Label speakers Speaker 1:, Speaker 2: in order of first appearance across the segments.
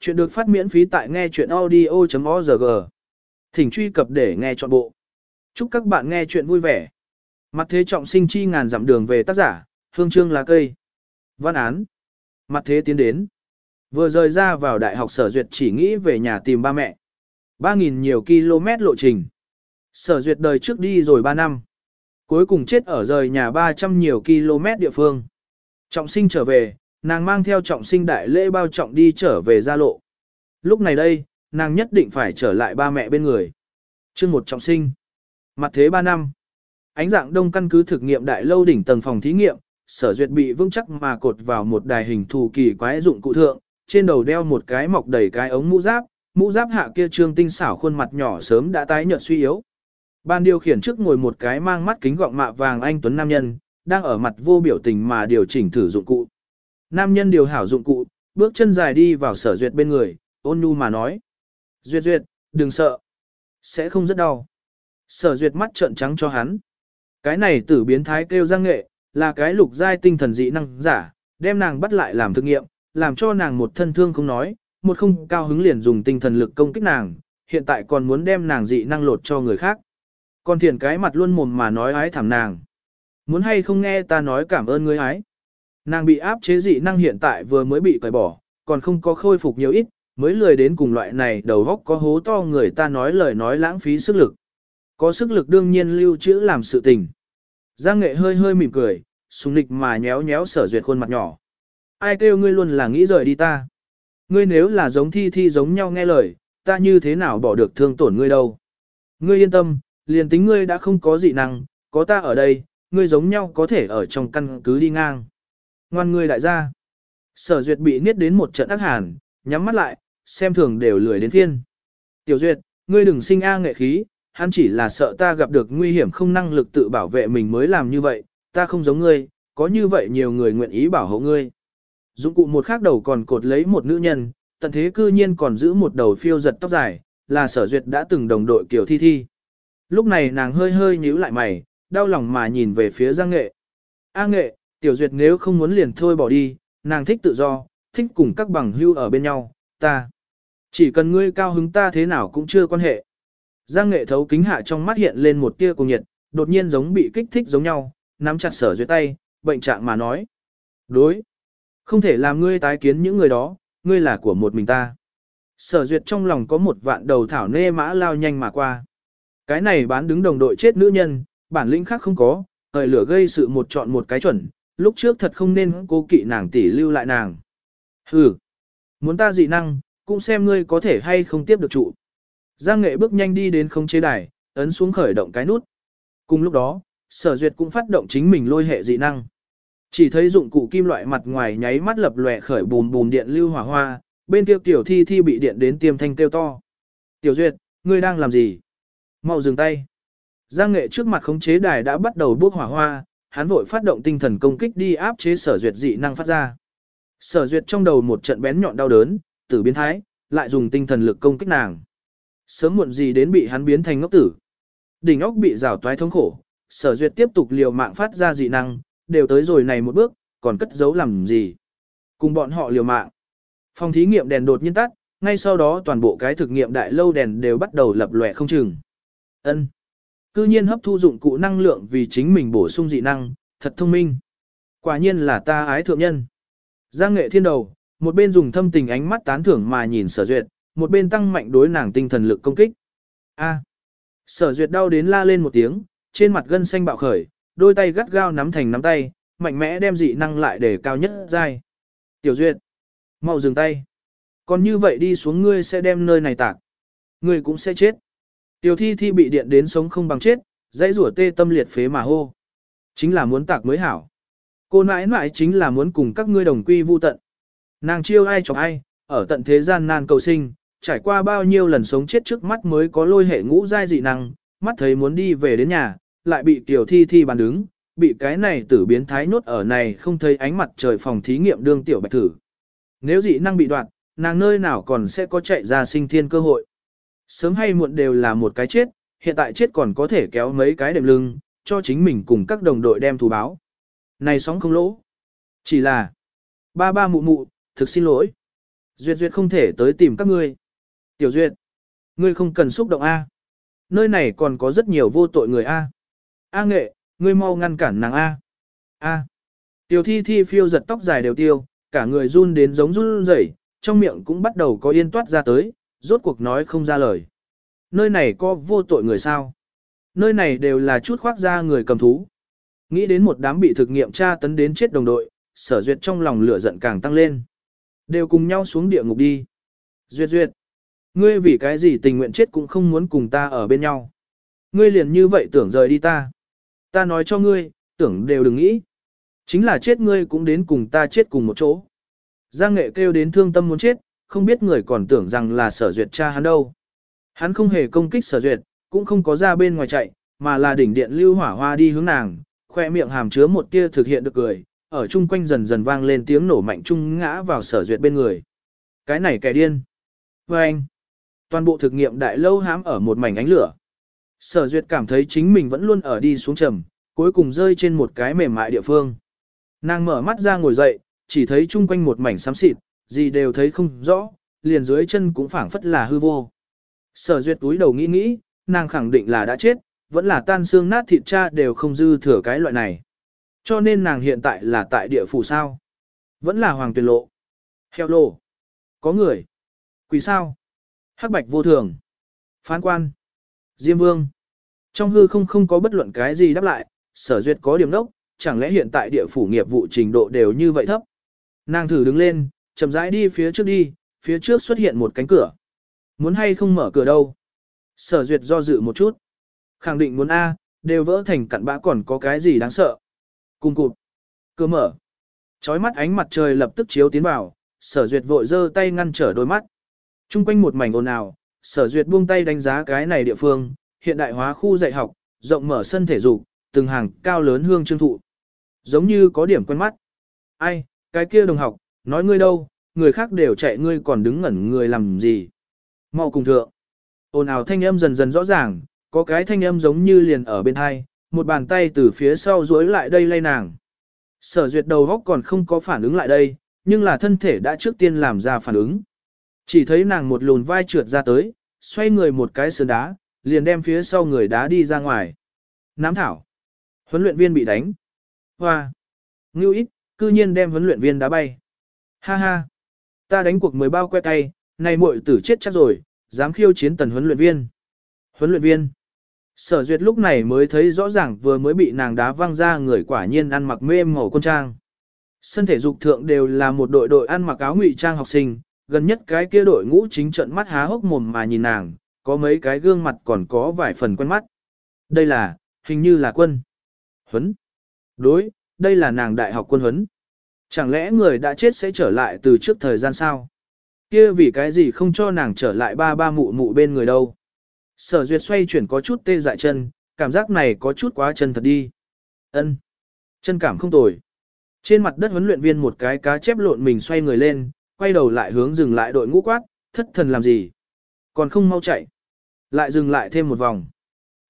Speaker 1: Chuyện được phát miễn phí tại nghe chuyện audio.org. Thỉnh truy cập để nghe trọn bộ. Chúc các bạn nghe chuyện vui vẻ. Mặt thế trọng sinh chi ngàn dặm đường về tác giả, hương trương lá cây. Văn án. Mặt thế tiến đến. Vừa rời ra vào đại học sở duyệt chỉ nghĩ về nhà tìm ba mẹ. 3.000 nhiều km lộ trình. Sở duyệt đời trước đi rồi 3 năm. Cuối cùng chết ở rời nhà 300 nhiều km địa phương. Trọng sinh trở về, nàng mang theo trọng sinh đại lễ bao trọng đi trở về gia lộ. Lúc này đây, nàng nhất định phải trở lại ba mẹ bên người. chương một trọng sinh. Mặt thế 3 năm. Ánh dạng đông căn cứ thực nghiệm đại lâu đỉnh tầng phòng thí nghiệm, sở duyệt bị vững chắc mà cột vào một đài hình thù kỳ quái dụng cụ thượng, trên đầu đeo một cái mọc đầy cái ống mũ giáp, mũ giáp hạ kia trương tinh xảo khuôn mặt nhỏ sớm đã tái nhợt suy yếu. Ban điều khiển trước ngồi một cái mang mắt kính gọng mạ vàng anh tuấn nam nhân, đang ở mặt vô biểu tình mà điều chỉnh thử dụng cụ. Nam nhân điều hảo dụng cụ, bước chân dài đi vào sở duyệt bên người, ôn nhu mà nói. Duyệt duyệt, đừng sợ. Sẽ không rất đau. Sở duyệt mắt trợn trắng cho hắn. Cái này tử biến thái kêu giang nghệ, là cái lục giai tinh thần dị năng giả, đem nàng bắt lại làm thực nghiệm, làm cho nàng một thân thương không nói, một không cao hứng liền dùng tinh thần lực công kích nàng, hiện tại còn muốn đem nàng dị năng lột cho người khác. Còn thiền cái mặt luôn mồm mà nói ái thảm nàng. Muốn hay không nghe ta nói cảm ơn ngươi ái. Nàng bị áp chế dị năng hiện tại vừa mới bị cởi bỏ, còn không có khôi phục nhiều ít, mới lười đến cùng loại này đầu góc có hố to người ta nói lời nói lãng phí sức lực. Có sức lực đương nhiên lưu trữ làm sự tình. Giang nghệ hơi hơi mỉm cười, sùng nịch mà nhéo nhéo sở duyệt khuôn mặt nhỏ. Ai kêu ngươi luôn là nghĩ rời đi ta. Ngươi nếu là giống thi thi giống nhau nghe lời, ta như thế nào bỏ được thương tổn ngươi đâu. Ngươi yên tâm, liền tính ngươi đã không có dị năng, có ta ở đây, ngươi giống nhau có thể ở trong căn cứ đi ngang. Ngoan ngươi đại gia. Sở duyệt bị niết đến một trận ác hàn, nhắm mắt lại, xem thường đều lười đến thiên. Tiểu duyệt, ngươi đừng sinh a nghệ khí, hắn chỉ là sợ ta gặp được nguy hiểm không năng lực tự bảo vệ mình mới làm như vậy, ta không giống ngươi, có như vậy nhiều người nguyện ý bảo hộ ngươi. Dụng cụ một khác đầu còn cột lấy một nữ nhân, tận thế cư nhiên còn giữ một đầu phiêu giật tóc dài, là sở duyệt đã từng đồng đội kiểu thi thi. Lúc này nàng hơi hơi nhíu lại mày, đau lòng mà nhìn về phía Giang Nghệ. A Nghệ, Tiểu Duyệt nếu không muốn liền thôi bỏ đi, nàng thích tự do, thích cùng các bằng hưu ở bên nhau, ta. Chỉ cần ngươi cao hứng ta thế nào cũng chưa quan hệ. Giang Nghệ thấu kính hạ trong mắt hiện lên một tia cùng nhiệt, đột nhiên giống bị kích thích giống nhau, nắm chặt sở duyệt tay, bệnh trạng mà nói. Đối. Không thể làm ngươi tái kiến những người đó, ngươi là của một mình ta. Sở duyệt trong lòng có một vạn đầu thảo nê mã lao nhanh mà qua. Cái này bán đứng đồng đội chết nữ nhân, bản lĩnh khác không có, thời lửa gây sự một chọn một cái chuẩn, lúc trước thật không nên cố kỵ nàng tỷ lưu lại nàng. Hừ, muốn ta dị năng, cũng xem ngươi có thể hay không tiếp được trụ. Giang nghệ bước nhanh đi đến không chế đài, ấn xuống khởi động cái nút. Cùng lúc đó, sở duyệt cũng phát động chính mình lôi hệ dị năng. Chỉ thấy dụng cụ kim loại mặt ngoài nháy mắt lập lòe khởi bùm bùm điện lưu hỏa hoa, bên kia tiểu thi thi bị điện đến tiêm thanh kêu to. Tiểu duyệt, ngươi đang làm gì? Mau dừng tay. Giang nghệ trước mặt khống chế đài đã bắt đầu bước hỏa hoa, hắn vội phát động tinh thần công kích đi áp chế sở duyệt dị năng phát ra. Sở duyệt trong đầu một trận bén nhọn đau đớn, tử biến thái, lại dùng tinh thần lực công kích nàng. Sớm muộn gì đến bị hắn biến thành ngốc tử. Đỉnh óc bị rào toái thống khổ, sở duyệt tiếp tục liều mạng phát ra dị năng, đều tới rồi này một bước, còn cất giấu làm gì. Cùng bọn họ liều mạng. Phòng thí nghiệm đèn đột nhiên tắt, ngay sau đó toàn bộ cái thực nghiệm đại lâu đèn đều bắt đầu lập lòe không chừng. Ân. Cư nhiên hấp thu dụng cụ năng lượng vì chính mình bổ sung dị năng, thật thông minh. Quả nhiên là ta ái thượng nhân. Giang nghệ thiên đầu, một bên dùng thâm tình ánh mắt tán thưởng mà nhìn sở duyệt, một bên tăng mạnh đối nàng tinh thần lực công kích. A. À. Sở duyệt đau đến la lên một tiếng, trên mặt gân xanh bạo khởi, đôi tay gắt gao nắm thành nắm tay, mạnh mẽ đem dị năng lại để cao nhất dai. Tiểu duyệt. mau dừng tay. Còn như vậy đi xuống ngươi sẽ đem nơi này tạc. Ngươi cũng sẽ chết. Tiểu thi thi bị điện đến sống không bằng chết, dãy rủa tê tâm liệt phế mà hô. Chính là muốn tạc mới hảo. Cô nãi nãi chính là muốn cùng các ngươi đồng quy vu tận. Nàng chiêu ai chọc ai, ở tận thế gian nan cầu sinh, trải qua bao nhiêu lần sống chết trước mắt mới có lôi hệ ngũ giai dị năng, mắt thấy muốn đi về đến nhà, lại bị tiểu thi thi bàn đứng, bị cái này tử biến thái nốt ở này không thấy ánh mặt trời phòng thí nghiệm đương tiểu bạch thử. Nếu dị năng bị đoạn, nàng nơi nào còn sẽ có chạy ra sinh thiên cơ hội. Sớm hay muộn đều là một cái chết, hiện tại chết còn có thể kéo mấy cái đệm lưng, cho chính mình cùng các đồng đội đem thù báo. Này sóng không lỗ. Chỉ là, ba ba mụ mụ, thực xin lỗi. Duyệt Duyệt không thể tới tìm các ngươi. Tiểu Duyệt, ngươi không cần xúc động A. Nơi này còn có rất nhiều vô tội người A. A nghệ, ngươi mau ngăn cản nàng A. A. Tiểu thi thi phiêu giật tóc dài đều tiêu, cả người run đến giống run rẩy, trong miệng cũng bắt đầu có yên toát ra tới, rốt cuộc nói không ra lời. Nơi này có vô tội người sao? Nơi này đều là chút khoác ra người cầm thú. Nghĩ đến một đám bị thực nghiệm tra tấn đến chết đồng đội, sở duyệt trong lòng lửa giận càng tăng lên. Đều cùng nhau xuống địa ngục đi. Duyệt duyệt. Ngươi vì cái gì tình nguyện chết cũng không muốn cùng ta ở bên nhau. Ngươi liền như vậy tưởng rời đi ta. Ta nói cho ngươi, tưởng đều đừng nghĩ. Chính là chết ngươi cũng đến cùng ta chết cùng một chỗ. Giang nghệ kêu đến thương tâm muốn chết, không biết người còn tưởng rằng là sở duyệt cha hắn đâu. Hắn không hề công kích sở duyệt, cũng không có ra bên ngoài chạy, mà là đỉnh điện lưu hỏa hoa đi hướng nàng, khoe miệng hàm chứa một tia thực hiện được cười, ở chung quanh dần dần vang lên tiếng nổ mạnh chung ngã vào sở duyệt bên người. Cái này kẻ điên. Và anh, toàn bộ thực nghiệm đại lâu hám ở một mảnh ánh lửa. Sở duyệt cảm thấy chính mình vẫn luôn ở đi xuống trầm, cuối cùng rơi trên một cái mềm mại địa phương. Nàng mở mắt ra ngồi dậy, chỉ thấy chung quanh một mảnh xám xịt, gì đều thấy không rõ, liền dưới chân cũng phảng phất là hư vô. Sở duyệt túi đầu nghĩ nghĩ, nàng khẳng định là đã chết, vẫn là tan xương nát thịt cha đều không dư thừa cái loại này. Cho nên nàng hiện tại là tại địa phủ sao. Vẫn là hoàng tuyệt lộ. Heo lô. Có người. Quỷ sao. Hắc bạch vô thường. Phán quan. Diêm vương. Trong hư không không có bất luận cái gì đáp lại, sở duyệt có điểm đốc, chẳng lẽ hiện tại địa phủ nghiệp vụ trình độ đều như vậy thấp. Nàng thử đứng lên, chậm rãi đi phía trước đi, phía trước xuất hiện một cánh cửa. Muốn hay không mở cửa đâu? Sở duyệt do dự một chút. Khẳng định muốn A, đều vỡ thành cặn bã còn có cái gì đáng sợ. Cùng cụt. Cửa mở. Chói mắt ánh mặt trời lập tức chiếu tiến vào, sở duyệt vội giơ tay ngăn trở đôi mắt. Trung quanh một mảnh ồn ào, sở duyệt buông tay đánh giá cái này địa phương, hiện đại hóa khu dạy học, rộng mở sân thể dục, từng hàng cao lớn hương trương thụ. Giống như có điểm quen mắt. Ai, cái kia đồng học, nói ngươi đâu, người khác đều chạy ngươi còn đứng ngẩn người làm gì. Mau cùng thượng. Ồn ào thanh âm dần dần rõ ràng, có cái thanh âm giống như liền ở bên hai, một bàn tay từ phía sau duỗi lại đây lay nàng. Sở duyệt đầu góc còn không có phản ứng lại đây, nhưng là thân thể đã trước tiên làm ra phản ứng. Chỉ thấy nàng một lùn vai trượt ra tới, xoay người một cái sườn đá, liền đem phía sau người đá đi ra ngoài. Nám thảo. Huấn luyện viên bị đánh. Hoa. Ngưu ít, cư nhiên đem huấn luyện viên đá bay. Ha ha. Ta đánh cuộc mười bao que tay, này muội tử chết chắc rồi, dám khiêu chiến tần huấn luyện viên. Huấn luyện viên. Sở duyệt lúc này mới thấy rõ ràng vừa mới bị nàng đá văng ra người quả nhiên ăn mặc mê màu con trang. Sân thể dục thượng đều là một đội đội ăn mặc áo ngụy trang học sinh, gần nhất cái kia đội ngũ chính trận mắt há hốc mồm mà nhìn nàng, có mấy cái gương mặt còn có vài phần quen mắt. Đây là, hình như là quân. Huấn. Đối, đây là nàng đại học quân huấn. Chẳng lẽ người đã chết sẽ trở lại từ trước thời gian sao? Kia vì cái gì không cho nàng trở lại ba ba mụ mụ bên người đâu? Sở duyệt xoay chuyển có chút tê dại chân, cảm giác này có chút quá chân thật đi. ân Chân cảm không tồi. Trên mặt đất huấn luyện viên một cái cá chép lộn mình xoay người lên, quay đầu lại hướng dừng lại đội ngũ quát, thất thần làm gì? Còn không mau chạy. Lại dừng lại thêm một vòng.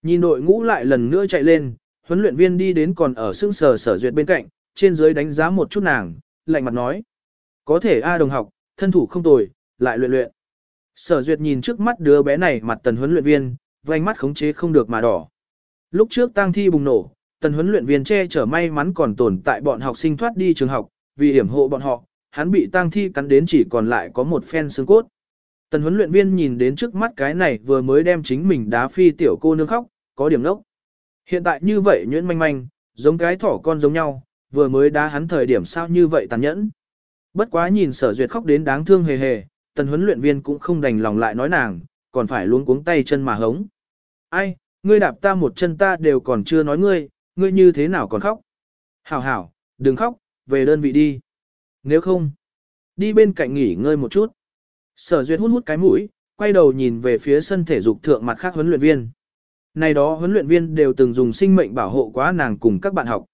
Speaker 1: Nhìn đội ngũ lại lần nữa chạy lên, huấn luyện viên đi đến còn ở xương sờ sở duyệt bên cạnh, trên dưới đánh giá một chút nàng, lạnh mặt nói. Có thể A đồng học, thân thủ không tồi, lại luyện luyện. Sở duyệt nhìn trước mắt đứa bé này mặt tần huấn luyện viên, vành mắt khống chế không được mà đỏ. Lúc trước tang thi bùng nổ, tần huấn luyện viên che chở may mắn còn tồn tại bọn học sinh thoát đi trường học, vì hiểm hộ bọn họ, hắn bị tang thi cắn đến chỉ còn lại có một phen xương cốt. Tần huấn luyện viên nhìn đến trước mắt cái này vừa mới đem chính mình đá phi tiểu cô nương khóc, có điểm lốc. Hiện tại như vậy nhuyễn manh manh, giống cái thỏ con giống nhau, vừa mới đá hắn thời điểm sao như vậy tàn nhẫn. Bất quá nhìn sở duyệt khóc đến đáng thương hề hề, tần huấn luyện viên cũng không đành lòng lại nói nàng, còn phải luống cuống tay chân mà hống. Ai, ngươi đạp ta một chân ta đều còn chưa nói ngươi, ngươi như thế nào còn khóc. Hảo hảo, đừng khóc, về đơn vị đi. Nếu không, đi bên cạnh nghỉ ngơi một chút. Sở duyệt hút hút cái mũi, quay đầu nhìn về phía sân thể dục thượng mặt khác huấn luyện viên. Này đó huấn luyện viên đều từng dùng sinh mệnh bảo hộ quá nàng cùng các bạn học.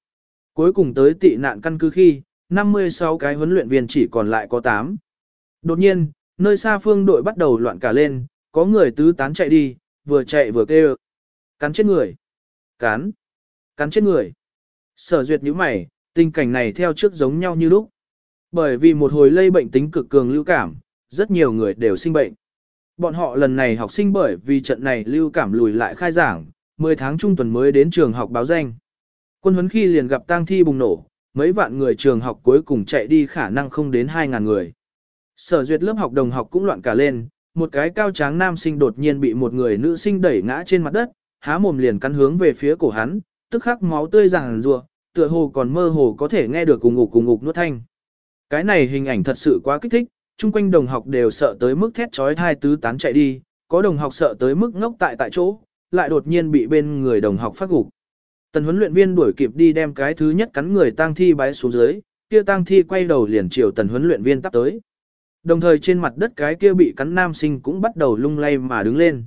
Speaker 1: Cuối cùng tới tị nạn căn cứ khi, 56 cái huấn luyện viên chỉ còn lại có 8. Đột nhiên, nơi xa phương đội bắt đầu loạn cả lên, có người tứ tán chạy đi, vừa chạy vừa kêu. Cắn chết người. Cắn. Cắn chết người. Sở duyệt như mày, tình cảnh này theo trước giống nhau như lúc. Bởi vì một hồi lây bệnh tính cực cường lưu cảm, rất nhiều người đều sinh bệnh. Bọn họ lần này học sinh bởi vì trận này lưu cảm lùi lại khai giảng, 10 tháng trung tuần mới đến trường học báo danh. Quân huấn khi liền gặp tang thi bùng nổ, mấy vạn người trường học cuối cùng chạy đi khả năng không đến 2.000 người. Sở duyệt lớp học đồng học cũng loạn cả lên, một cái cao tráng nam sinh đột nhiên bị một người nữ sinh đẩy ngã trên mặt đất, há mồm liền cắn hướng về phía cổ hắn, tức khắc máu tươi ràng rùa, tựa hồ còn mơ hồ có thể nghe được cùng ngục cùng ngục nuốt thanh. Cái này hình ảnh thật sự quá kích thích, chung quanh đồng học đều sợ tới mức thét trói thai tứ tán chạy đi, có đồng học sợ tới mức ngốc tại tại chỗ, lại đột nhiên bị bên người đồng học phát gục. Tần huấn luyện viên đuổi kịp đi đem cái thứ nhất cắn người tang thi bái xuống dưới, kia tang thi quay đầu liền chiều tần huấn luyện viên tắp tới. Đồng thời trên mặt đất cái kia bị cắn nam sinh cũng bắt đầu lung lay mà đứng lên.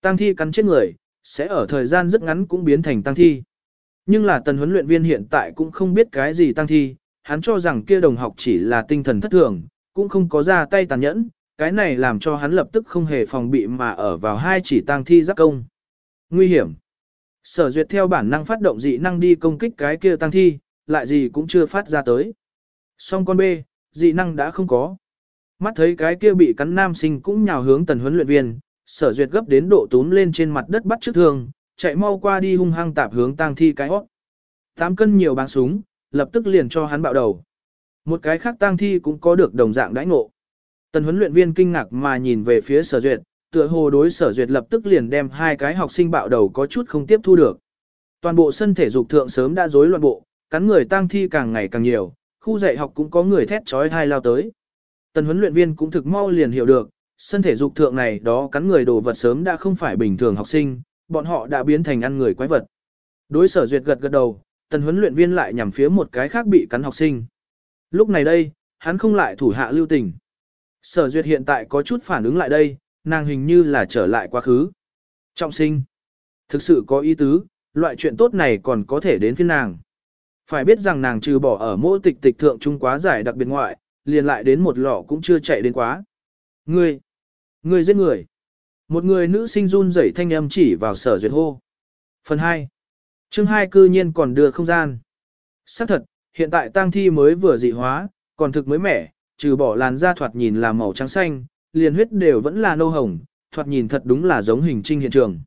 Speaker 1: Tang thi cắn chết người, sẽ ở thời gian rất ngắn cũng biến thành tang thi. Nhưng là tần huấn luyện viên hiện tại cũng không biết cái gì tang thi, hắn cho rằng kia đồng học chỉ là tinh thần thất thường, cũng không có ra tay tàn nhẫn, cái này làm cho hắn lập tức không hề phòng bị mà ở vào hai chỉ tang thi giáp công. Nguy hiểm. Sở duyệt theo bản năng phát động dị năng đi công kích cái kia tang thi, lại gì cũng chưa phát ra tới. Song con B, dị năng đã không có. Mắt thấy cái kia bị cắn nam sinh cũng nhào hướng tần huấn luyện viên, sở duyệt gấp đến độ túm lên trên mặt đất bắt trước thường, chạy mau qua đi hung hăng tạp hướng tang thi cái hót. Tám cân nhiều báng súng, lập tức liền cho hắn bạo đầu. Một cái khác tang thi cũng có được đồng dạng đãi ngộ. Tần huấn luyện viên kinh ngạc mà nhìn về phía sở duyệt, tựa hồ đối sở duyệt lập tức liền đem hai cái học sinh bạo đầu có chút không tiếp thu được. Toàn bộ sân thể dục thượng sớm đã rối loạn bộ, cắn người tang thi càng ngày càng nhiều, khu dạy học cũng có người thét trói thai lao tới. Tần huấn luyện viên cũng thực mau liền hiểu được, sân thể dục thượng này đó cắn người đồ vật sớm đã không phải bình thường học sinh, bọn họ đã biến thành ăn người quái vật. Đối sở duyệt gật gật đầu, tần huấn luyện viên lại nhằm phía một cái khác bị cắn học sinh. Lúc này đây, hắn không lại thủ hạ lưu tình. Sở duyệt hiện tại có chút phản ứng lại đây, nàng hình như là trở lại quá khứ. Trọng sinh. Thực sự có ý tứ, loại chuyện tốt này còn có thể đến phiên nàng. Phải biết rằng nàng trừ bỏ ở mỗi tịch tịch thượng trung quá giải đặc biệt ngoại, liền lại đến một lọ cũng chưa chạy đến quá. Ngươi, ngươi giết người. Một người nữ sinh run rẩy thanh âm chỉ vào sở duyệt hô. Phần 2. Chương 2 cư nhiên còn đưa không gian. Xác thật, hiện tại tang thi mới vừa dị hóa, còn thực mới mẻ, trừ bỏ làn da thoạt nhìn là màu trắng xanh, liền huyết đều vẫn là nâu hồng, thoạt nhìn thật đúng là giống hình trinh hiện trường.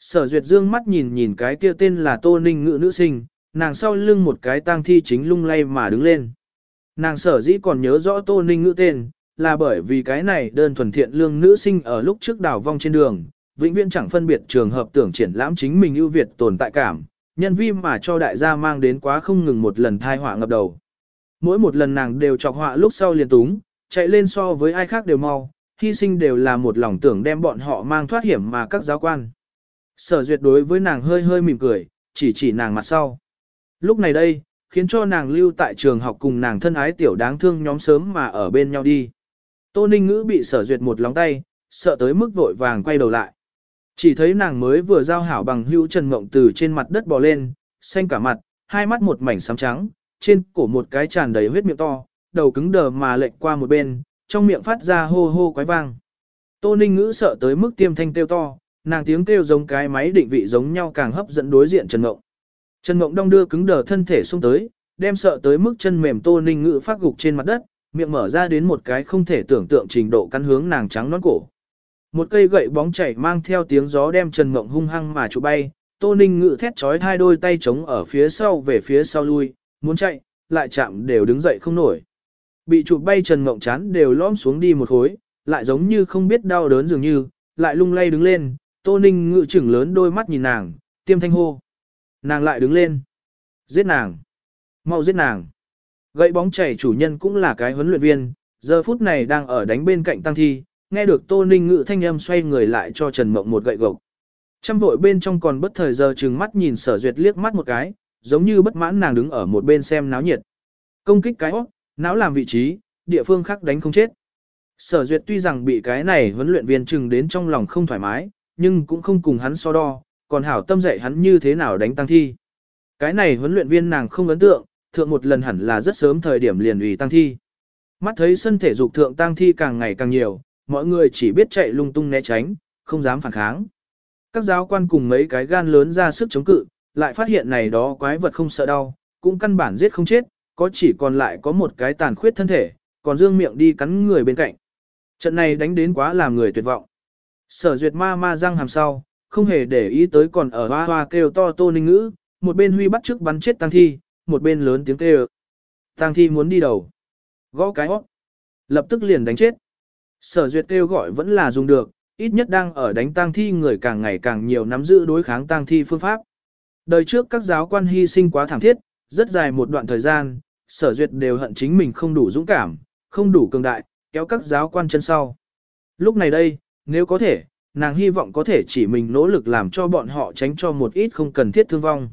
Speaker 1: Sở duyệt dương mắt nhìn nhìn cái kia tên là Tô Ninh ngự nữ sinh, nàng sau lưng một cái tang thi chính lung lay mà đứng lên. Nàng sở dĩ còn nhớ rõ Tô Ninh Ngự tên, là bởi vì cái này đơn thuần thiện lương nữ sinh ở lúc trước đảo vong trên đường, vĩnh viễn chẳng phân biệt trường hợp tưởng triển lãm chính mình ưu việt tồn tại cảm, nhân vi mà cho đại gia mang đến quá không ngừng một lần thai họa ngập đầu. Mỗi một lần nàng đều chọc họa lúc sau liền túng, chạy lên so với ai khác đều mau, hy sinh đều là một lòng tưởng đem bọn họ mang thoát hiểm mà các giáo quan. Sở duyệt đối với nàng hơi hơi mỉm cười, chỉ chỉ nàng mặt sau. Lúc này đây, khiến cho nàng lưu tại trường học cùng nàng thân ái tiểu đáng thương nhóm sớm mà ở bên nhau đi. Tô Ninh Ngữ bị sở duyệt một lóng tay, sợ tới mức vội vàng quay đầu lại. Chỉ thấy nàng mới vừa giao hảo bằng hữu Trần Mộng từ trên mặt đất bò lên, xanh cả mặt, hai mắt một mảnh xám trắng, trên cổ một cái tràn đầy huyết miệng to, đầu cứng đờ mà lệch qua một bên, trong miệng phát ra hô hô quái vang. Tô Ninh Ngữ sợ tới mức tiêm thanh kêu to, nàng tiếng kêu giống cái máy định vị giống nhau càng hấp dẫn đối diện Trần Ngộng. Trần Ngộng đong đưa cứng đờ thân thể xuống tới, đem sợ tới mức chân mềm Tô Ninh Ngữ phát gục trên mặt đất, miệng mở ra đến một cái không thể tưởng tượng trình độ căn hướng nàng trắng nón cổ. Một cây gậy bóng chảy mang theo tiếng gió đem Trần Ngộng hung hăng mà chụp bay, Tô Ninh Ngữ thét chói hai đôi tay chống ở phía sau về phía sau lui, muốn chạy, lại chạm đều đứng dậy không nổi. Bị chụp bay Trần Mộng chán đều lõm xuống đi một khối, lại giống như không biết đau đớn dường như, lại lung lay đứng lên, Tô Ninh ngự trưởng lớn đôi mắt nhìn nàng, tiêm thanh hô. Nàng lại đứng lên. Giết nàng. mau giết nàng. Gậy bóng chảy chủ nhân cũng là cái huấn luyện viên, giờ phút này đang ở đánh bên cạnh tăng thi, nghe được Tô Ninh ngự thanh âm xoay người lại cho Trần Mộng một gậy gộc. Trăm vội bên trong còn bất thời giờ trừng mắt nhìn sở duyệt liếc mắt một cái, giống như bất mãn nàng đứng ở một bên xem náo nhiệt. Công kích cái óc, não làm vị trí, địa phương khác đánh không chết. Sở duyệt tuy rằng bị cái này huấn luyện viên chừng đến trong lòng không thoải mái, nhưng cũng không cùng hắn so đo, còn hảo tâm dạy hắn như thế nào đánh tăng thi. Cái này huấn luyện viên nàng không ấn tượng, thượng một lần hẳn là rất sớm thời điểm liền ủy tăng thi. Mắt thấy sân thể dục thượng tăng thi càng ngày càng nhiều, mọi người chỉ biết chạy lung tung né tránh, không dám phản kháng. Các giáo quan cùng mấy cái gan lớn ra sức chống cự, lại phát hiện này đó quái vật không sợ đau, cũng căn bản giết không chết, có chỉ còn lại có một cái tàn khuyết thân thể, còn dương miệng đi cắn người bên cạnh. Trận này đánh đến quá làm người tuyệt vọng. Sở duyệt ma ma răng hàm sau, không hề để ý tới còn ở hoa hoa kêu to tô ninh ngữ, một bên huy bắt trước bắn chết tăng thi, một bên lớn tiếng kêu. Tăng thi muốn đi đầu. Gõ cái hót. Lập tức liền đánh chết. Sở duyệt kêu gọi vẫn là dùng được, ít nhất đang ở đánh tang thi người càng ngày càng nhiều nắm giữ đối kháng tang thi phương pháp. Đời trước các giáo quan hy sinh quá thảm thiết, rất dài một đoạn thời gian, sở duyệt đều hận chính mình không đủ dũng cảm, không đủ cường đại, kéo các giáo quan chân sau. Lúc này đây, nếu có thể, nàng hy vọng có thể chỉ mình nỗ lực làm cho bọn họ tránh cho một ít không cần thiết thương vong.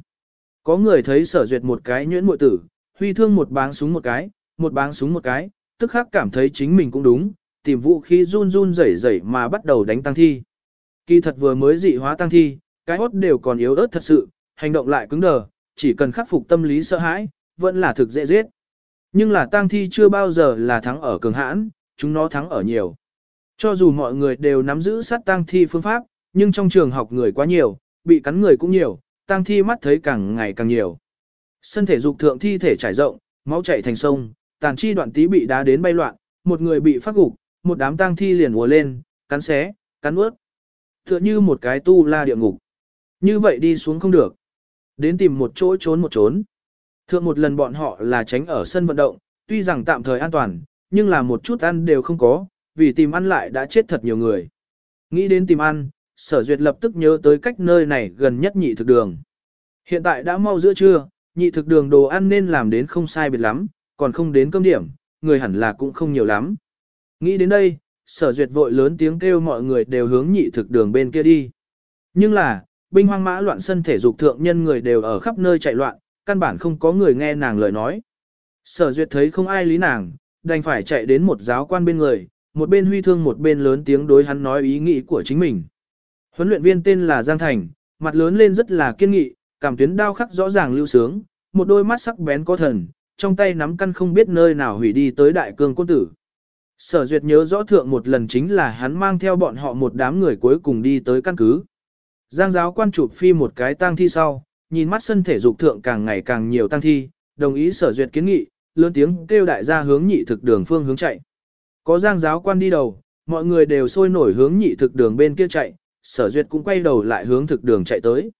Speaker 1: Có người thấy sở duyệt một cái nhuyễn muội tử, huy thương một báng súng một cái, một báng súng một cái, tức khắc cảm thấy chính mình cũng đúng, tìm vũ khí run run rẩy rẩy mà bắt đầu đánh tăng thi. Kỳ thật vừa mới dị hóa tăng thi, cái hốt đều còn yếu ớt thật sự, hành động lại cứng đờ, chỉ cần khắc phục tâm lý sợ hãi, vẫn là thực dễ giết. Nhưng là tang thi chưa bao giờ là thắng ở cường hãn, chúng nó thắng ở nhiều. Cho dù mọi người đều nắm giữ sát tang thi phương pháp, nhưng trong trường học người quá nhiều, bị cắn người cũng nhiều, tang thi mắt thấy càng ngày càng nhiều. Sân thể dục thượng thi thể trải rộng, máu chảy thành sông, tàn chi đoạn tí bị đá đến bay loạn, một người bị phát gục, một đám tang thi liền ùa lên, cắn xé, cắn ướt. Tựa như một cái tu la địa ngục. Như vậy đi xuống không được. Đến tìm một chỗ trốn một trốn. Thượng một lần bọn họ là tránh ở sân vận động, tuy rằng tạm thời an toàn, nhưng là một chút ăn đều không có, vì tìm ăn lại đã chết thật nhiều người. Nghĩ đến tìm ăn, sở duyệt lập tức nhớ tới cách nơi này gần nhất nhị thực đường. Hiện tại đã mau giữa trưa, nhị thực đường đồ ăn nên làm đến không sai biệt lắm, còn không đến cơm điểm, người hẳn là cũng không nhiều lắm. Nghĩ đến đây, sở duyệt vội lớn tiếng kêu mọi người đều hướng nhị thực đường bên kia đi. Nhưng là, binh hoang mã loạn sân thể dục thượng nhân người đều ở khắp nơi chạy loạn, căn bản không có người nghe nàng lời nói. Sở duyệt thấy không ai lý nàng, đành phải chạy đến một giáo quan bên người, một bên huy thương một bên lớn tiếng đối hắn nói ý nghĩ của chính mình. Huấn luyện viên tên là Giang Thành, mặt lớn lên rất là kiên nghị, cảm tuyến đao khắc rõ ràng lưu sướng, một đôi mắt sắc bén có thần, trong tay nắm căn không biết nơi nào hủy đi tới đại cương quân tử. Sở duyệt nhớ rõ thượng một lần chính là hắn mang theo bọn họ một đám người cuối cùng đi tới căn cứ. Giang giáo quan chụp phi một cái tang thi sau, nhìn mắt sân thể dục thượng càng ngày càng nhiều tang thi, đồng ý sở duyệt kiến nghị, lớn tiếng kêu đại gia hướng nhị thực đường phương hướng chạy. Có giang giáo quan đi đầu, mọi người đều sôi nổi hướng nhị thực đường bên kia chạy, sở duyệt cũng quay đầu lại hướng thực đường chạy tới.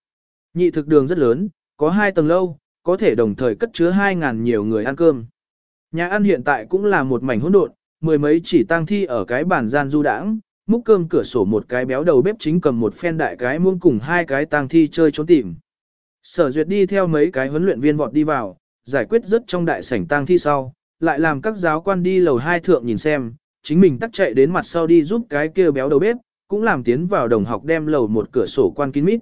Speaker 1: Nhị thực đường rất lớn, có hai tầng lâu, có thể đồng thời cất chứa 2.000 nhiều người ăn cơm. Nhà ăn hiện tại cũng là một mảnh hỗn độn, mười mấy chỉ tang thi ở cái bàn gian du đãng, múc cơm cửa sổ một cái béo đầu bếp chính cầm một phen đại cái muông cùng hai cái tang thi chơi trốn tìm. Sở duyệt đi theo mấy cái huấn luyện viên vọt đi vào, giải quyết rất trong đại sảnh tang thi sau, lại làm các giáo quan đi lầu hai thượng nhìn xem, chính mình tắt chạy đến mặt sau đi giúp cái kia béo đầu bếp, cũng làm tiến vào đồng học đem lầu một cửa sổ quan kín mít.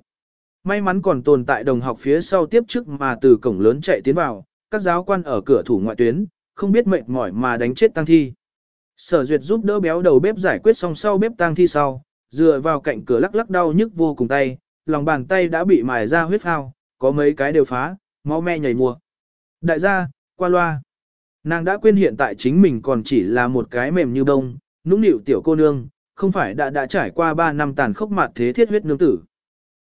Speaker 1: May mắn còn tồn tại đồng học phía sau tiếp trước mà từ cổng lớn chạy tiến vào, các giáo quan ở cửa thủ ngoại tuyến, không biết mệt mỏi mà đánh chết tang thi. Sở duyệt giúp đỡ béo đầu bếp giải quyết xong sau bếp tang thi sau, dựa vào cạnh cửa lắc lắc đau nhức vô cùng tay, lòng bàn tay đã bị mài ra huyết phao, có mấy cái đều phá, máu me nhảy mùa. Đại gia, qua loa. Nàng đã quên hiện tại chính mình còn chỉ là một cái mềm như bông, nũng nịu tiểu cô nương, không phải đã đã trải qua 3 năm tàn khốc mặt thế thiết huyết nương tử.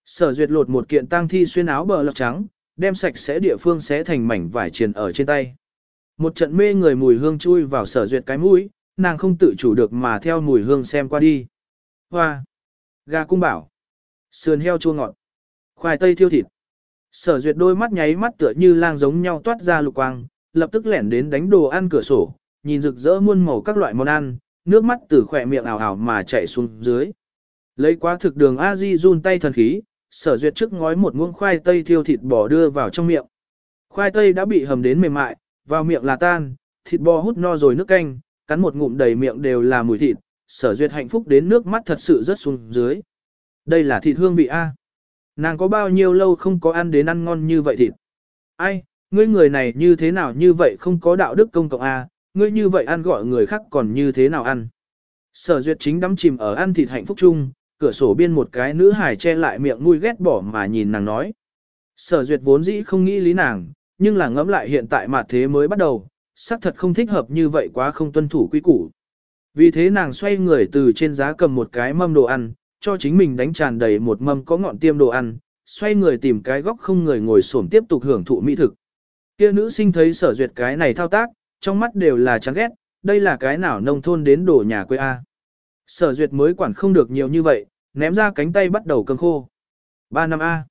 Speaker 1: Sở duyệt lột một kiện tang thi xuyên áo bờ lọc trắng, đem sạch sẽ địa phương xé thành mảnh vải triền ở trên tay. Một trận mê người mùi hương chui vào sở duyệt cái mũi, nàng không tự chủ được mà theo mùi hương xem qua đi. Hoa, gà cung bảo, sườn heo chua ngọt, khoai tây thiêu thịt. Sở duyệt đôi mắt nháy mắt tựa như lang giống nhau toát ra lục quang, lập tức lẻn đến đánh đồ ăn cửa sổ, nhìn rực rỡ muôn màu các loại món ăn, nước mắt từ khỏe miệng ảo ảo mà chảy xuống dưới. Lấy quá thực đường a di run tay thần khí, sở duyệt trước ngói một muỗng khoai tây thiêu thịt bò đưa vào trong miệng. Khoai tây đã bị hầm đến mềm mại, vào miệng là tan, thịt bò hút no rồi nước canh, cắn một ngụm đầy miệng đều là mùi thịt, sở duyệt hạnh phúc đến nước mắt thật sự rất xuống dưới. Đây là thịt hương vị A. Nàng có bao nhiêu lâu không có ăn đến ăn ngon như vậy thịt. Ai, ngươi người này như thế nào như vậy không có đạo đức công cộng A, ngươi như vậy ăn gọi người khác còn như thế nào ăn. Sở duyệt chính đắm chìm ở ăn thịt hạnh phúc chung, cửa sổ biên một cái nữ hài che lại miệng nuôi ghét bỏ mà nhìn nàng nói. Sở duyệt vốn dĩ không nghĩ lý nàng, nhưng là ngẫm lại hiện tại mà thế mới bắt đầu, xác thật không thích hợp như vậy quá không tuân thủ quy củ. Vì thế nàng xoay người từ trên giá cầm một cái mâm đồ ăn, cho chính mình đánh tràn đầy một mâm có ngọn tiêm đồ ăn, xoay người tìm cái góc không người ngồi xổm tiếp tục hưởng thụ mỹ thực. Kia nữ sinh thấy sở duyệt cái này thao tác, trong mắt đều là chán ghét, đây là cái nào nông thôn đến đổ nhà quê A. Sở duyệt mới quản không được nhiều như vậy, ném ra cánh tay bắt đầu cơm khô. 3 năm A.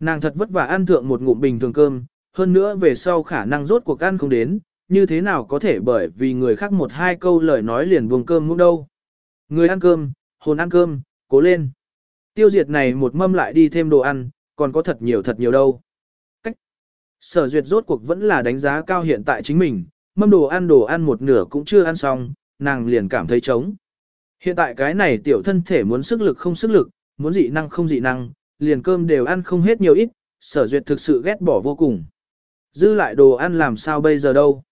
Speaker 1: Nàng thật vất vả ăn thượng một ngụm bình thường cơm, hơn nữa về sau khả năng rốt cuộc ăn không đến, như thế nào có thể bởi vì người khác một hai câu lời nói liền buông cơm cũng đâu. Người ăn cơm, hồn ăn cơm, cố lên. Tiêu diệt này một mâm lại đi thêm đồ ăn, còn có thật nhiều thật nhiều đâu. Cách. Sở duyệt rốt cuộc vẫn là đánh giá cao hiện tại chính mình, mâm đồ ăn đồ ăn một nửa cũng chưa ăn xong, nàng liền cảm thấy trống. Hiện tại cái này tiểu thân thể muốn sức lực không sức lực, muốn dị năng không dị năng, liền cơm đều ăn không hết nhiều ít, sở duyệt thực sự ghét bỏ vô cùng. Dư lại đồ ăn làm sao bây giờ đâu.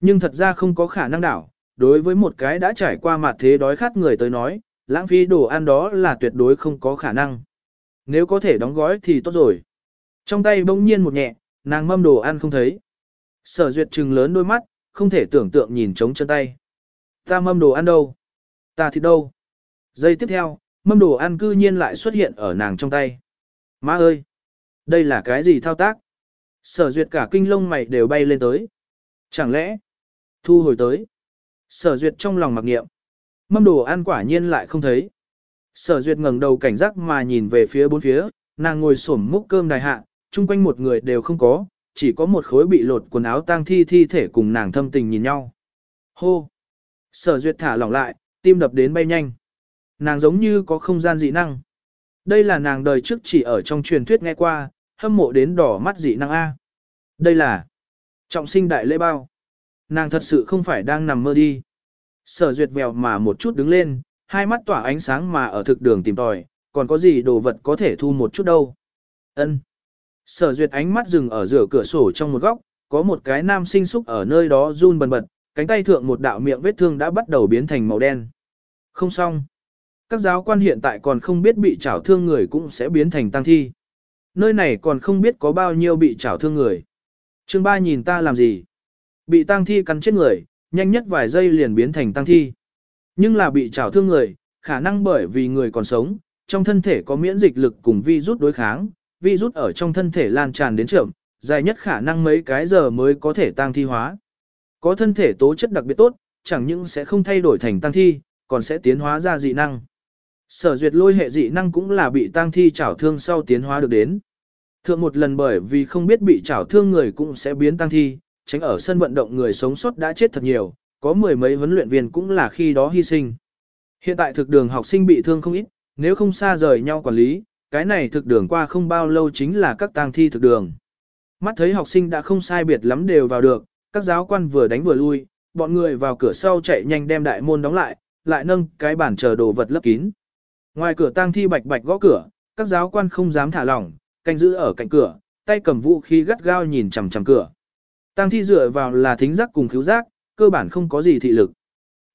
Speaker 1: Nhưng thật ra không có khả năng đảo, đối với một cái đã trải qua mặt thế đói khát người tới nói, lãng phí đồ ăn đó là tuyệt đối không có khả năng. Nếu có thể đóng gói thì tốt rồi. Trong tay bỗng nhiên một nhẹ, nàng mâm đồ ăn không thấy. Sở duyệt trừng lớn đôi mắt, không thể tưởng tượng nhìn trống chân tay. Ta mâm đồ ăn đâu? Ta thịt đâu? Giây tiếp theo, mâm đồ ăn cư nhiên lại xuất hiện ở nàng trong tay. Má ơi! Đây là cái gì thao tác? Sở duyệt cả kinh lông mày đều bay lên tới. Chẳng lẽ? Thu hồi tới. Sở duyệt trong lòng mặc nghiệm. Mâm đồ ăn quả nhiên lại không thấy. Sở duyệt ngẩng đầu cảnh giác mà nhìn về phía bốn phía, nàng ngồi xổm múc cơm đài hạ, chung quanh một người đều không có, chỉ có một khối bị lột quần áo tang thi thi thể cùng nàng thâm tình nhìn nhau. Hô! Sở duyệt thả lỏng lại, tim đập đến bay nhanh. Nàng giống như có không gian dị năng. Đây là nàng đời trước chỉ ở trong truyền thuyết nghe qua, hâm mộ đến đỏ mắt dị năng A. Đây là trọng sinh đại lễ bao. Nàng thật sự không phải đang nằm mơ đi. Sở duyệt vèo mà một chút đứng lên, hai mắt tỏa ánh sáng mà ở thực đường tìm tòi, còn có gì đồ vật có thể thu một chút đâu. Ân. Sở duyệt ánh mắt dừng ở giữa cửa sổ trong một góc, có một cái nam sinh xúc ở nơi đó run bần bật, cánh tay thượng một đạo miệng vết thương đã bắt đầu biến thành màu đen. Không xong. Các giáo quan hiện tại còn không biết bị trảo thương người cũng sẽ biến thành tăng thi. Nơi này còn không biết có bao nhiêu bị trảo thương người. Chương ba nhìn ta làm gì? Bị tăng thi cắn chết người, nhanh nhất vài giây liền biến thành tăng thi. Nhưng là bị trảo thương người, khả năng bởi vì người còn sống, trong thân thể có miễn dịch lực cùng virus đối kháng, virus ở trong thân thể lan tràn đến trưởng, dài nhất khả năng mấy cái giờ mới có thể tăng thi hóa. Có thân thể tố chất đặc biệt tốt, chẳng những sẽ không thay đổi thành tăng thi, còn sẽ tiến hóa ra dị năng. Sở duyệt lôi hệ dị năng cũng là bị tăng thi trảo thương sau tiến hóa được đến. Thượng một lần bởi vì không biết bị trảo thương người cũng sẽ biến tăng thi, tránh ở sân vận động người sống sót đã chết thật nhiều, có mười mấy huấn luyện viên cũng là khi đó hy sinh. Hiện tại thực đường học sinh bị thương không ít, nếu không xa rời nhau quản lý, cái này thực đường qua không bao lâu chính là các tang thi thực đường. Mắt thấy học sinh đã không sai biệt lắm đều vào được, các giáo quan vừa đánh vừa lui, bọn người vào cửa sau chạy nhanh đem đại môn đóng lại, lại nâng cái bản chờ đồ vật lấp kín. Ngoài cửa tang thi bạch bạch gõ cửa, các giáo quan không dám thả lỏng, canh giữ ở cạnh cửa, tay cầm vũ khí gắt gao nhìn chằm chằm cửa. Tang thi dựa vào là thính giác cùng cứu giác, cơ bản không có gì thị lực.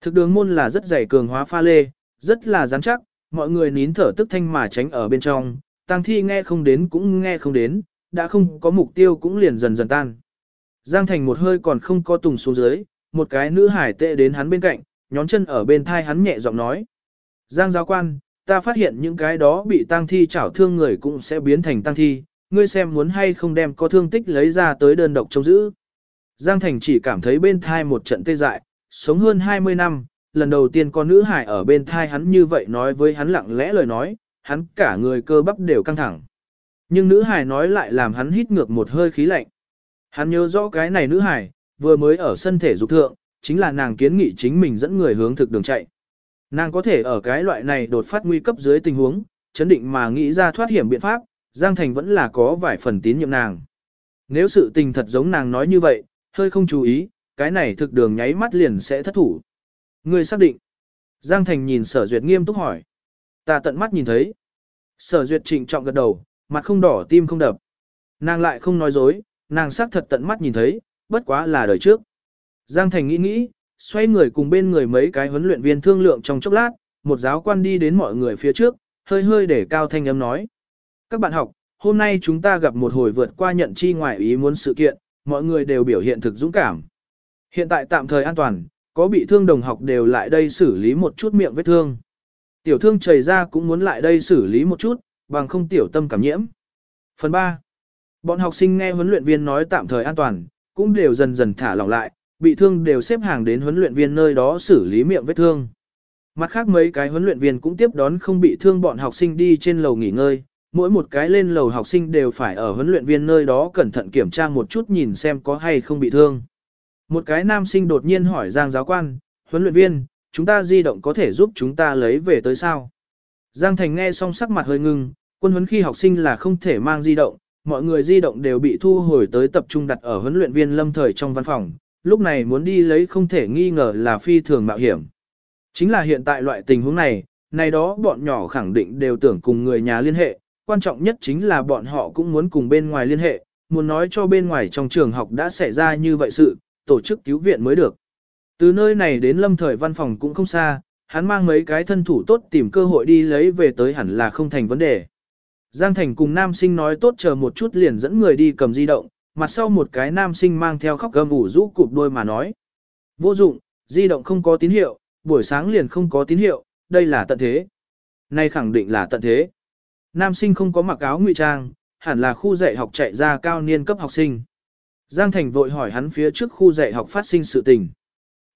Speaker 1: Thực đường môn là rất dày cường hóa pha lê, rất là rắn chắc, mọi người nín thở tức thanh mà tránh ở bên trong, tang thi nghe không đến cũng nghe không đến, đã không có mục tiêu cũng liền dần dần tan. Giang Thành một hơi còn không có tùng xuống dưới, một cái nữ hải tệ đến hắn bên cạnh, nhón chân ở bên thai hắn nhẹ giọng nói. Giang giáo quan, ta phát hiện những cái đó bị tang thi chảo thương người cũng sẽ biến thành tang thi, ngươi xem muốn hay không đem có thương tích lấy ra tới đơn độc trông giữ. Giang Thành chỉ cảm thấy bên thai một trận tê dại, sống hơn 20 năm, lần đầu tiên con nữ hải ở bên thai hắn như vậy nói với hắn lặng lẽ lời nói, hắn cả người cơ bắp đều căng thẳng. Nhưng nữ hải nói lại làm hắn hít ngược một hơi khí lạnh. Hắn nhớ rõ cái này nữ hải, vừa mới ở sân thể dục thượng, chính là nàng kiến nghị chính mình dẫn người hướng thực đường chạy. Nàng có thể ở cái loại này đột phát nguy cấp dưới tình huống, chấn định mà nghĩ ra thoát hiểm biện pháp, Giang Thành vẫn là có vài phần tín nhiệm nàng. Nếu sự tình thật giống nàng nói như vậy, hơi không chú ý, cái này thực đường nháy mắt liền sẽ thất thủ. ngươi xác định. Giang Thành nhìn sở duyệt nghiêm túc hỏi. Ta tận mắt nhìn thấy. Sở duyệt trịnh trọng gật đầu, mặt không đỏ tim không đập. Nàng lại không nói dối, nàng xác thật tận mắt nhìn thấy, bất quá là đời trước. Giang Thành nghĩ nghĩ, xoay người cùng bên người mấy cái huấn luyện viên thương lượng trong chốc lát, một giáo quan đi đến mọi người phía trước, hơi hơi để cao thanh âm nói. Các bạn học, hôm nay chúng ta gặp một hồi vượt qua nhận chi ngoài ý muốn sự kiện, mọi người đều biểu hiện thực dũng cảm. Hiện tại tạm thời an toàn, có bị thương đồng học đều lại đây xử lý một chút miệng vết thương. Tiểu thương chảy ra cũng muốn lại đây xử lý một chút, bằng không tiểu tâm cảm nhiễm. Phần 3. Bọn học sinh nghe huấn luyện viên nói tạm thời an toàn, cũng đều dần dần thả lỏng lại, bị thương đều xếp hàng đến huấn luyện viên nơi đó xử lý miệng vết thương. Mặt khác mấy cái huấn luyện viên cũng tiếp đón không bị thương bọn học sinh đi trên lầu nghỉ ngơi, mỗi một cái lên lầu học sinh đều phải ở huấn luyện viên nơi đó cẩn thận kiểm tra một chút nhìn xem có hay không bị thương. Một cái nam sinh đột nhiên hỏi Giang giáo quan, huấn luyện viên, chúng ta di động có thể giúp chúng ta lấy về tới sao? Giang Thành nghe xong sắc mặt hơi ngưng, quân huấn khi học sinh là không thể mang di động, mọi người di động đều bị thu hồi tới tập trung đặt ở huấn luyện viên lâm thời trong văn phòng, lúc này muốn đi lấy không thể nghi ngờ là phi thường mạo hiểm. Chính là hiện tại loại tình huống này, này đó bọn nhỏ khẳng định đều tưởng cùng người nhà liên hệ, quan trọng nhất chính là bọn họ cũng muốn cùng bên ngoài liên hệ, muốn nói cho bên ngoài trong trường học đã xảy ra như vậy sự, tổ chức cứu viện mới được. Từ nơi này đến lâm thời văn phòng cũng không xa, hắn mang mấy cái thân thủ tốt tìm cơ hội đi lấy về tới hẳn là không thành vấn đề. Giang Thành cùng nam sinh nói tốt chờ một chút liền dẫn người đi cầm di động, mặt sau một cái nam sinh mang theo khóc gầm ủ rũ cụp đôi mà nói. Vô dụng, di động không có tín hiệu, buổi sáng liền không có tín hiệu, đây là tận thế. Nay khẳng định là tận thế. Nam sinh không có mặc áo ngụy trang, hẳn là khu dạy học chạy ra cao niên cấp học sinh. Giang Thành vội hỏi hắn phía trước khu dạy học phát sinh sự tình.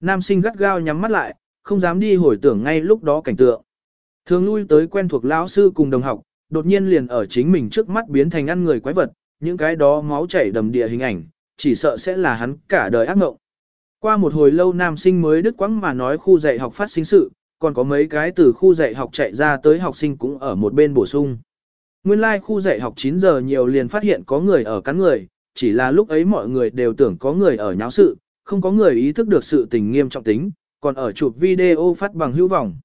Speaker 1: Nam sinh gắt gao nhắm mắt lại, không dám đi hồi tưởng ngay lúc đó cảnh tượng. Thường lui tới quen thuộc lão sư cùng đồng học, đột nhiên liền ở chính mình trước mắt biến thành ăn người quái vật, những cái đó máu chảy đầm địa hình ảnh, chỉ sợ sẽ là hắn cả đời ác mộng. Qua một hồi lâu nam sinh mới đứt quãng mà nói khu dạy học phát sinh sự, còn có mấy cái từ khu dạy học chạy ra tới học sinh cũng ở một bên bổ sung. Nguyên lai like khu dạy học 9 giờ nhiều liền phát hiện có người ở cắn người, chỉ là lúc ấy mọi người đều tưởng có người ở nháo sự, không có người ý thức được sự tình nghiêm trọng tính, còn ở chụp video phát bằng hữu vọng.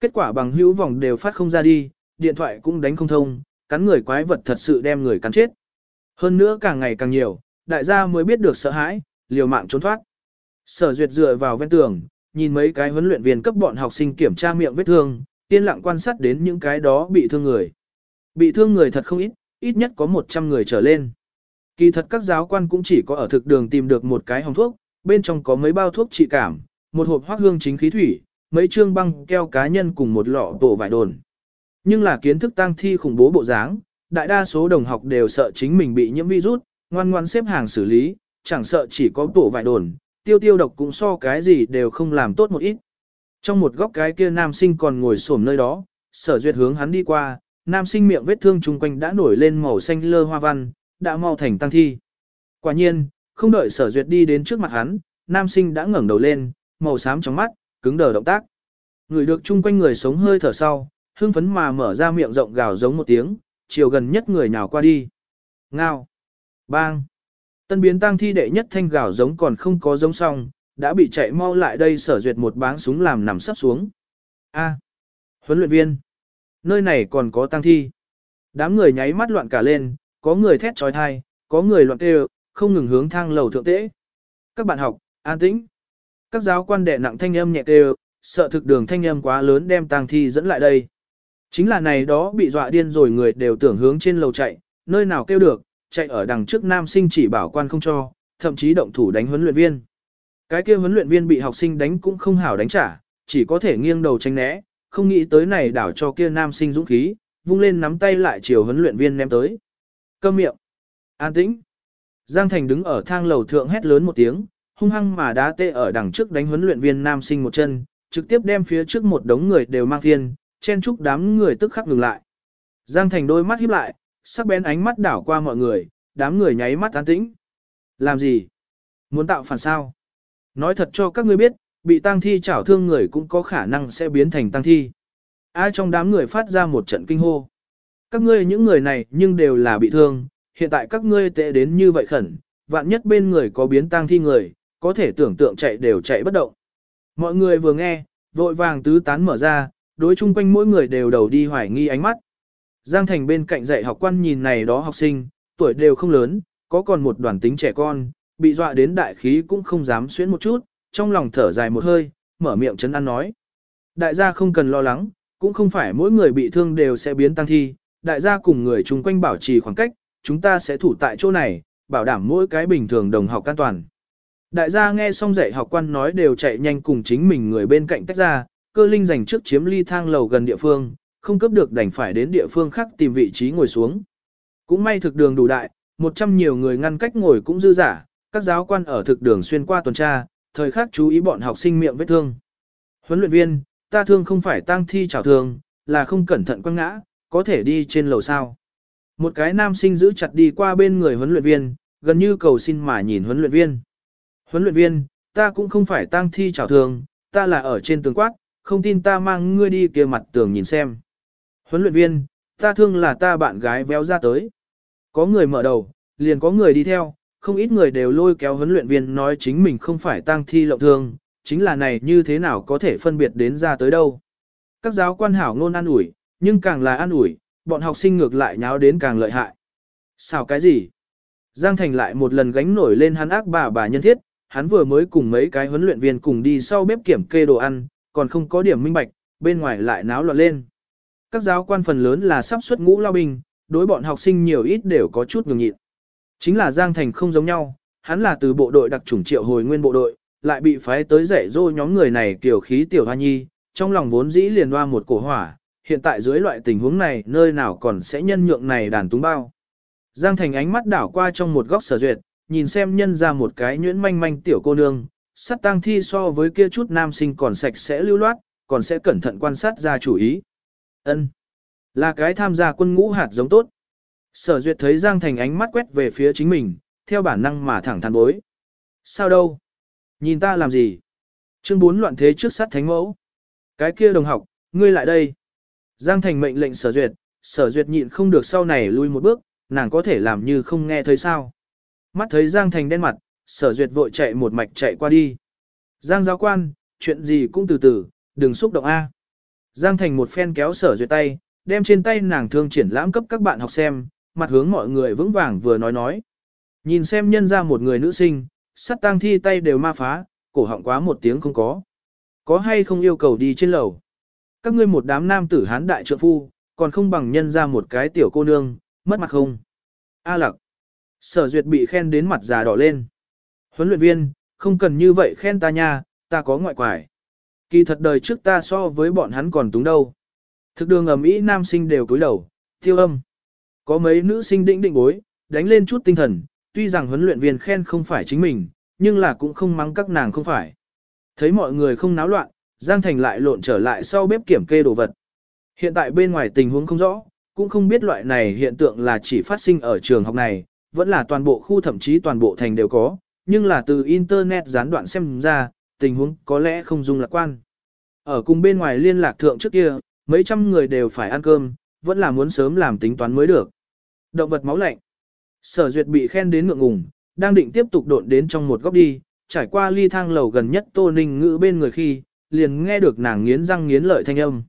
Speaker 1: Kết quả bằng hữu vọng đều phát không ra đi, điện thoại cũng đánh không thông, cắn người quái vật thật sự đem người cắn chết. Hơn nữa càng ngày càng nhiều, đại gia mới biết được sợ hãi, liều mạng trốn thoát. Sở duyệt dựa vào ven tường, nhìn mấy cái huấn luyện viên cấp bọn học sinh kiểm tra miệng vết thương, yên lặng quan sát đến những cái đó bị thương người. Bị thương người thật không ít, ít nhất có 100 người trở lên. Kỳ thật các giáo quan cũng chỉ có ở thực đường tìm được một cái hồng thuốc, bên trong có mấy bao thuốc trị cảm, một hộp hoác hương chính khí thủy, mấy trương băng keo cá nhân cùng một lọ tổ vải đồn. Nhưng là kiến thức tăng thi khủng bố bộ dáng, đại đa số đồng học đều sợ chính mình bị nhiễm virus, ngoan ngoan xếp hàng xử lý, chẳng sợ chỉ có tổ vải đồn, tiêu tiêu độc cũng so cái gì đều không làm tốt một ít. Trong một góc cái kia nam sinh còn ngồi xổm nơi đó, sở duyệt hướng hắn đi qua, nam sinh miệng vết thương chung quanh đã nổi lên màu xanh lơ hoa văn, đã mau thành tăng thi. Quả nhiên, không đợi sở duyệt đi đến trước mặt hắn, nam sinh đã ngẩng đầu lên, màu xám trong mắt, cứng đờ động tác. Người được chung quanh người sống hơi thở sau, hưng phấn mà mở ra miệng rộng gào giống một tiếng, chiều gần nhất người nào qua đi. Ngao. Bang. Tân biến tăng thi đệ nhất thanh gào giống còn không có giống xong, đã bị chạy mau lại đây sở duyệt một báng súng làm nằm sắp xuống. A. Huấn luyện viên. Nơi này còn có tăng thi. Đám người nháy mắt loạn cả lên, có người thét trói thai, có người loạn kêu, không ngừng hướng thang lầu thượng tễ. Các bạn học, an tĩnh. Các giáo quan đệ nặng thanh âm nhẹ kêu, sợ thực đường thanh âm quá lớn đem tang thi dẫn lại đây. Chính là này đó bị dọa điên rồi người đều tưởng hướng trên lầu chạy, nơi nào kêu được, chạy ở đằng trước nam sinh chỉ bảo quan không cho, thậm chí động thủ đánh huấn luyện viên. Cái kia huấn luyện viên bị học sinh đánh cũng không hảo đánh trả, chỉ có thể nghiêng đầu tránh né, không nghĩ tới này đảo cho kia nam sinh dũng khí, vung lên nắm tay lại chiều huấn luyện viên ném tới. Câm miệng. An tĩnh. Giang Thành đứng ở thang lầu thượng hét lớn một tiếng, hung hăng mà đá tê ở đằng trước đánh huấn luyện viên nam sinh một chân, trực tiếp đem phía trước một đống người đều mang phiên, chen chúc đám người tức khắc ngừng lại. Giang Thành đôi mắt híp lại, sắc bén ánh mắt đảo qua mọi người, đám người nháy mắt an tĩnh. Làm gì? Muốn tạo phản sao? Nói thật cho các ngươi biết, bị tang thi chảo thương người cũng có khả năng sẽ biến thành tang thi. Ai trong đám người phát ra một trận kinh hô. Các ngươi những người này nhưng đều là bị thương, hiện tại các ngươi tệ đến như vậy khẩn, vạn nhất bên người có biến tang thi người, có thể tưởng tượng chạy đều chạy bất động. Mọi người vừa nghe, vội vàng tứ tán mở ra, đối chung quanh mỗi người đều đầu đi hoài nghi ánh mắt. Giang Thành bên cạnh dạy học quan nhìn này đó học sinh, tuổi đều không lớn, có còn một đoàn tính trẻ con, bị dọa đến đại khí cũng không dám xuyến một chút, trong lòng thở dài một hơi, mở miệng chấn an nói. Đại gia không cần lo lắng, cũng không phải mỗi người bị thương đều sẽ biến tăng thi, đại gia cùng người chung quanh bảo trì khoảng cách, chúng ta sẽ thủ tại chỗ này, bảo đảm mỗi cái bình thường đồng học an toàn. Đại gia nghe xong dạy học quan nói đều chạy nhanh cùng chính mình người bên cạnh tách ra, cơ linh dành trước chiếm ly thang lầu gần địa phương, không cấp được đành phải đến địa phương khác tìm vị trí ngồi xuống. Cũng may thực đường đủ đại, một trăm nhiều người ngăn cách ngồi cũng dư giả, các giáo quan ở thực đường xuyên qua tuần tra, thời khắc chú ý bọn học sinh miệng vết thương. Huấn luyện viên, ta thương không phải tang thi chảo thương, là không cẩn thận quăng ngã, có thể đi trên lầu sao. Một cái nam sinh giữ chặt đi qua bên người huấn luyện viên, gần như cầu xin mà nhìn huấn luyện viên. Huấn luyện viên, ta cũng không phải tang thi chảo thương, ta là ở trên tường quát, không tin ta mang ngươi đi kia mặt tường nhìn xem. Huấn luyện viên, ta thương là ta bạn gái véo ra tới. Có người mở đầu, liền có người đi theo, không ít người đều lôi kéo huấn luyện viên nói chính mình không phải tăng thi lộng thương, chính là này như thế nào có thể phân biệt đến ra tới đâu. Các giáo quan hảo ngôn an ủi, nhưng càng là an ủi, bọn học sinh ngược lại nháo đến càng lợi hại. Sao cái gì? Giang Thành lại một lần gánh nổi lên hắn ác bà bà nhân thiết, hắn vừa mới cùng mấy cái huấn luyện viên cùng đi sau bếp kiểm kê đồ ăn, còn không có điểm minh bạch, bên ngoài lại náo loạn lên. Các giáo quan phần lớn là sắp xuất ngũ lao binh, đối bọn học sinh nhiều ít đều có chút ngừng nhịn. Chính là Giang Thành không giống nhau, hắn là từ bộ đội đặc chủng triệu hồi nguyên bộ đội, lại bị phái tới dạy dỗ nhóm người này kiểu khí tiểu hoa nhi, trong lòng vốn dĩ liền hoa một cổ hỏa, hiện tại dưới loại tình huống này nơi nào còn sẽ nhân nhượng này đàn túng bao. Giang Thành ánh mắt đảo qua trong một góc sở duyệt, nhìn xem nhân ra một cái nhuyễn manh manh tiểu cô nương, sắt tang thi so với kia chút nam sinh còn sạch sẽ lưu loát, còn sẽ cẩn thận quan sát ra chủ ý. Ân, Là cái tham gia quân ngũ hạt giống tốt. Sở duyệt thấy Giang Thành ánh mắt quét về phía chính mình, theo bản năng mà thẳng thắn bối. Sao đâu? Nhìn ta làm gì? Chương 4 loạn thế trước sát thánh mẫu. Cái kia đồng học, ngươi lại đây. Giang Thành mệnh lệnh sở duyệt, sở duyệt nhịn không được sau này lui một bước, nàng có thể làm như không nghe thấy sao. Mắt thấy Giang Thành đen mặt, sở duyệt vội chạy một mạch chạy qua đi. Giang giáo quan, chuyện gì cũng từ từ, đừng xúc động A. Giang Thành một phen kéo sở duyệt tay, đem trên tay nàng thương triển lãm cấp các bạn học xem, mặt hướng mọi người vững vàng vừa nói nói. Nhìn xem nhân ra một người nữ sinh, sắt tang thi tay đều ma phá, cổ họng quá một tiếng không có. Có hay không yêu cầu đi trên lầu? Các ngươi một đám nam tử hán đại trượng phu, còn không bằng nhân ra một cái tiểu cô nương, mất mặt không? A lặc. Sở duyệt bị khen đến mặt già đỏ lên. Huấn luyện viên, không cần như vậy khen ta nha, ta có ngoại quải. Kỳ thật đời trước ta so với bọn hắn còn túng đâu. Thực đường ẩm ý nam sinh đều cúi đầu, tiêu âm. Có mấy nữ sinh định định bối, đánh lên chút tinh thần, tuy rằng huấn luyện viên khen không phải chính mình, nhưng là cũng không mắng các nàng không phải. Thấy mọi người không náo loạn, Giang Thành lại lộn trở lại sau bếp kiểm kê đồ vật. Hiện tại bên ngoài tình huống không rõ, cũng không biết loại này hiện tượng là chỉ phát sinh ở trường học này, vẫn là toàn bộ khu thậm chí toàn bộ thành đều có, nhưng là từ Internet gián đoạn xem ra, tình huống có lẽ không dung lạc quan. Ở cùng bên ngoài liên lạc thượng trước kia, mấy trăm người đều phải ăn cơm, vẫn là muốn sớm làm tính toán mới được. Động vật máu lạnh. Sở duyệt bị khen đến ngượng ngùng, đang định tiếp tục độn đến trong một góc đi, trải qua ly thang lầu gần nhất Tô Ninh Ngữ bên người khi, liền nghe được nàng nghiến răng nghiến lợi thanh âm.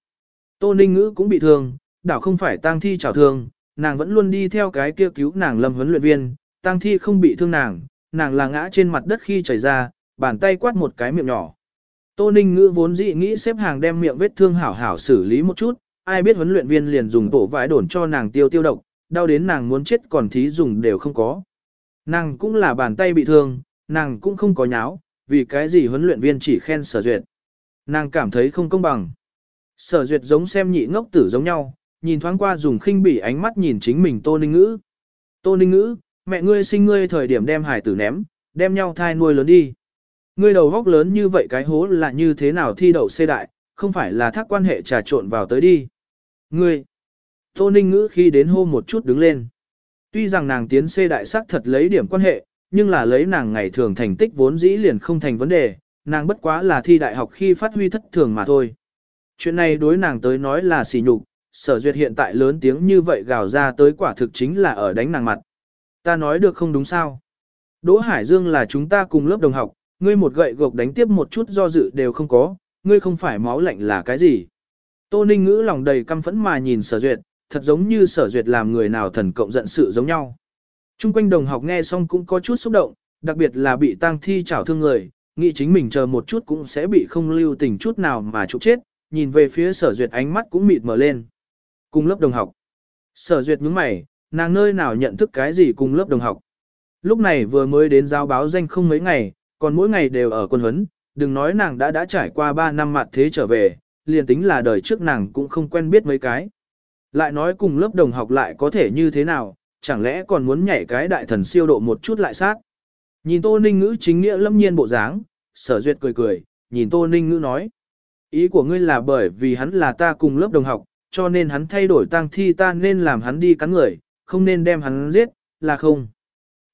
Speaker 1: Tô Ninh Ngữ cũng bị thương, đảo không phải tang thi trào thương, nàng vẫn luôn đi theo cái kia cứu nàng lâm huấn luyện viên, tang thi không bị thương nàng, nàng là ngã trên mặt đất khi chảy ra, bàn tay quát một cái miệng nhỏ. Tô Ninh Ngữ vốn dị nghĩ xếp hàng đem miệng vết thương hảo hảo xử lý một chút, ai biết huấn luyện viên liền dùng tổ vải đổn cho nàng tiêu tiêu độc, đau đến nàng muốn chết còn thí dùng đều không có. Nàng cũng là bàn tay bị thương, nàng cũng không có nháo, vì cái gì huấn luyện viên chỉ khen sở duyệt. Nàng cảm thấy không công bằng. Sở duyệt giống xem nhị ngốc tử giống nhau, nhìn thoáng qua dùng khinh bỉ ánh mắt nhìn chính mình Tô Ninh Ngữ. Tô Ninh Ngữ, mẹ ngươi sinh ngươi thời điểm đem hải tử ném, đem nhau thai nuôi lớn đi. Ngươi đầu góc lớn như vậy cái hố là như thế nào thi đậu xê đại, không phải là thác quan hệ trà trộn vào tới đi. Ngươi, Tô Ninh Ngữ khi đến hô một chút đứng lên. Tuy rằng nàng tiến xê đại sắc thật lấy điểm quan hệ, nhưng là lấy nàng ngày thường thành tích vốn dĩ liền không thành vấn đề, nàng bất quá là thi đại học khi phát huy thất thường mà thôi. Chuyện này đối nàng tới nói là xỉ nhục, sở duyệt hiện tại lớn tiếng như vậy gào ra tới quả thực chính là ở đánh nàng mặt. Ta nói được không đúng sao? Đỗ Hải Dương là chúng ta cùng lớp đồng học, ngươi một gậy gộc đánh tiếp một chút do dự đều không có, ngươi không phải máu lạnh là cái gì? Tô Ninh ngữ lòng đầy căm phẫn mà nhìn sở duyệt, thật giống như sở duyệt làm người nào thần cộng giận sự giống nhau. Trung quanh đồng học nghe xong cũng có chút xúc động, đặc biệt là bị tang thi chảo thương người, nghĩ chính mình chờ một chút cũng sẽ bị không lưu tình chút nào mà trục chết, nhìn về phía sở duyệt ánh mắt cũng mịt mở lên. Cùng lớp đồng học. Sở duyệt nhướng mày, nàng nơi nào nhận thức cái gì cùng lớp đồng học. Lúc này vừa mới đến giáo báo danh không mấy ngày, còn mỗi ngày đều ở quân huấn, đừng nói nàng đã đã trải qua 3 năm mặt thế trở về, liền tính là đời trước nàng cũng không quen biết mấy cái. Lại nói cùng lớp đồng học lại có thể như thế nào, chẳng lẽ còn muốn nhảy cái đại thần siêu độ một chút lại sát. Nhìn Tô Ninh Ngữ chính nghĩa lâm nhiên bộ dáng, sở duyệt cười cười, nhìn Tô Ninh Ngữ nói. Ý của ngươi là bởi vì hắn là ta cùng lớp đồng học, cho nên hắn thay đổi tang thi ta nên làm hắn đi cắn người, không nên đem hắn giết, là không.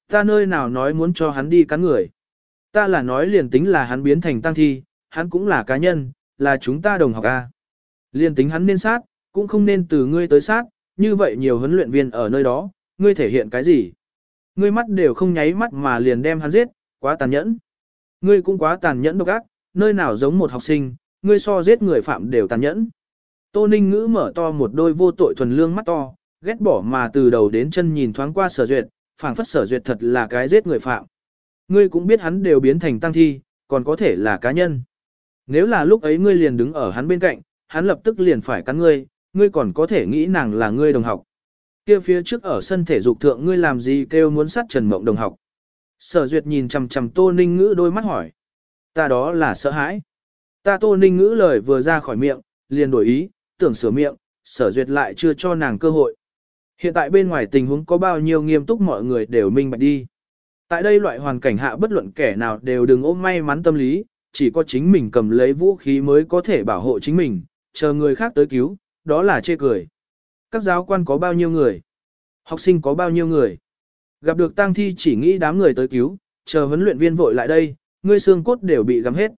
Speaker 1: Ta nơi nào nói muốn cho hắn đi cắn người. Ta là nói liền tính là hắn biến thành tăng thi, hắn cũng là cá nhân, là chúng ta đồng học A. Liền tính hắn nên sát, cũng không nên từ ngươi tới sát, như vậy nhiều huấn luyện viên ở nơi đó, ngươi thể hiện cái gì? Ngươi mắt đều không nháy mắt mà liền đem hắn giết, quá tàn nhẫn. Ngươi cũng quá tàn nhẫn độc ác, nơi nào giống một học sinh, ngươi so giết người phạm đều tàn nhẫn. Tô Ninh Ngữ mở to một đôi vô tội thuần lương mắt to, ghét bỏ mà từ đầu đến chân nhìn thoáng qua sở duyệt, phảng phất sở duyệt thật là cái giết người phạm. Ngươi cũng biết hắn đều biến thành tăng thi, còn có thể là cá nhân. Nếu là lúc ấy ngươi liền đứng ở hắn bên cạnh, hắn lập tức liền phải cắn ngươi, ngươi còn có thể nghĩ nàng là ngươi đồng học. Kia phía trước ở sân thể dục thượng ngươi làm gì kêu muốn sát Trần Mộng đồng học. Sở Duyệt nhìn chằm chằm Tô Ninh Ngữ đôi mắt hỏi. Ta đó là sợ hãi. Ta Tô Ninh Ngữ lời vừa ra khỏi miệng, liền đổi ý, tưởng sửa miệng, Sở Duyệt lại chưa cho nàng cơ hội. Hiện tại bên ngoài tình huống có bao nhiêu nghiêm túc mọi người đều minh bạch đi. Tại đây loại hoàn cảnh hạ bất luận kẻ nào đều đừng ôm may mắn tâm lý, chỉ có chính mình cầm lấy vũ khí mới có thể bảo hộ chính mình, chờ người khác tới cứu, đó là chê cười. Các giáo quan có bao nhiêu người? Học sinh có bao nhiêu người? Gặp được tang thi chỉ nghĩ đám người tới cứu, chờ huấn luyện viên vội lại đây, ngươi xương cốt đều bị gắm hết.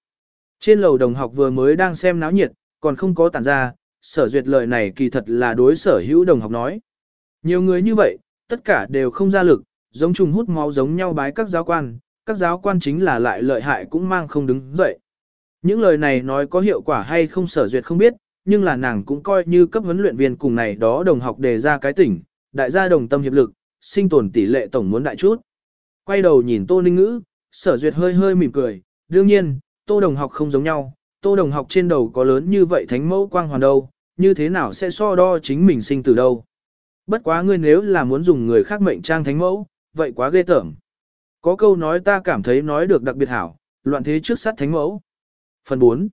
Speaker 1: Trên lầu đồng học vừa mới đang xem náo nhiệt, còn không có tản ra, sở duyệt lời này kỳ thật là đối sở hữu đồng học nói. Nhiều người như vậy, tất cả đều không ra lực, giống trùng hút máu giống nhau bái các giáo quan, các giáo quan chính là lại lợi hại cũng mang không đứng dậy. Những lời này nói có hiệu quả hay không sở duyệt không biết, nhưng là nàng cũng coi như cấp huấn luyện viên cùng này đó đồng học đề ra cái tỉnh, đại gia đồng tâm hiệp lực, sinh tồn tỷ lệ tổng muốn đại chút. Quay đầu nhìn Tô Ninh Ngữ, sở duyệt hơi hơi mỉm cười, đương nhiên, Tô đồng học không giống nhau, Tô đồng học trên đầu có lớn như vậy thánh mẫu quang hoàn đâu, như thế nào sẽ so đo chính mình sinh từ đâu. Bất quá ngươi nếu là muốn dùng người khác mệnh trang thánh mẫu, vậy quá ghê tởm. Có câu nói ta cảm thấy nói được đặc biệt hảo, loạn thế trước sát thánh mẫu. Phần 4.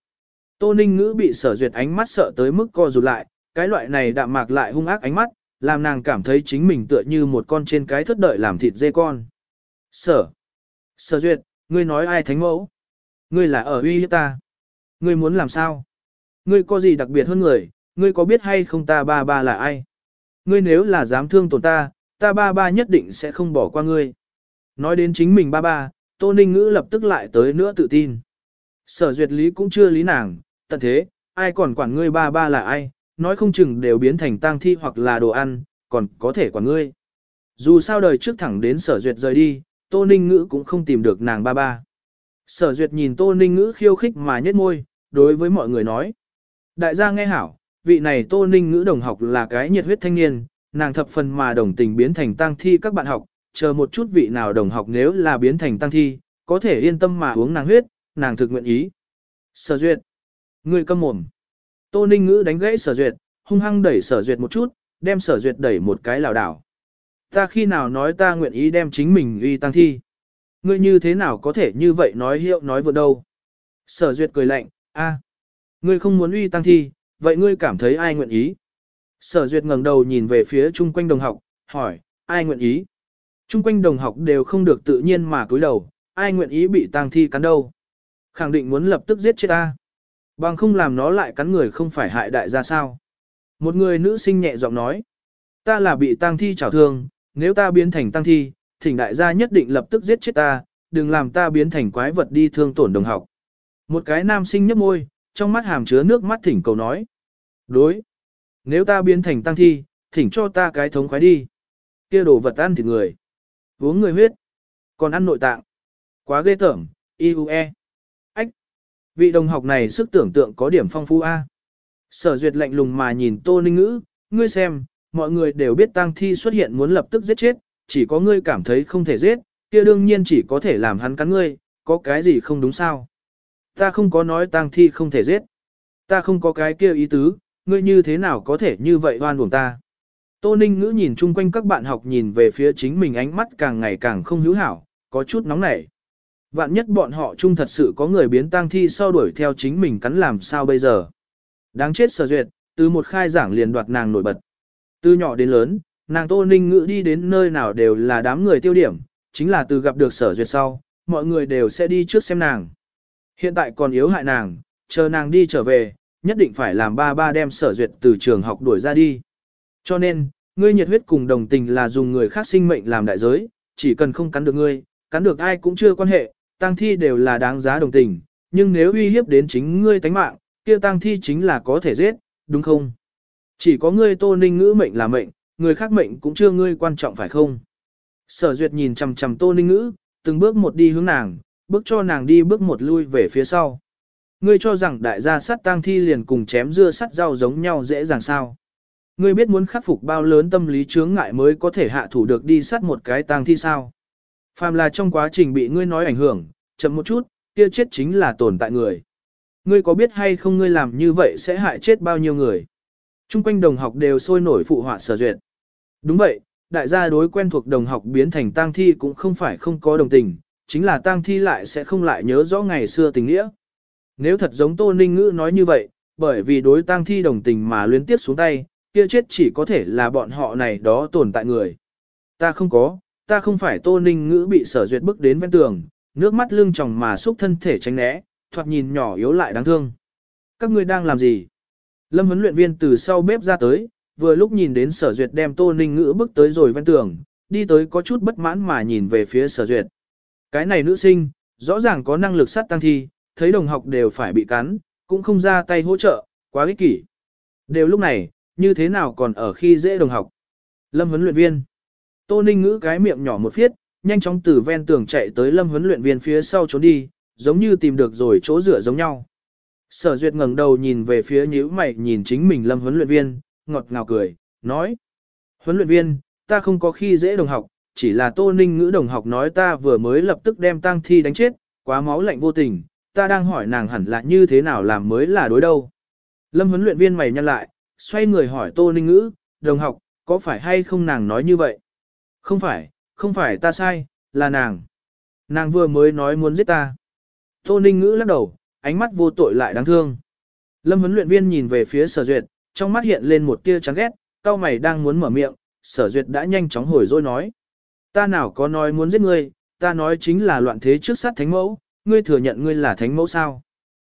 Speaker 1: Tô Ninh Ngữ bị sở duyệt ánh mắt sợ tới mức co rụt lại, cái loại này đạm mạc lại hung ác ánh mắt, làm nàng cảm thấy chính mình tựa như một con trên cái thất đợi làm thịt dê con. Sở. Sở duyệt, ngươi nói ai thánh mẫu? Ngươi là ở uy hiếp ta. Ngươi muốn làm sao? Ngươi có gì đặc biệt hơn người, ngươi có biết hay không ta ba ba là ai? Ngươi nếu là dám thương tổn ta, ta ba ba nhất định sẽ không bỏ qua ngươi. Nói đến chính mình ba ba, Tô Ninh Ngữ lập tức lại tới nữa tự tin. Sở duyệt lý cũng chưa lý nàng, tận thế, ai còn quản ngươi ba ba là ai, nói không chừng đều biến thành tang thi hoặc là đồ ăn, còn có thể quản ngươi. Dù sao đời trước thẳng đến sở duyệt rời đi, Tô Ninh Ngữ cũng không tìm được nàng ba ba. Sở duyệt nhìn Tô Ninh Ngữ khiêu khích mà nhếch môi, đối với mọi người nói. Đại gia nghe hảo, vị này Tô Ninh Ngữ đồng học là cái nhiệt huyết thanh niên, nàng thập phần mà đồng tình biến thành tang thi các bạn học, chờ một chút vị nào đồng học nếu là biến thành tang thi, có thể yên tâm mà uống nàng huyết, nàng thực nguyện ý. Sở duyệt. Người câm mồm. Tô Ninh Ngữ đánh gãy sở duyệt, hung hăng đẩy sở duyệt một chút, đem sở duyệt đẩy một cái lảo đảo. Ta khi nào nói ta nguyện ý đem chính mình uy tăng thi. Ngươi như thế nào có thể như vậy nói hiệu nói vượt đâu. Sở duyệt cười lạnh, a, Ngươi không muốn uy tăng thi, vậy ngươi cảm thấy ai nguyện ý? Sở duyệt ngẩng đầu nhìn về phía chung quanh đồng học, hỏi, ai nguyện ý? Chung quanh đồng học đều không được tự nhiên mà cúi đầu, ai nguyện ý bị tăng thi cắn đâu? Khẳng định muốn lập tức giết chết ta. Bằng không làm nó lại cắn người không phải hại đại gia sao. Một người nữ sinh nhẹ giọng nói. Ta là bị tang thi trảo thương, nếu ta biến thành tang thi, thỉnh đại gia nhất định lập tức giết chết ta, đừng làm ta biến thành quái vật đi thương tổn đồng học. Một cái nam sinh nhấp môi, trong mắt hàm chứa nước mắt thỉnh cầu nói. Đối. Nếu ta biến thành tăng thi, thỉnh cho ta cái thống khoái đi. kia đồ vật ăn thịt người. Uống người huyết. Còn ăn nội tạng. Quá ghê tởm, IUE. Vị đồng học này sức tưởng tượng có điểm phong phú A. Sở duyệt lạnh lùng mà nhìn tô ninh ngữ, ngươi xem, mọi người đều biết tăng thi xuất hiện muốn lập tức giết chết, chỉ có ngươi cảm thấy không thể giết, kia đương nhiên chỉ có thể làm hắn cắn ngươi, có cái gì không đúng sao. Ta không có nói tăng thi không thể giết. Ta không có cái kia ý tứ, ngươi như thế nào có thể như vậy hoan buồn ta. Tô Ninh ngữ nhìn chung quanh các bạn học nhìn về phía chính mình ánh mắt càng ngày càng không hữu hảo, có chút nóng nảy. Vạn nhất bọn họ chung thật sự có người biến tang thi sau đuổi theo chính mình cắn làm sao bây giờ. Đáng chết sở duyệt, từ một khai giảng liền đoạt nàng nổi bật. Từ nhỏ đến lớn, nàng Tô Ninh Ngữ đi đến nơi nào đều là đám người tiêu điểm, chính là từ gặp được sở duyệt sau, mọi người đều sẽ đi trước xem nàng. Hiện tại còn yếu hại nàng, chờ nàng đi trở về, nhất định phải làm ba ba đem sở duyệt từ trường học đuổi ra đi. Cho nên, ngươi nhiệt huyết cùng đồng tình là dùng người khác sinh mệnh làm đại giới, chỉ cần không cắn được ngươi, cắn được ai cũng chưa quan hệ, tang thi đều là đáng giá đồng tình, nhưng nếu uy hiếp đến chính ngươi tánh mạng, kia tang thi chính là có thể giết, đúng không? Chỉ có ngươi tô ninh ngữ mệnh là mệnh, người khác mệnh cũng chưa ngươi quan trọng phải không? Sở duyệt nhìn chằm chằm tô ninh ngữ, từng bước một đi hướng nàng, bước cho nàng đi bước một lui về phía sau. Ngươi cho rằng đại gia sát tang thi liền cùng chém dưa sắt rau giống nhau dễ dàng sao? Ngươi biết muốn khắc phục bao lớn tâm lý chướng ngại mới có thể hạ thủ được đi sát một cái tang thi sao? Phàm là trong quá trình bị ngươi nói ảnh hưởng, chậm một chút, kia chết chính là tồn tại người. Ngươi có biết hay không ngươi làm như vậy sẽ hại chết bao nhiêu người? Trung quanh đồng học đều sôi nổi phụ họa sở duyệt. Đúng vậy, đại gia đối quen thuộc đồng học biến thành tang thi cũng không phải không có đồng tình, chính là tang thi lại sẽ không lại nhớ rõ ngày xưa tình nghĩa. Nếu thật giống Tô Ninh Ngữ nói như vậy, bởi vì đối tang thi đồng tình mà luyến tiếp xuống tay, kia chết chỉ có thể là bọn họ này đó tồn tại người. Ta không có, ta không phải Tô Ninh Ngữ bị sở duyệt bức đến ven tường, nước mắt lưng tròng mà xúc thân thể tránh né, thoạt nhìn nhỏ yếu lại đáng thương. Các ngươi đang làm gì? Lâm huấn luyện viên từ sau bếp ra tới, vừa lúc nhìn đến sở duyệt đem Tô Ninh Ngữ bức tới rồi ven tường, đi tới có chút bất mãn mà nhìn về phía sở duyệt. Cái này nữ sinh, rõ ràng có năng lực sát tăng thi, thấy đồng học đều phải bị cắn, cũng không ra tay hỗ trợ, quá ích kỷ. Đều lúc này, như thế nào còn ở khi dễ đồng học. Lâm huấn luyện viên. Tô Ninh ngữ cái miệng nhỏ một phiết, nhanh chóng từ ven tường chạy tới lâm huấn luyện viên phía sau trốn đi, giống như tìm được rồi chỗ rửa giống nhau. Sở duyệt ngẩng đầu nhìn về phía nhíu mày nhìn chính mình lâm huấn luyện viên, ngọt ngào cười, nói. Huấn luyện viên, ta không có khi dễ đồng học, chỉ là tô ninh ngữ đồng học nói ta vừa mới lập tức đem tang thi đánh chết, quá máu lạnh vô tình, ta đang hỏi nàng hẳn là như thế nào làm mới là đối đâu. Lâm huấn luyện viên mày nhăn lại, xoay người hỏi tô ninh ngữ, đồng học, có phải hay không nàng nói như vậy? Không phải, không phải ta sai, là nàng. Nàng vừa mới nói muốn giết ta. Tô ninh ngữ lắc đầu, ánh mắt vô tội lại đáng thương. Lâm huấn luyện viên nhìn về phía sở duyệt, trong mắt hiện lên một tia chán ghét, cao mày đang muốn mở miệng, sở duyệt đã nhanh chóng hồi dối nói. Ta nào có nói muốn giết ngươi, ta nói chính là loạn thế trước sát thánh mẫu, ngươi thừa nhận ngươi là thánh mẫu sao?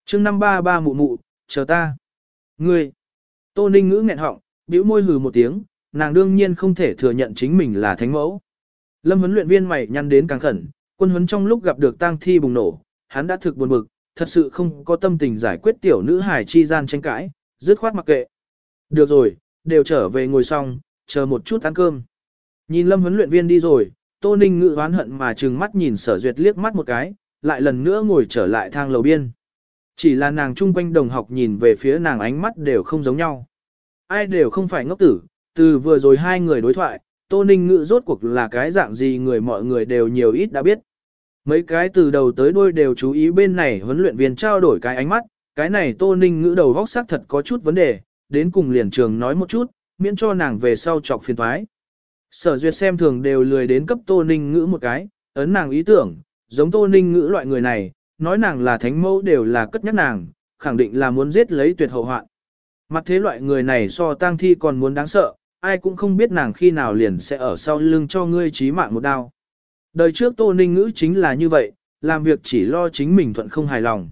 Speaker 1: chương năm ba ba mụ mụ, chờ ta. Ngươi. Tô Ninh ngữ nghẹn họng, bĩu môi hừ một tiếng, nàng đương nhiên không thể thừa nhận chính mình là thánh mẫu. Lâm huấn luyện viên mày nhăn đến càng khẩn, quân huấn trong lúc gặp được tang thi bùng nổ, hắn đã thực buồn bực, thật sự không có tâm tình giải quyết tiểu nữ hài chi gian tranh cãi, dứt khoát mặc kệ. Được rồi, đều trở về ngồi xong, chờ một chút ăn cơm. Nhìn lâm huấn luyện viên đi rồi, Tô Ninh ngự oán hận mà trừng mắt nhìn sở duyệt liếc mắt một cái, lại lần nữa ngồi trở lại thang lầu biên. Chỉ là nàng chung quanh đồng học nhìn về phía nàng ánh mắt đều không giống nhau. Ai đều không phải ngốc tử, từ vừa rồi hai người đối thoại, Tô Ninh Ngự rốt cuộc là cái dạng gì người mọi người đều nhiều ít đã biết. Mấy cái từ đầu tới đuôi đều chú ý bên này huấn luyện viên trao đổi cái ánh mắt, cái này Tô Ninh Ngữ đầu vóc sắc thật có chút vấn đề, đến cùng liền trường nói một chút, miễn cho nàng về sau chọc phiền thoái. Sở duyệt xem thường đều lười đến cấp Tô Ninh Ngữ một cái, ấn nàng ý tưởng, giống Tô Ninh Ngữ loại người này, nói nàng là thánh mẫu đều là cất nhắc nàng, khẳng định là muốn giết lấy tuyệt hậu hoạn. Mặt thế loại người này so tang thi còn muốn đáng sợ, ai cũng không biết nàng khi nào liền sẽ ở sau lưng cho ngươi chí mạng một đao. Đời trước Tô Ninh Ngữ chính là như vậy, làm việc chỉ lo chính mình thuận không hài lòng.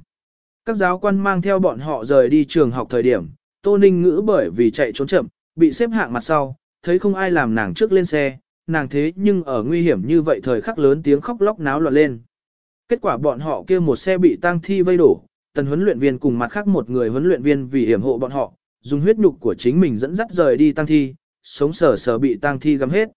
Speaker 1: Các giáo quan mang theo bọn họ rời đi trường học thời điểm, Tô Ninh Ngữ bởi vì chạy trốn chậm, bị xếp hạng mặt sau, thấy không ai làm nàng trước lên xe, nàng thế nhưng ở nguy hiểm như vậy thời khắc lớn tiếng khóc lóc náo loạn lên. Kết quả bọn họ kia một xe bị tang thi vây đổ, tần huấn luyện viên cùng mặt khác một người huấn luyện viên vì hiểm hộ bọn họ, dùng huyết nhục của chính mình dẫn dắt rời đi tang thi, sống sờ sờ bị tang thi găm hết.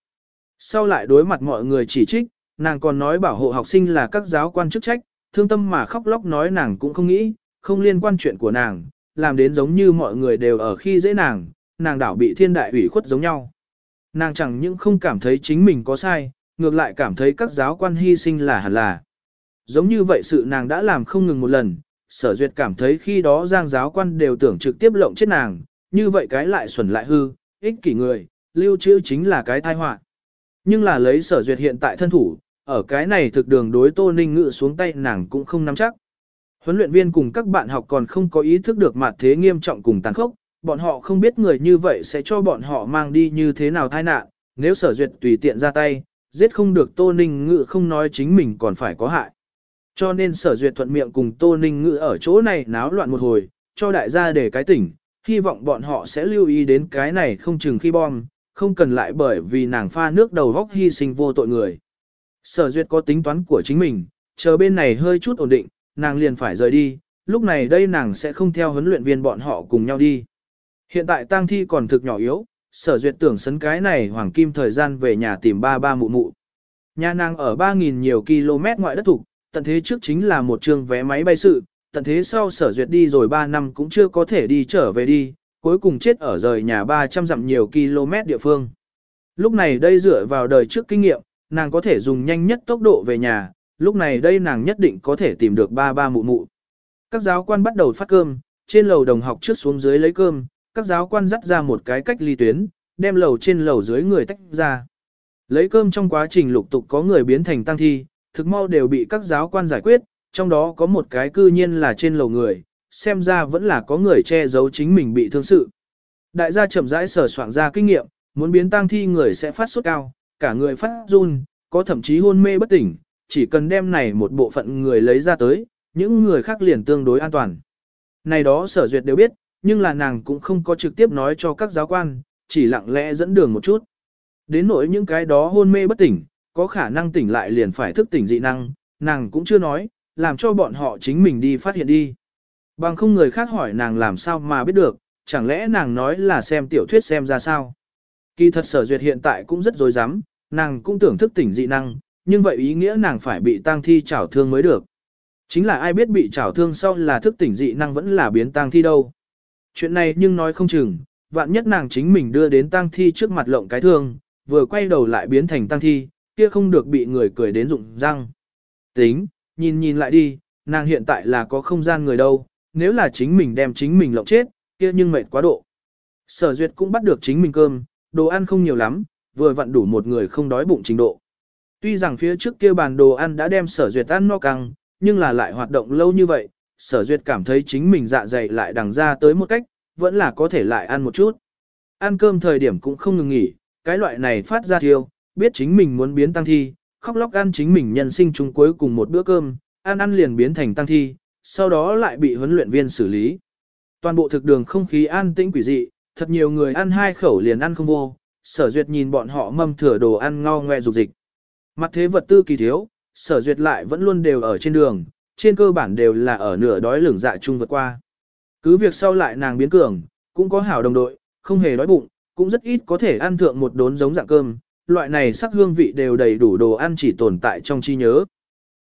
Speaker 1: Sau lại đối mặt mọi người chỉ trích, nàng còn nói bảo hộ học sinh là các giáo quan chức trách, thương tâm mà khóc lóc nói nàng cũng không nghĩ, không liên quan chuyện của nàng, làm đến giống như mọi người đều ở khi dễ nàng, nàng đảo bị thiên đại ủy khuất giống nhau. Nàng chẳng những không cảm thấy chính mình có sai, ngược lại cảm thấy các giáo quan hy sinh là hẳn là. Giống như vậy sự nàng đã làm không ngừng một lần, sở duyệt cảm thấy khi đó giang giáo quan đều tưởng trực tiếp lộng chết nàng, như vậy cái lại xuẩn lại hư, ích kỷ người, lưu trữ chính là cái tai họa. Nhưng là lấy sở duyệt hiện tại thân thủ, ở cái này thực đường đối tô ninh ngự xuống tay nàng cũng không nắm chắc. Huấn luyện viên cùng các bạn học còn không có ý thức được mặt thế nghiêm trọng cùng tàn khốc, bọn họ không biết người như vậy sẽ cho bọn họ mang đi như thế nào tai nạn, nếu sở duyệt tùy tiện ra tay, giết không được tô ninh ngự không nói chính mình còn phải có hại. Cho nên sở duyệt thuận miệng cùng Tô Ninh Ngữ ở chỗ này náo loạn một hồi, cho đại gia để cái tỉnh, hy vọng bọn họ sẽ lưu ý đến cái này không chừng khi bom, không cần lại bởi vì nàng pha nước đầu góc hy sinh vô tội người. Sở duyệt có tính toán của chính mình, chờ bên này hơi chút ổn định, nàng liền phải rời đi, lúc này đây nàng sẽ không theo huấn luyện viên bọn họ cùng nhau đi. Hiện tại tang thi còn thực nhỏ yếu, sở duyệt tưởng sấn cái này hoàng kim thời gian về nhà tìm ba ba mụ mụ. Nhà nàng ở 3.000 nhiều km ngoại đất thục, tận thế trước chính là một trường vé máy bay sự, tận thế sau sở duyệt đi rồi 3 năm cũng chưa có thể đi trở về đi, cuối cùng chết ở rời nhà 300 dặm nhiều km địa phương. Lúc này đây dựa vào đời trước kinh nghiệm, nàng có thể dùng nhanh nhất tốc độ về nhà, lúc này đây nàng nhất định có thể tìm được ba ba mụ mụ. Các giáo quan bắt đầu phát cơm, trên lầu đồng học trước xuống dưới lấy cơm, các giáo quan dắt ra một cái cách ly tuyến, đem lầu trên lầu dưới người tách ra. Lấy cơm trong quá trình lục tục có người biến thành tăng thi, thực mau đều bị các giáo quan giải quyết, trong đó có một cái cư nhiên là trên lầu người, xem ra vẫn là có người che giấu chính mình bị thương sự. Đại gia chậm rãi sở soạn ra kinh nghiệm, muốn biến tang thi người sẽ phát sốt cao, cả người phát run, có thậm chí hôn mê bất tỉnh, chỉ cần đem này một bộ phận người lấy ra tới, những người khác liền tương đối an toàn. Này đó sở duyệt đều biết, nhưng là nàng cũng không có trực tiếp nói cho các giáo quan, chỉ lặng lẽ dẫn đường một chút. Đến nỗi những cái đó hôn mê bất tỉnh, có khả năng tỉnh lại liền phải thức tỉnh dị năng, nàng cũng chưa nói, làm cho bọn họ chính mình đi phát hiện đi. Bằng không người khác hỏi nàng làm sao mà biết được, chẳng lẽ nàng nói là xem tiểu thuyết xem ra sao. Kỳ thật sở duyệt hiện tại cũng rất dối rắm nàng cũng tưởng thức tỉnh dị năng, nhưng vậy ý nghĩa nàng phải bị tang thi trảo thương mới được. Chính là ai biết bị trảo thương sau là thức tỉnh dị năng vẫn là biến tang thi đâu. Chuyện này nhưng nói không chừng, vạn nhất nàng chính mình đưa đến tang thi trước mặt lộng cái thương, vừa quay đầu lại biến thành tang thi, kia không được bị người cười đến rụng răng. Tính, nhìn nhìn lại đi, nàng hiện tại là có không gian người đâu, nếu là chính mình đem chính mình lộng chết, kia nhưng mệt quá độ. Sở duyệt cũng bắt được chính mình cơm, đồ ăn không nhiều lắm, vừa vặn đủ một người không đói bụng trình độ. Tuy rằng phía trước kia bàn đồ ăn đã đem sở duyệt ăn no căng, nhưng là lại hoạt động lâu như vậy, sở duyệt cảm thấy chính mình dạ dày lại đằng ra tới một cách, vẫn là có thể lại ăn một chút. Ăn cơm thời điểm cũng không ngừng nghỉ, cái loại này phát ra thiêu, biết chính mình muốn biến tăng thi, khóc lóc ăn chính mình nhân sinh chung cuối cùng một bữa cơm, ăn ăn liền biến thành tăng thi, sau đó lại bị huấn luyện viên xử lý. Toàn bộ thực đường không khí an tĩnh quỷ dị, thật nhiều người ăn hai khẩu liền ăn không vô, sở duyệt nhìn bọn họ mâm thừa đồ ăn ngao ngoe dục dịch. Mặt thế vật tư kỳ thiếu, sở duyệt lại vẫn luôn đều ở trên đường, trên cơ bản đều là ở nửa đói lửng dạ chung vượt qua. Cứ việc sau lại nàng biến cường, cũng có hảo đồng đội, không hề đói bụng, cũng rất ít có thể ăn thượng một đốn giống dạng cơm, loại này sắc hương vị đều đầy đủ đồ ăn chỉ tồn tại trong chi nhớ.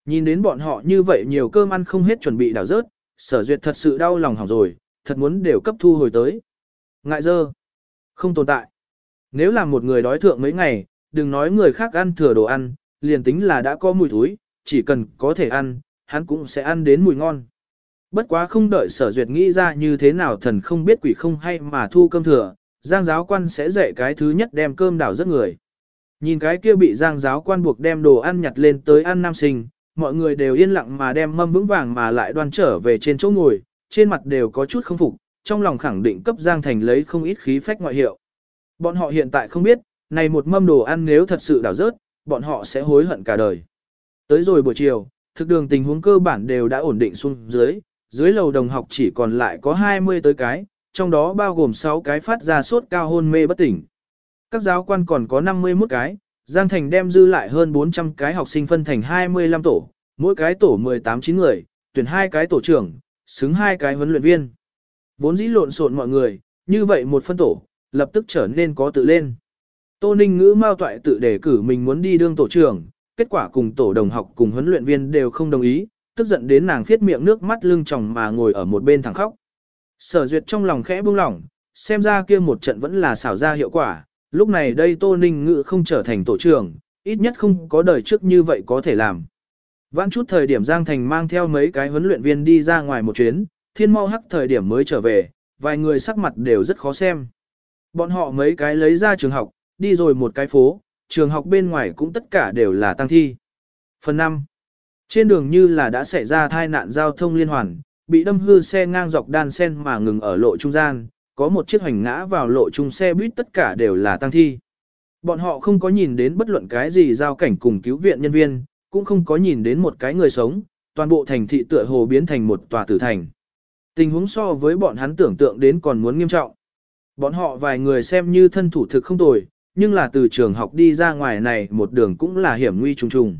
Speaker 1: Nhìn đến bọn họ như vậy nhiều cơm ăn không hết chuẩn bị đảo rớt, sở duyệt thật sự đau lòng hỏng rồi, thật muốn đều cấp thu hồi tới. Ngại dơ, không tồn tại. Nếu là một người đói thượng mấy ngày, đừng nói người khác ăn thừa đồ ăn, liền tính là đã có mùi thúi, chỉ cần có thể ăn, hắn cũng sẽ ăn đến mùi ngon. Bất quá không đợi sở duyệt nghĩ ra như thế nào thần không biết quỷ không hay mà thu cơm thừa, giang giáo quan sẽ dạy cái thứ nhất đem cơm đảo rất người. Nhìn cái kia bị giang giáo quan buộc đem đồ ăn nhặt lên tới ăn nam sinh, mọi người đều yên lặng mà đem mâm vững vàng mà lại đoan trở về trên chỗ ngồi, trên mặt đều có chút không phục, trong lòng khẳng định cấp giang thành lấy không ít khí phách ngoại hiệu. Bọn họ hiện tại không biết, này một mâm đồ ăn nếu thật sự đảo rớt, bọn họ sẽ hối hận cả đời. Tới rồi buổi chiều, thực đường tình huống cơ bản đều đã ổn định xuống dưới, dưới lầu đồng học chỉ còn lại có 20 tới cái, trong đó bao gồm 6 cái phát ra sốt cao hôn mê bất tỉnh. Các giáo quan còn có 51 cái, Giang Thành đem dư lại hơn 400 cái học sinh phân thành 25 tổ, mỗi cái tổ 18-9 người, tuyển hai cái tổ trưởng, xứng hai cái huấn luyện viên. Vốn dĩ lộn xộn mọi người, như vậy một phân tổ, lập tức trở nên có tự lên. Tô Ninh ngữ mao toại tự đề cử mình muốn đi đương tổ trưởng, kết quả cùng tổ đồng học cùng huấn luyện viên đều không đồng ý, tức giận đến nàng phiết miệng nước mắt lưng tròng mà ngồi ở một bên thẳng khóc. Sở duyệt trong lòng khẽ buông lỏng, xem ra kia một trận vẫn là xảo ra hiệu quả, lúc này đây Tô Ninh ngự không trở thành tổ trưởng, ít nhất không có đời trước như vậy có thể làm. Vãn chút thời điểm Giang Thành mang theo mấy cái huấn luyện viên đi ra ngoài một chuyến, thiên mau hắc thời điểm mới trở về, vài người sắc mặt đều rất khó xem. Bọn họ mấy cái lấy ra trường học, đi rồi một cái phố, trường học bên ngoài cũng tất cả đều là tăng thi. Phần 5. Trên đường như là đã xảy ra tai nạn giao thông liên hoàn, bị đâm hư xe ngang dọc đan sen mà ngừng ở lộ trung gian, có một chiếc hoành ngã vào lộ trung xe buýt tất cả đều là tăng thi. Bọn họ không có nhìn đến bất luận cái gì giao cảnh cùng cứu viện nhân viên, cũng không có nhìn đến một cái người sống, toàn bộ thành thị tựa hồ biến thành một tòa tử thành. Tình huống so với bọn hắn tưởng tượng đến còn muốn nghiêm trọng. Bọn họ vài người xem như thân thủ thực không tồi, nhưng là từ trường học đi ra ngoài này một đường cũng là hiểm nguy trùng trùng.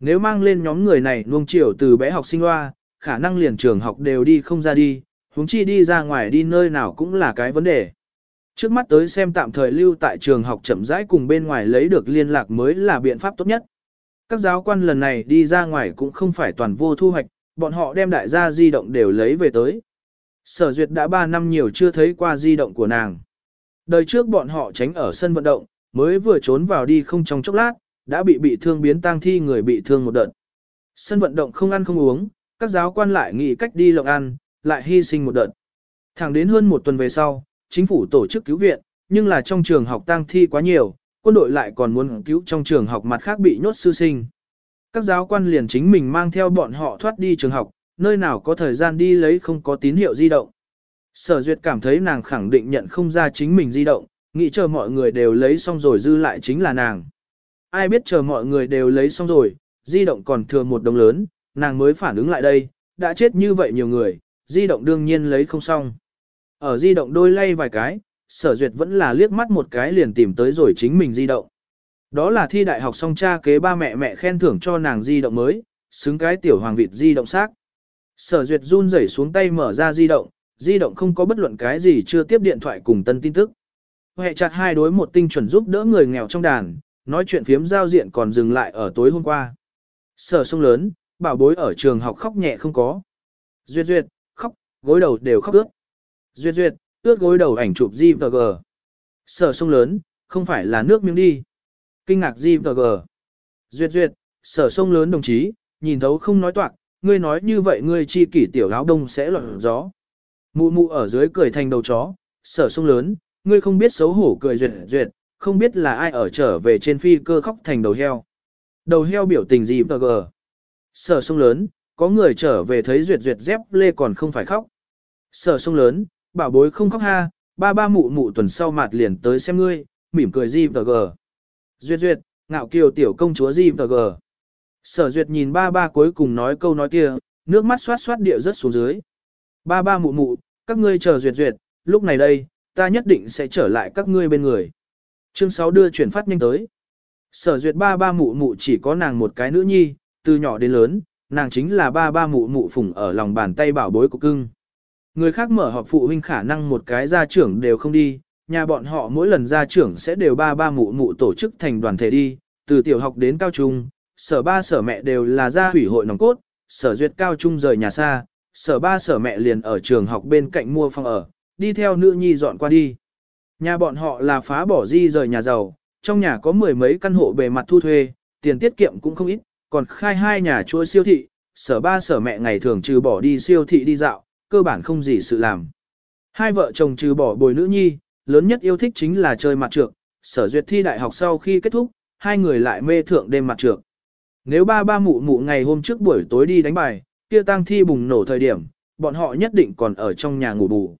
Speaker 1: Nếu mang lên nhóm người này nuông chiều từ bé học sinh loa, khả năng liền trường học đều đi không ra đi, huống chi đi ra ngoài đi nơi nào cũng là cái vấn đề. Trước mắt tới xem tạm thời lưu tại trường học chậm rãi cùng bên ngoài lấy được liên lạc mới là biện pháp tốt nhất. Các giáo quan lần này đi ra ngoài cũng không phải toàn vô thu hoạch, bọn họ đem đại gia di động đều lấy về tới. Sở duyệt đã 3 năm nhiều chưa thấy qua di động của nàng. Đời trước bọn họ tránh ở sân vận động, mới vừa trốn vào đi không trong chốc lát, đã bị bị thương biến tang thi người bị thương một đợt. Sân vận động không ăn không uống, các giáo quan lại nghĩ cách đi lộng ăn, lại hy sinh một đợt. Thẳng đến hơn một tuần về sau, chính phủ tổ chức cứu viện, nhưng là trong trường học tang thi quá nhiều, quân đội lại còn muốn cứu trong trường học mặt khác bị nhốt sư sinh. Các giáo quan liền chính mình mang theo bọn họ thoát đi trường học, nơi nào có thời gian đi lấy không có tín hiệu di động. Sở duyệt cảm thấy nàng khẳng định nhận không ra chính mình di động, nghĩ chờ mọi người đều lấy xong rồi dư lại chính là nàng. Ai biết chờ mọi người đều lấy xong rồi, di động còn thừa một đồng lớn, nàng mới phản ứng lại đây, đã chết như vậy nhiều người, di động đương nhiên lấy không xong. Ở di động đôi lay vài cái, sở duyệt vẫn là liếc mắt một cái liền tìm tới rồi chính mình di động. Đó là thi đại học xong cha kế ba mẹ mẹ khen thưởng cho nàng di động mới, xứng cái tiểu hoàng vịt di động xác. Sở duyệt run rẩy xuống tay mở ra di động, di động không có bất luận cái gì chưa tiếp điện thoại cùng tân tin tức. Hệ chặt hai đối một tinh chuẩn giúp đỡ người nghèo trong đàn, nói chuyện phiếm giao diện còn dừng lại ở tối hôm qua. Sở sông lớn, bảo bối ở trường học khóc nhẹ không có. Duyệt duyệt, gối đầu đều khóc ướt. Duyệt duyệt, ướt gối đầu ảnh chụp G. Sở sông lớn, không phải là nước miếng đi. Kinh ngạc G. Duyệt duyệt, sở sông lớn đồng chí, nhìn thấu không nói toạc, ngươi nói như vậy ngươi chi kỷ tiểu áo đông sẽ lọt gió. Mụ mụ ở dưới cười thành đầu chó, sở sông lớn, ngươi không biết xấu hổ cười duyệt duyệt, không biết là ai ở trở về trên phi cơ khóc thành đầu heo. Đầu heo biểu tình gì và gờ. Sở sông lớn, có người trở về thấy duyệt duyệt dép lê còn không phải khóc. Sở sông lớn, bảo bối không khóc ha, ba ba mụ mụ tuần sau mặt liền tới xem ngươi, mỉm cười gì và gờ. Duyệt duyệt, ngạo kiều tiểu công chúa gì và gờ. Sở duyệt nhìn ba ba cuối cùng nói câu nói kia, nước mắt xoát xoát điệu rất xuống dưới. Ba ba mụ mụ, các ngươi chờ duyệt duyệt, lúc này đây, ta nhất định sẽ trở lại các ngươi bên người. Chương 6 đưa chuyển phát nhanh tới. Sở duyệt ba ba mụ mụ chỉ có nàng một cái nữ nhi, từ nhỏ đến lớn, nàng chính là ba ba mụ mụ phùng ở lòng bàn tay bảo bối của cưng. Người khác mở họp phụ huynh khả năng một cái gia trưởng đều không đi, nhà bọn họ mỗi lần gia trưởng sẽ đều ba ba mụ mụ tổ chức thành đoàn thể đi, từ tiểu học đến cao trung, sở ba sở mẹ đều là gia hủy hội nòng cốt, sở duyệt cao trung rời nhà xa, sở ba sở mẹ liền ở trường học bên cạnh mua phòng ở, đi theo nữ nhi dọn qua đi. Nhà bọn họ là phá bỏ di rời nhà giàu, trong nhà có mười mấy căn hộ bề mặt thu thuê, tiền tiết kiệm cũng không ít, còn khai hai nhà chuỗi siêu thị, sở ba sở mẹ ngày thường trừ bỏ đi siêu thị đi dạo, cơ bản không gì sự làm. Hai vợ chồng trừ bỏ bồi nữ nhi, lớn nhất yêu thích chính là chơi mặt trược, sở duyệt thi đại học sau khi kết thúc, hai người lại mê thượng đêm mặt trược. Nếu ba ba mụ mụ ngày hôm trước buổi tối đi đánh bài, kia tang thi bùng nổ thời điểm, bọn họ nhất định còn ở trong nhà ngủ bù.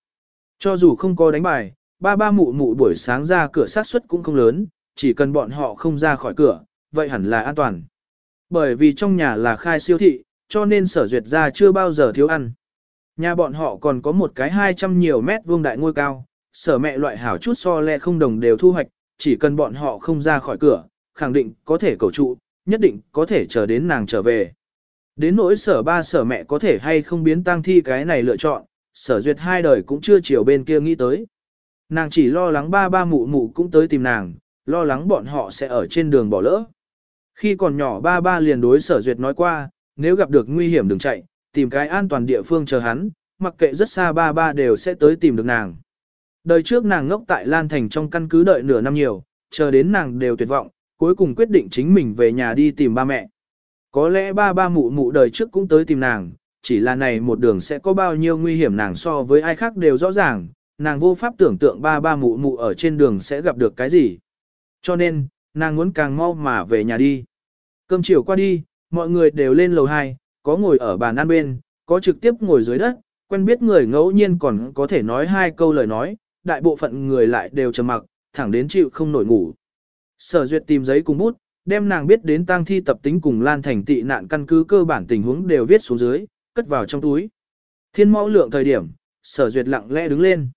Speaker 1: Cho dù không có đánh bài, ba ba mụ mụ buổi sáng ra cửa sát suất cũng không lớn, chỉ cần bọn họ không ra khỏi cửa, vậy hẳn là an toàn. Bởi vì trong nhà là khai siêu thị, cho nên sở duyệt ra chưa bao giờ thiếu ăn. Nhà bọn họ còn có một cái 200 nhiều mét vuông đại ngôi cao, sở mẹ loại hảo chút so le không đồng đều thu hoạch, chỉ cần bọn họ không ra khỏi cửa, khẳng định có thể cầu trụ, nhất định có thể chờ đến nàng trở về. Đến nỗi sở ba sở mẹ có thể hay không biến tăng thi cái này lựa chọn, sở duyệt hai đời cũng chưa chiều bên kia nghĩ tới. Nàng chỉ lo lắng ba ba mụ mụ cũng tới tìm nàng, lo lắng bọn họ sẽ ở trên đường bỏ lỡ. Khi còn nhỏ ba ba liền đối sở duyệt nói qua, nếu gặp được nguy hiểm đừng chạy, tìm cái an toàn địa phương chờ hắn, mặc kệ rất xa ba ba đều sẽ tới tìm được nàng. Đời trước nàng ngốc tại Lan Thành trong căn cứ đợi nửa năm nhiều, chờ đến nàng đều tuyệt vọng, cuối cùng quyết định chính mình về nhà đi tìm ba mẹ. Có lẽ ba ba mụ mụ đời trước cũng tới tìm nàng, chỉ là này một đường sẽ có bao nhiêu nguy hiểm nàng so với ai khác đều rõ ràng, nàng vô pháp tưởng tượng ba ba mụ mụ ở trên đường sẽ gặp được cái gì. Cho nên, nàng muốn càng mau mà về nhà đi. Cơm chiều qua đi, mọi người đều lên lầu 2, có ngồi ở bàn ăn bên, có trực tiếp ngồi dưới đất, quen biết người ngẫu nhiên còn có thể nói hai câu lời nói, đại bộ phận người lại đều trầm mặc, thẳng đến chịu không nổi ngủ. Sở duyệt tìm giấy cùng bút, đem nàng biết đến tang thi tập tính cùng Lan Thành tị nạn căn cứ cơ bản tình huống đều viết xuống dưới, cất vào trong túi. Thiên mẫu lượng thời điểm, sở duyệt lặng lẽ đứng lên.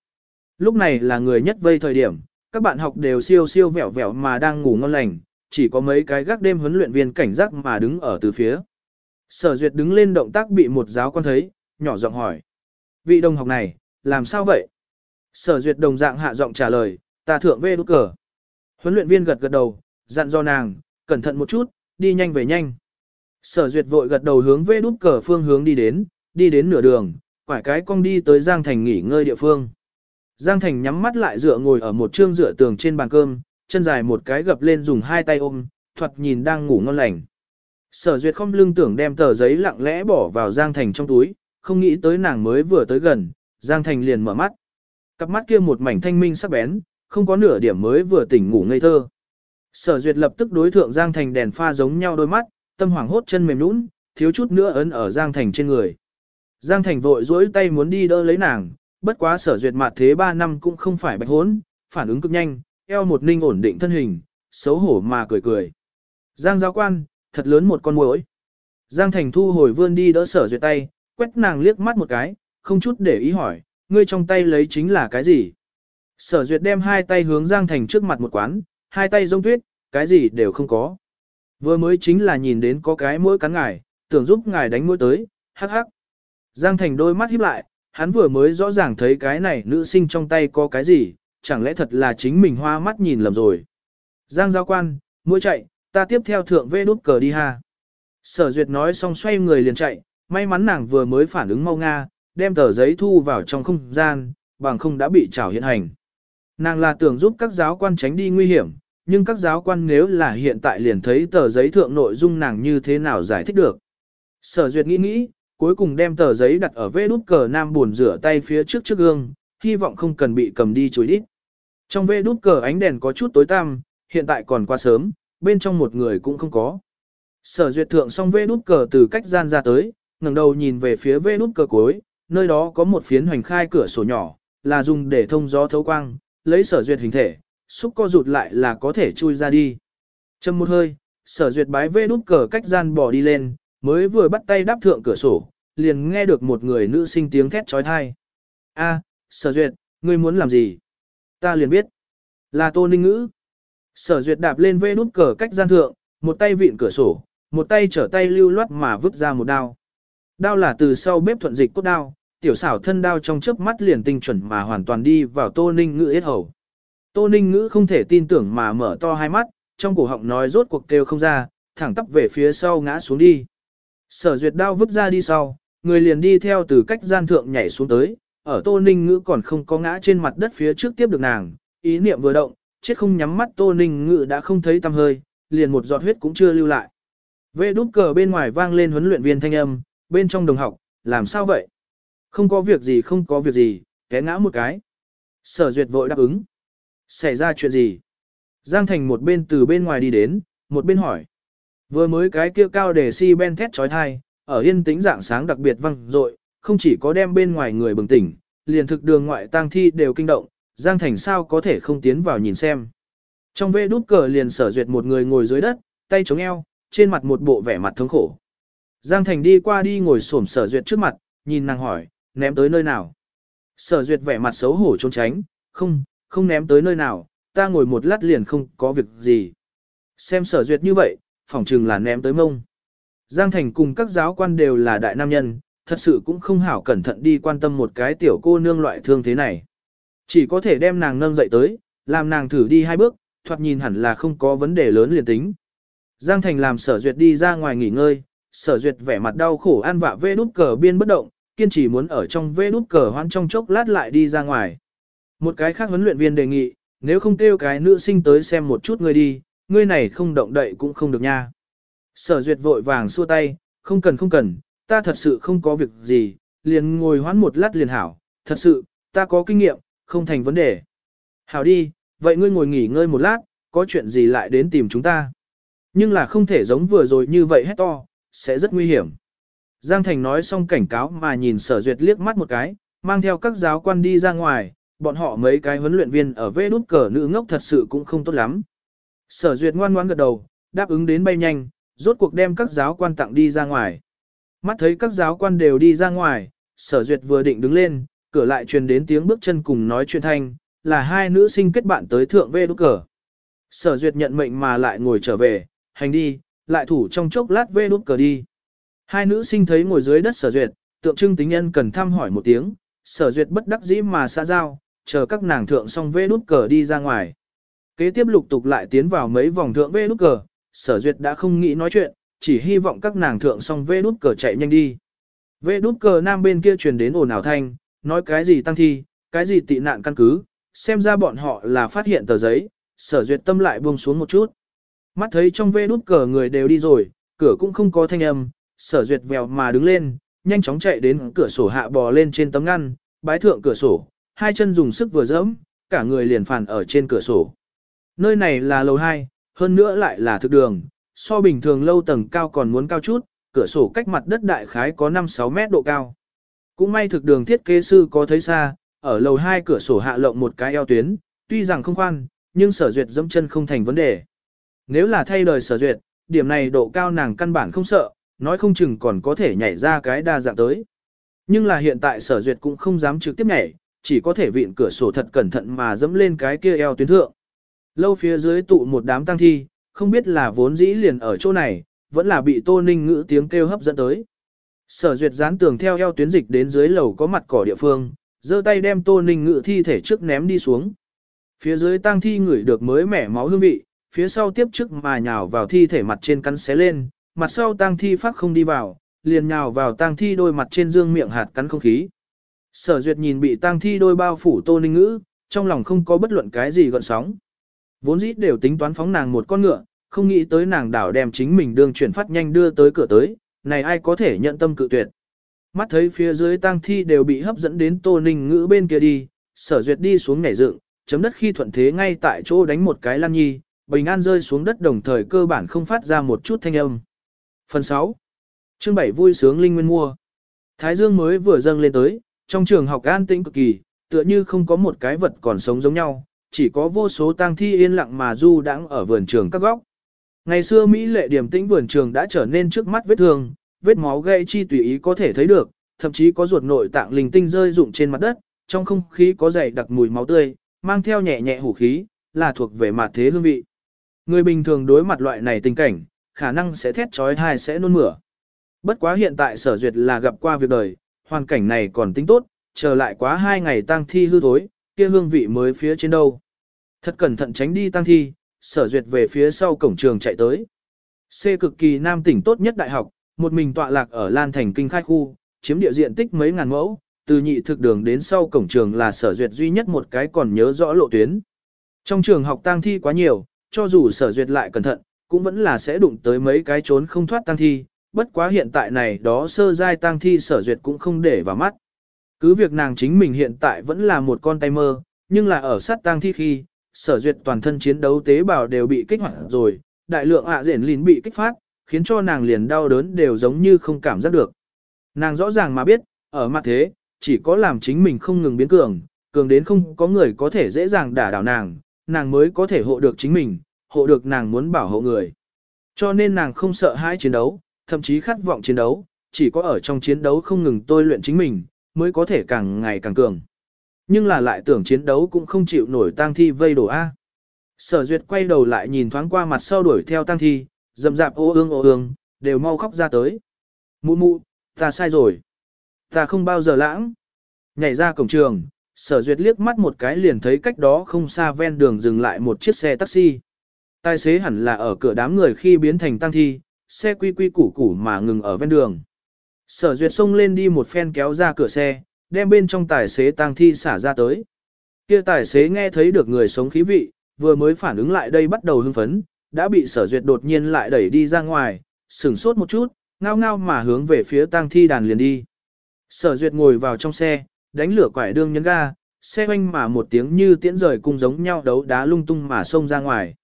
Speaker 1: Lúc này là người nhất vây thời điểm, các bạn học đều siêu siêu vẹo vẹo mà đang ngủ ngon lành, chỉ có mấy cái gác đêm huấn luyện viên cảnh giác mà đứng ở từ phía. Sở duyệt đứng lên động tác bị một giáo quan thấy, nhỏ giọng hỏi. Vị đồng học này, làm sao vậy? Sở duyệt đồng dạng hạ giọng trả lời, ta thượng về đút cờ. Huấn luyện viên gật gật đầu, dặn do nàng, cẩn thận một chút, đi nhanh về nhanh. Sở duyệt vội gật đầu hướng về đút cờ phương hướng đi đến, đi đến nửa đường, quải cái cong đi tới Giang Thành nghỉ ngơi địa phương. Giang Thành nhắm mắt lại dựa ngồi ở một trương dựa tường trên bàn cơm, chân dài một cái gập lên dùng hai tay ôm, thuật nhìn đang ngủ ngon lành. Sở duyệt không lưng tưởng đem tờ giấy lặng lẽ bỏ vào Giang Thành trong túi, không nghĩ tới nàng mới vừa tới gần, Giang Thành liền mở mắt. Cặp mắt kia một mảnh thanh minh sắc bén, không có nửa điểm mới vừa tỉnh ngủ ngây thơ. Sở duyệt lập tức đối thượng Giang Thành đèn pha giống nhau đôi mắt, tâm hoảng hốt chân mềm nũng, thiếu chút nữa ấn ở Giang Thành trên người. Giang Thành vội duỗi tay muốn đi đỡ lấy nàng, bất quá sở duyệt mặt thế 3 năm cũng không phải bạch hốn, phản ứng cực nhanh, eo một ninh ổn định thân hình, xấu hổ mà cười cười. Giang giáo quan, thật lớn một con muỗi. Giang Thành thu hồi vươn đi đỡ sở duyệt tay, quét nàng liếc mắt một cái, không chút để ý hỏi, ngươi trong tay lấy chính là cái gì? Sở duyệt đem hai tay hướng Giang Thành trước mặt một quán, hai tay rông tuyết, cái gì đều không có. Vừa mới chính là nhìn đến có cái mũi cắn ngài, tưởng giúp ngài đánh mũi tới, hắc hắc. Giang Thành đôi mắt híp lại, hắn vừa mới rõ ràng thấy cái này nữ sinh trong tay có cái gì, chẳng lẽ thật là chính mình hoa mắt nhìn lầm rồi. Giang giao quan, mũi chạy, ta tiếp theo thượng vê đút cờ đi ha. Sở duyệt nói xong xoay người liền chạy, may mắn nàng vừa mới phản ứng mau nga, đem tờ giấy thu vào trong không gian, bằng không đã bị trảo hiện hành. Nàng là tưởng giúp các giáo quan tránh đi nguy hiểm, nhưng các giáo quan nếu là hiện tại liền thấy tờ giấy thượng nội dung nàng như thế nào giải thích được. Sở duyệt nghĩ nghĩ, cuối cùng đem tờ giấy đặt ở vê đút cờ nam buồn rửa tay phía trước trước gương, hy vọng không cần bị cầm đi chối đít. Trong vê đút cờ ánh đèn có chút tối tăm, hiện tại còn quá sớm, bên trong một người cũng không có. Sở duyệt thượng xong vê nút cờ từ cách gian ra tới, ngẩng đầu nhìn về phía vê nút cờ cuối, nơi đó có một phiến hoành khai cửa sổ nhỏ, là dùng để thông gió thấu quang, lấy sở duyệt hình thể, xúc co rụt lại là có thể chui ra đi. Châm một hơi, sở duyệt bái vê nút cờ cách gian bỏ đi lên, mới vừa bắt tay đáp thượng cửa sổ, liền nghe được một người nữ sinh tiếng thét trói thai. A, sở duyệt, ngươi muốn làm gì? Ta liền biết. Là tô ninh ngữ. Sở duyệt đạp lên vê nút cờ cách gian thượng, một tay vịn cửa sổ, một tay trở tay lưu loát mà vứt ra một đao. Đao là từ sau bếp thuận dịch cốt đao, tiểu xảo thân đao trong chớp mắt liền tinh chuẩn mà hoàn toàn đi vào tô ninh ngữ yết hầu. Tô ninh ngữ không thể tin tưởng mà mở to hai mắt, trong cổ họng nói rốt cuộc kêu không ra, thẳng tắp về phía sau ngã xuống đi. Sở duyệt đao vứt ra đi sau, người liền đi theo từ cách gian thượng nhảy xuống tới, ở tô ninh ngữ còn không có ngã trên mặt đất phía trước tiếp được nàng, ý niệm vừa động, chết không nhắm mắt tô ninh Ngự đã không thấy tăm hơi, liền một giọt huyết cũng chưa lưu lại. Vệ đút cờ bên ngoài vang lên huấn luyện viên thanh âm, bên trong đồng học, làm sao vậy? Không có việc gì không có việc gì, té ngã một cái. Sở duyệt vội đáp ứng. Xảy ra chuyện gì? Giang Thành một bên từ bên ngoài đi đến, một bên hỏi. Vừa mới cái kia cao để si ben thét trói thai, ở yên tĩnh dạng sáng đặc biệt vang dội, không chỉ có đem bên ngoài người bừng tỉnh, liền thực đường ngoại tang thi đều kinh động, Giang Thành sao có thể không tiến vào nhìn xem. Trong vê đút cờ liền sở duyệt một người ngồi dưới đất, tay chống eo, trên mặt một bộ vẻ mặt thống khổ. Giang Thành đi qua đi ngồi xổm sở duyệt trước mặt, nhìn nàng hỏi, ném tới nơi nào. Sở duyệt vẻ mặt xấu hổ trốn tránh, không, không ném tới nơi nào, ta ngồi một lát liền không có việc gì. Xem sở duyệt như vậy, phỏng chừng là ném tới mông. Giang Thành cùng các giáo quan đều là đại nam nhân, thật sự cũng không hảo cẩn thận đi quan tâm một cái tiểu cô nương loại thương thế này. Chỉ có thể đem nàng nâng dậy tới, làm nàng thử đi hai bước, thoạt nhìn hẳn là không có vấn đề lớn liền tính. Giang Thành làm sở duyệt đi ra ngoài nghỉ ngơi, sở duyệt vẻ mặt đau khổ an vạ vê đút cờ biên bất động, kiên trì muốn ở trong vê đút cờ hoãn trong chốc lát lại đi ra ngoài. Một cái khác huấn luyện viên đề nghị, nếu không kêu cái nữ sinh tới xem một chút ngươi đi, ngươi này không động đậy cũng không được nha. Sở duyệt vội vàng xua tay, không cần không cần, ta thật sự không có việc gì, liền ngồi hoãn một lát liền hảo, thật sự, ta có kinh nghiệm, không thành vấn đề. Hảo đi, vậy ngươi ngồi nghỉ ngơi một lát, có chuyện gì lại đến tìm chúng ta. Nhưng là không thể giống vừa rồi như vậy hết to, sẽ rất nguy hiểm. Giang Thành nói xong cảnh cáo mà nhìn sở duyệt liếc mắt một cái, mang theo các giáo quan đi ra ngoài, bọn họ mấy cái huấn luyện viên ở vê đút cờ nữ ngốc thật sự cũng không tốt lắm. Sở duyệt ngoan ngoãn gật đầu, đáp ứng đến bay nhanh, rốt cuộc đem các giáo quan tặng đi ra ngoài. Mắt thấy các giáo quan đều đi ra ngoài, sở duyệt vừa định đứng lên, cửa lại truyền đến tiếng bước chân cùng nói chuyện thanh, là hai nữ sinh kết bạn tới thượng vê đút cờ. Sở duyệt nhận mệnh mà lại ngồi trở về, hành đi, lại thủ trong chốc lát vê đút cờ đi. Hai nữ sinh thấy ngồi dưới đất sở duyệt, tượng trưng tính nhân cần thăm hỏi một tiếng, sở duyệt bất đắc dĩ mà xã giao, chờ các nàng thượng xong vê đút cờ đi ra ngoài. Kế tiếp lục tục lại tiến vào mấy vòng thượng vê đút cờ, sở duyệt đã không nghĩ nói chuyện, chỉ hy vọng các nàng thượng xong vê đút cờ chạy nhanh đi. Vê đút cờ nam bên kia truyền đến ồn ào thanh, nói cái gì tăng thi, cái gì tị nạn căn cứ, xem ra bọn họ là phát hiện tờ giấy, sở duyệt tâm lại buông xuống một chút. Mắt thấy trong vê đút cờ người đều đi rồi, cửa cũng không có thanh âm, sở duyệt vèo mà đứng lên, nhanh chóng chạy đến cửa sổ hạ bò lên trên tấm ngăn, bái thượng cửa sổ, hai chân dùng sức vừa dẫm, cả người liền phản ở trên cửa sổ. Nơi này là lầu 2, hơn nữa lại là thực đường, so bình thường lâu tầng cao còn muốn cao chút, cửa sổ cách mặt đất đại khái có 5-6 mét độ cao. Cũng may thực đường thiết kế sư có thấy xa, ở lầu hai cửa sổ hạ lộng một cái eo tuyến, tuy rằng không khoan, nhưng sở duyệt dẫm chân không thành vấn đề. Nếu là thay đời sở duyệt, điểm này độ cao nàng căn bản không sợ, nói không chừng còn có thể nhảy ra cái đa dạng tới. Nhưng là hiện tại sở duyệt cũng không dám trực tiếp nhảy, chỉ có thể vịn cửa sổ thật cẩn thận mà dẫm lên cái kia eo tuyến thượng. Lâu phía dưới tụ một đám tăng thi, không biết là vốn dĩ liền ở chỗ này, vẫn là bị tô ninh ngữ tiếng kêu hấp dẫn tới. Sở duyệt dán tường theo eo tuyến dịch đến dưới lầu có mặt cỏ địa phương, giơ tay đem tô ninh Ngự thi thể trước ném đi xuống. Phía dưới tang thi ngửi được mới mẻ máu hương vị, phía sau tiếp trước mà nhào vào thi thể mặt trên cắn xé lên, mặt sau tang thi phát không đi vào, liền nhào vào tang thi đôi mặt trên dương miệng hạt cắn không khí. Sở duyệt nhìn bị tang thi đôi bao phủ tô ninh ngữ, trong lòng không có bất luận cái gì gợn sóng. Vốn dĩ đều tính toán phóng nàng một con ngựa, không nghĩ tới nàng đảo đem chính mình đường chuyển phát nhanh đưa tới cửa tới, này ai có thể nhận tâm cự tuyệt. Mắt thấy phía dưới tang thi đều bị hấp dẫn đến tô ninh ngữ bên kia đi, sở duyệt đi xuống nhảy dựng, chấm đất khi thuận thế ngay tại chỗ đánh một cái lan nhi, bình an rơi xuống đất đồng thời cơ bản không phát ra một chút thanh âm. Phần 6. Chương 7 vui sướng linh nguyên mua. Thái dương mới vừa dâng lên tới, trong trường học an tĩnh cực kỳ, tựa như không có một cái vật còn sống giống nhau, chỉ có vô số tang thi yên lặng mà du đãng ở vườn trường các góc. Ngày xưa Mỹ lệ điểm tĩnh vườn trường đã trở nên trước mắt vết thương, vết máu gây chi tùy ý có thể thấy được, thậm chí có ruột nội tạng linh tinh rơi rụng trên mặt đất, trong không khí có dày đặc mùi máu tươi, mang theo nhẹ nhẹ hủ khí, là thuộc về mặt thế hương vị. Người bình thường đối mặt loại này tình cảnh, khả năng sẽ thét trói thai sẽ nôn mửa. Bất quá hiện tại sở duyệt là gặp qua việc đời, hoàn cảnh này còn tính tốt, chờ lại quá hai ngày tang thi hư thối, kia hương vị mới phía trên đâu. Thật cẩn thận tránh đi tang thi, sở duyệt về phía sau cổng trường chạy tới. C cực kỳ nam tỉnh tốt nhất đại học, một mình tọa lạc ở Lan Thành Kinh Khai Khu, chiếm địa diện tích mấy ngàn mẫu, từ nhị thực đường đến sau cổng trường là sở duyệt duy nhất một cái còn nhớ rõ lộ tuyến. Trong trường học tang thi quá nhiều, cho dù sở duyệt lại cẩn thận, cũng vẫn là sẽ đụng tới mấy cái trốn không thoát tang thi, bất quá hiện tại này đó sơ giai tang thi sở duyệt cũng không để vào mắt. Cứ việc nàng chính mình hiện tại vẫn là một con tay mơ, nhưng là ở sát tang thi khi, sở duyệt toàn thân chiến đấu tế bào đều bị kích hoạt rồi, đại lượng ạ à rển lìn bị kích phát, khiến cho nàng liền đau đớn đều giống như không cảm giác được. Nàng rõ ràng mà biết, ở mặt thế, chỉ có làm chính mình không ngừng biến cường, cường đến không có người có thể dễ dàng đả đảo nàng, nàng mới có thể hộ được chính mình, hộ được nàng muốn bảo hộ người. Cho nên nàng không sợ hãi chiến đấu, thậm chí khát vọng chiến đấu, chỉ có ở trong chiến đấu không ngừng tôi luyện chính mình, mới có thể càng ngày càng cường. Nhưng là lại tưởng chiến đấu cũng không chịu nổi tang thi vây đổ A. Sở duyệt quay đầu lại nhìn thoáng qua mặt sau đuổi theo tang thi, dầm dạp ô ương ô ương, đều mau khóc ra tới. Mụ mụ, ta sai rồi. Ta không bao giờ lãng. Nhảy ra cổng trường, sở duyệt liếc mắt một cái liền thấy cách đó không xa ven đường dừng lại một chiếc xe taxi. Tài xế hẳn là ở cửa đám người khi biến thành tăng thi, xe quy quy củ củ mà ngừng ở ven đường. Sở duyệt xông lên đi một phen kéo ra cửa xe, đem bên trong tài xế tang thi xả ra tới. Kia tài xế nghe thấy được người sống khí vị, vừa mới phản ứng lại đây bắt đầu hưng phấn, đã bị sở duyệt đột nhiên lại đẩy đi ra ngoài, sửng sốt một chút, ngao ngao mà hướng về phía tang thi đàn liền đi. Sở duyệt ngồi vào trong xe, đánh lửa quải đương nhấn ga, xe oanh mà một tiếng như tiễn rời cung giống nhau đấu đá lung tung mà xông ra ngoài.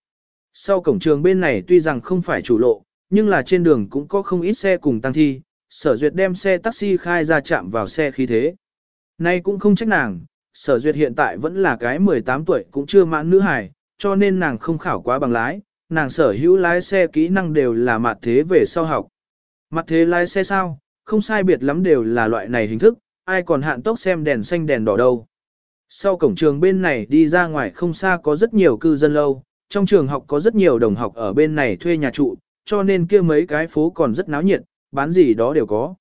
Speaker 1: Sau cổng trường bên này tuy rằng không phải chủ lộ, nhưng là trên đường cũng có không ít xe cùng tăng thi, sở duyệt đem xe taxi khai ra chạm vào xe khí thế. Nay cũng không trách nàng, sở duyệt hiện tại vẫn là cái 18 tuổi cũng chưa mãn nữ hài, cho nên nàng không khảo quá bằng lái, nàng sở hữu lái xe kỹ năng đều là mặt thế về sau học. Mặt thế lái xe sao, không sai biệt lắm đều là loại này hình thức, ai còn hạn tốc xem đèn xanh đèn đỏ đâu. Sau cổng trường bên này đi ra ngoài không xa có rất nhiều cư dân lâu, trong trường học có rất nhiều đồng học ở bên này thuê nhà trụ, cho nên kia mấy cái phố còn rất náo nhiệt, bán gì đó đều có.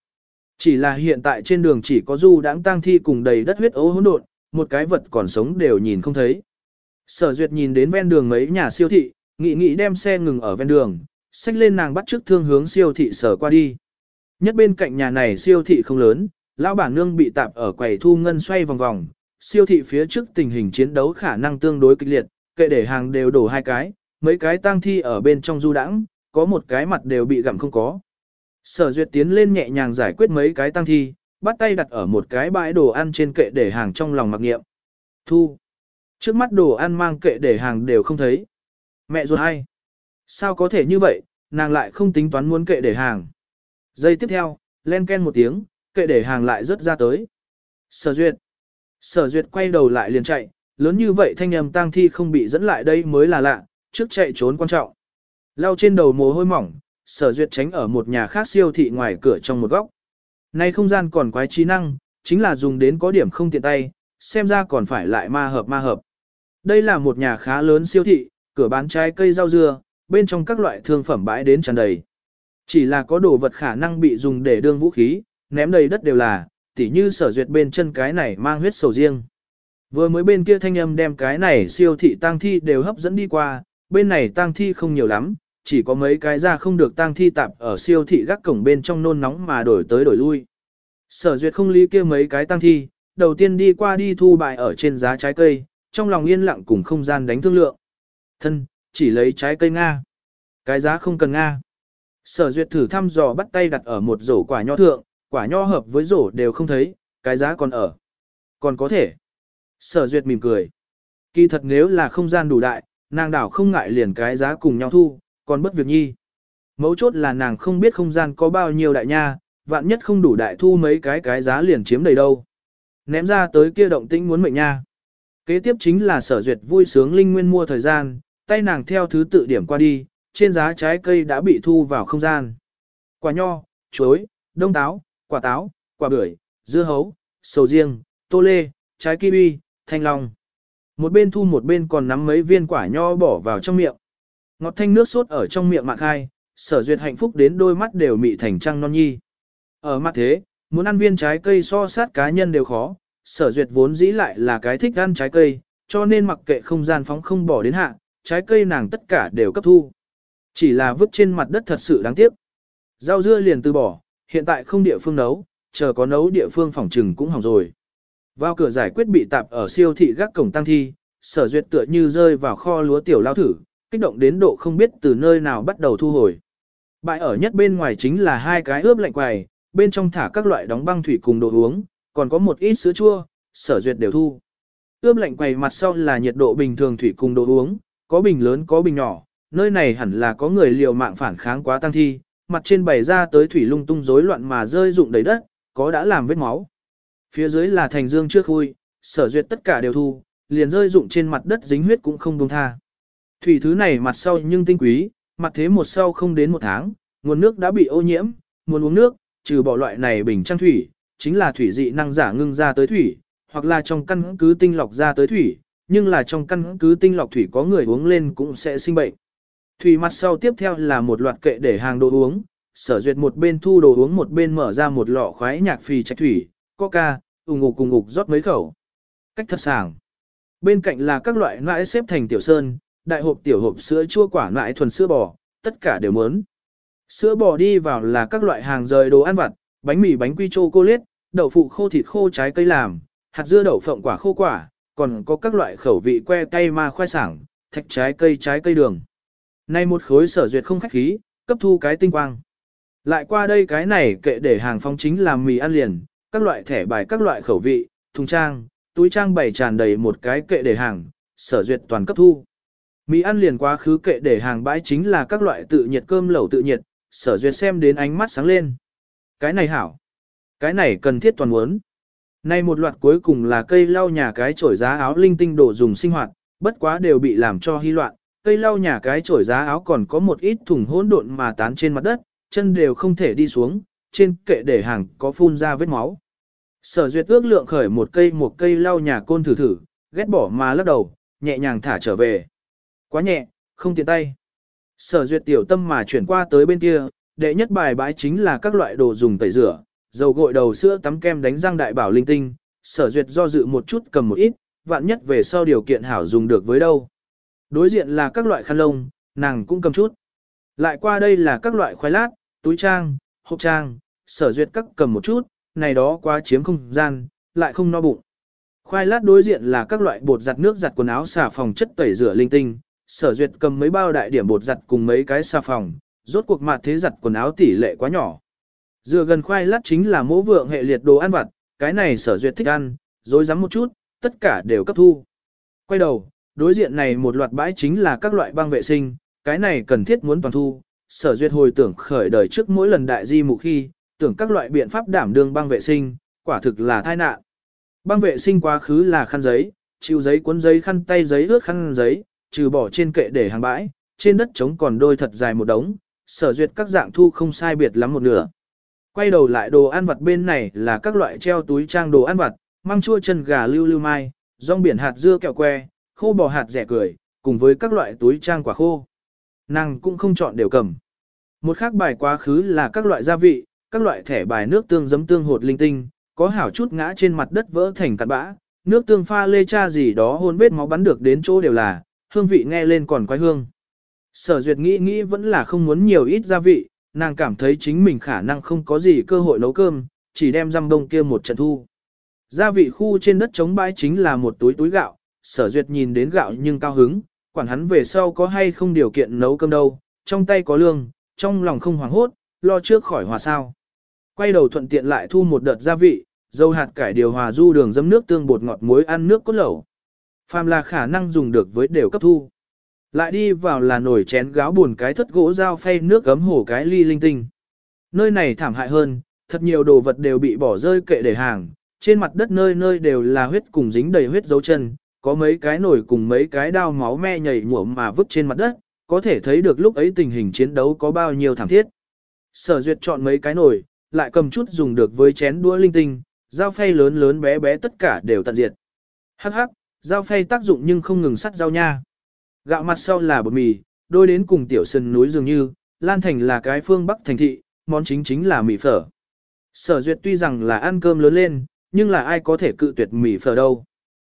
Speaker 1: Chỉ là hiện tại trên đường chỉ có du đãng tang thi cùng đầy đất huyết ố hỗn độn, một cái vật còn sống đều nhìn không thấy. Sở Duyệt nhìn đến ven đường mấy nhà siêu thị, nghĩ nghĩ đem xe ngừng ở ven đường, xách lên nàng bắt trước thương hướng siêu thị sở qua đi. Nhất bên cạnh nhà này siêu thị không lớn, lão bản nương bị tạp ở quầy thu ngân xoay vòng vòng, siêu thị phía trước tình hình chiến đấu khả năng tương đối kịch liệt, kệ để hàng đều đổ hai cái, mấy cái tang thi ở bên trong du đãng, có một cái mặt đều bị gặm không có. Sở duyệt tiến lên nhẹ nhàng giải quyết mấy cái tang thi, bắt tay đặt ở một cái bãi đồ ăn trên kệ để hàng trong lòng mặc nghiệm. Thu. Trước mắt đồ ăn mang kệ để hàng đều không thấy. Mẹ ruột hay. Sao có thể như vậy, nàng lại không tính toán muốn kệ để hàng. Giây tiếp theo, len ken một tiếng, kệ để hàng lại rớt ra tới. Sở duyệt. Sở duyệt quay đầu lại liền chạy, lớn như vậy thanh âm tang thi không bị dẫn lại đây mới là lạ, trước chạy trốn quan trọng. Lao trên đầu mồ hôi mỏng, sở duyệt tránh ở một nhà khác siêu thị ngoài cửa trong một góc. Nay không gian còn quái trí năng, chính là dùng đến có điểm không tiện tay, xem ra còn phải lại ma hợp ma hợp. Đây là một nhà khá lớn siêu thị, cửa bán trái cây rau dưa, bên trong các loại thương phẩm bãi đến tràn đầy. Chỉ là có đồ vật khả năng bị dùng để đương vũ khí, ném đầy đất đều là, tỉ như sở duyệt bên chân cái này mang huyết sầu riêng. Vừa mới bên kia thanh âm đem cái này siêu thị tang thi đều hấp dẫn đi qua, bên này tang thi không nhiều lắm, chỉ có mấy cái ra không được tang thi tạp ở siêu thị gác cổng bên trong nôn nóng mà đổi tới đổi lui. Sở duyệt không lý kia mấy cái tang thi, đầu tiên đi qua đi thu bài ở trên giá trái cây, trong lòng yên lặng cùng không gian đánh thương lượng. Thân, chỉ lấy trái cây Nga. Cái giá không cần Nga. Sở duyệt thử thăm dò bắt tay đặt ở một rổ quả nho thượng, quả nho hợp với rổ đều không thấy, cái giá còn ở. Còn có thể. Sở duyệt mỉm cười. Kỳ thật nếu là không gian đủ đại, nàng đảo không ngại liền cái giá cùng nhau thu, còn bất việc nhi. Mấu chốt là nàng không biết không gian có bao nhiêu đại nha, vạn nhất không đủ đại thu mấy cái cái giá liền chiếm đầy đâu. Ném ra tới kia động tĩnh muốn mệnh nha. Kế tiếp chính là sở duyệt vui sướng linh nguyên mua thời gian, tay nàng theo thứ tự điểm qua đi, trên giá trái cây đã bị thu vào không gian. Quả nho, chuối, đông táo, quả táo, quả bưởi, dưa hấu, sầu riêng, tô lê, trái kiwi, thanh long. Một bên thu một bên còn nắm mấy viên quả nho bỏ vào trong miệng. Ngọt thanh nước sốt ở trong miệng mạng khai, sở duyệt hạnh phúc đến đôi mắt đều mị thành trăng non nhi. Ở mặt thế, muốn ăn viên trái cây so sát cá nhân đều khó, sở duyệt vốn dĩ lại là cái thích ăn trái cây, cho nên mặc kệ không gian phóng không bỏ đến hạ, trái cây nàng tất cả đều cấp thu. Chỉ là vứt trên mặt đất thật sự đáng tiếc. Rau dưa liền từ bỏ, hiện tại không địa phương nấu, chờ có nấu địa phương phòng trừng cũng hỏng rồi. Vào cửa giải quyết bị tạp ở siêu thị gác cổng tăng thi, sở duyệt tựa như rơi vào kho lúa tiểu lao thử, kích động đến độ không biết từ nơi nào bắt đầu thu hồi. Bãi ở nhất bên ngoài chính là hai cái ướp lạnh quầy, bên trong thả các loại đóng băng thủy cùng đồ uống, còn có một ít sữa chua, sở duyệt đều thu. Ướp lạnh quầy mặt sau là nhiệt độ bình thường thủy cùng đồ uống, có bình lớn có bình nhỏ, nơi này hẳn là có người liều mạng phản kháng quá tăng thi, mặt trên bày ra tới thủy lung tung rối loạn mà rơi rụng đầy đất, có đã làm vết máu. Phía dưới là thành dương trước khui, sở duyệt tất cả đều thu, liền rơi rụng trên mặt đất dính huyết cũng không buông tha. Thủy thứ này mặt sau nhưng tinh quý, mặt thế một sau không đến một tháng, nguồn nước đã bị ô nhiễm, muốn uống nước, trừ bỏ loại này bình trang thủy, chính là thủy dị năng giả ngưng ra tới thủy, hoặc là trong căn cứ tinh lọc ra tới thủy, nhưng là trong căn cứ tinh lọc thủy có người uống lên cũng sẽ sinh bệnh. Thủy mặt sau tiếp theo là một loạt kệ để hàng đồ uống, sở duyệt một bên thu đồ uống một bên mở ra một lọ khoái nhạc phì trạch thủy, coca, ủng ngục cùng ngục rót mấy khẩu. Cách thật sảng. Bên cạnh là các loại nãi xếp thành tiểu sơn, đại hộp tiểu hộp sữa chua quả loại thuần sữa bò, tất cả đều muốn. Sữa bò đi vào là các loại hàng rời đồ ăn vặt, bánh mì bánh quy chô cô liết, đậu phụ khô thịt khô trái cây làm, hạt dưa đậu phộng quả khô quả, còn có các loại khẩu vị que cây, ma khoai sảng, thạch trái cây trái cây đường. Nay một khối sở duyệt không khách khí, cấp thu cái tinh quang. Lại qua đây cái này kệ để hàng phong chính làm mì ăn liền, các loại thẻ bài các loại khẩu vị, thùng trang, túi trang bày tràn đầy một cái kệ để hàng, sở duyệt toàn cấp thu. Mì ăn liền quá khứ kệ để hàng bãi chính là các loại tự nhiệt cơm lẩu tự nhiệt, sở duyệt xem đến ánh mắt sáng lên. Cái này hảo. Cái này cần thiết toàn muốn. Nay một loạt cuối cùng là cây lau nhà cái chổi giá áo linh tinh đồ dùng sinh hoạt, bất quá đều bị làm cho hy loạn, cây lau nhà cái chổi giá áo còn có một ít thùng hỗn độn mà tán trên mặt đất, chân đều không thể đi xuống, trên kệ để hàng có phun ra vết máu. Sở duyệt ước lượng khởi một cây một cây lau nhà côn thử thử, ghét bỏ mà lắc đầu, nhẹ nhàng thả trở về. Quá nhẹ, không tiện tay. Sở duyệt tiểu tâm mà chuyển qua tới bên kia, đệ nhất bài bãi chính là các loại đồ dùng tẩy rửa, dầu gội đầu sữa tắm kem đánh răng đại bảo linh tinh, sở duyệt do dự một chút cầm một ít, vạn nhất về sau điều kiện hảo dùng được với đâu. Đối diện là các loại khăn lông, nàng cũng cầm chút. Lại qua đây là các loại khoai lát, túi trang, hộp trang, sở duyệt các cầm một chút, này đó quá chiếm không gian, lại không no bụng. Khoai lát đối diện là các loại bột giặt nước giặt quần áo xà phòng chất tẩy rửa linh tinh, sở duyệt cầm mấy bao đại điểm bột giặt cùng mấy cái xà phòng, rốt cuộc mặt thế giặt quần áo tỷ lệ quá nhỏ. Dựa gần khoai lát chính là mỗ vượng hệ liệt đồ ăn vặt, cái này sở duyệt thích ăn, rồi rắm một chút, tất cả đều cấp thu. Quay đầu, đối diện này một loạt bãi chính là các loại băng vệ sinh, cái này cần thiết muốn toàn thu. Sở duyệt hồi tưởng khởi đời trước mỗi lần đại di mụ khi, tưởng các loại biện pháp đảm đương băng vệ sinh, quả thực là tai nạn. Băng vệ sinh quá khứ là khăn giấy, chịu giấy cuốn giấy khăn tay giấy ướt khăn giấy, trừ bỏ trên kệ để hàng bãi, trên đất trống còn đôi thật dài một đống, sở duyệt các dạng thu không sai biệt lắm một nửa. Quay đầu lại đồ ăn vặt bên này là các loại treo túi trang đồ ăn vặt, măng chua chân gà lưu lưu mai, rong biển hạt dưa kẹo que, khô bò hạt rẻ cười, cùng với các loại túi trang quả khô. Nàng cũng không chọn đều cầm. Một khác bài quá khứ là các loại gia vị, các loại thẻ bài nước tương giấm tương hột linh tinh, có hảo chút ngã trên mặt đất vỡ thành cặn bã, nước tương pha lê cha gì đó hôn vết máu bắn được đến chỗ đều là, hương vị nghe lên còn quái hương. Sở duyệt nghĩ nghĩ vẫn là không muốn nhiều ít gia vị, nàng cảm thấy chính mình khả năng không có gì cơ hội nấu cơm, chỉ đem răm đông kia một trận thu. Gia vị khu trên đất trống bãi chính là một túi túi gạo, sở duyệt nhìn đến gạo nhưng cao hứng, quản hắn về sau có hay không điều kiện nấu cơm đâu, trong tay có lương, trong lòng không hoảng hốt, lo trước khỏi hòa sao. Quay đầu thuận tiện lại thu một đợt gia vị, dâu hạt cải điều hòa du đường dấm nước tương bột ngọt muối ăn nước cốt lẩu. Phàm là khả năng dùng được với đều cấp thu. Lại đi vào là nổi chén gáo buồn cái thất gỗ dao phay nước gấm hổ cái ly linh tinh. Nơi này thảm hại hơn, thật nhiều đồ vật đều bị bỏ rơi kệ để hàng, trên mặt đất nơi nơi đều là huyết cùng dính đầy huyết dấu chân, có mấy cái nổi cùng mấy cái đao máu me nhảy nhuộm mà vứt trên mặt đất, có thể thấy được lúc ấy tình hình chiến đấu có bao nhiêu thảm thiết. Sở duyệt chọn mấy cái nổi, lại cầm chút dùng được với chén đũa linh tinh, dao phay lớn lớn bé bé tất cả đều tận diệt. Hắc hắc, dao phay tác dụng nhưng không ngừng sắt dao nha. Gạo mặt sau là bột mì, đôi đến cùng tiểu sân núi dường như, Lan Thành là cái phương Bắc thành thị, món chính chính là mì phở. Sở duyệt tuy rằng là ăn cơm lớn lên, nhưng là ai có thể cự tuyệt mì phở đâu.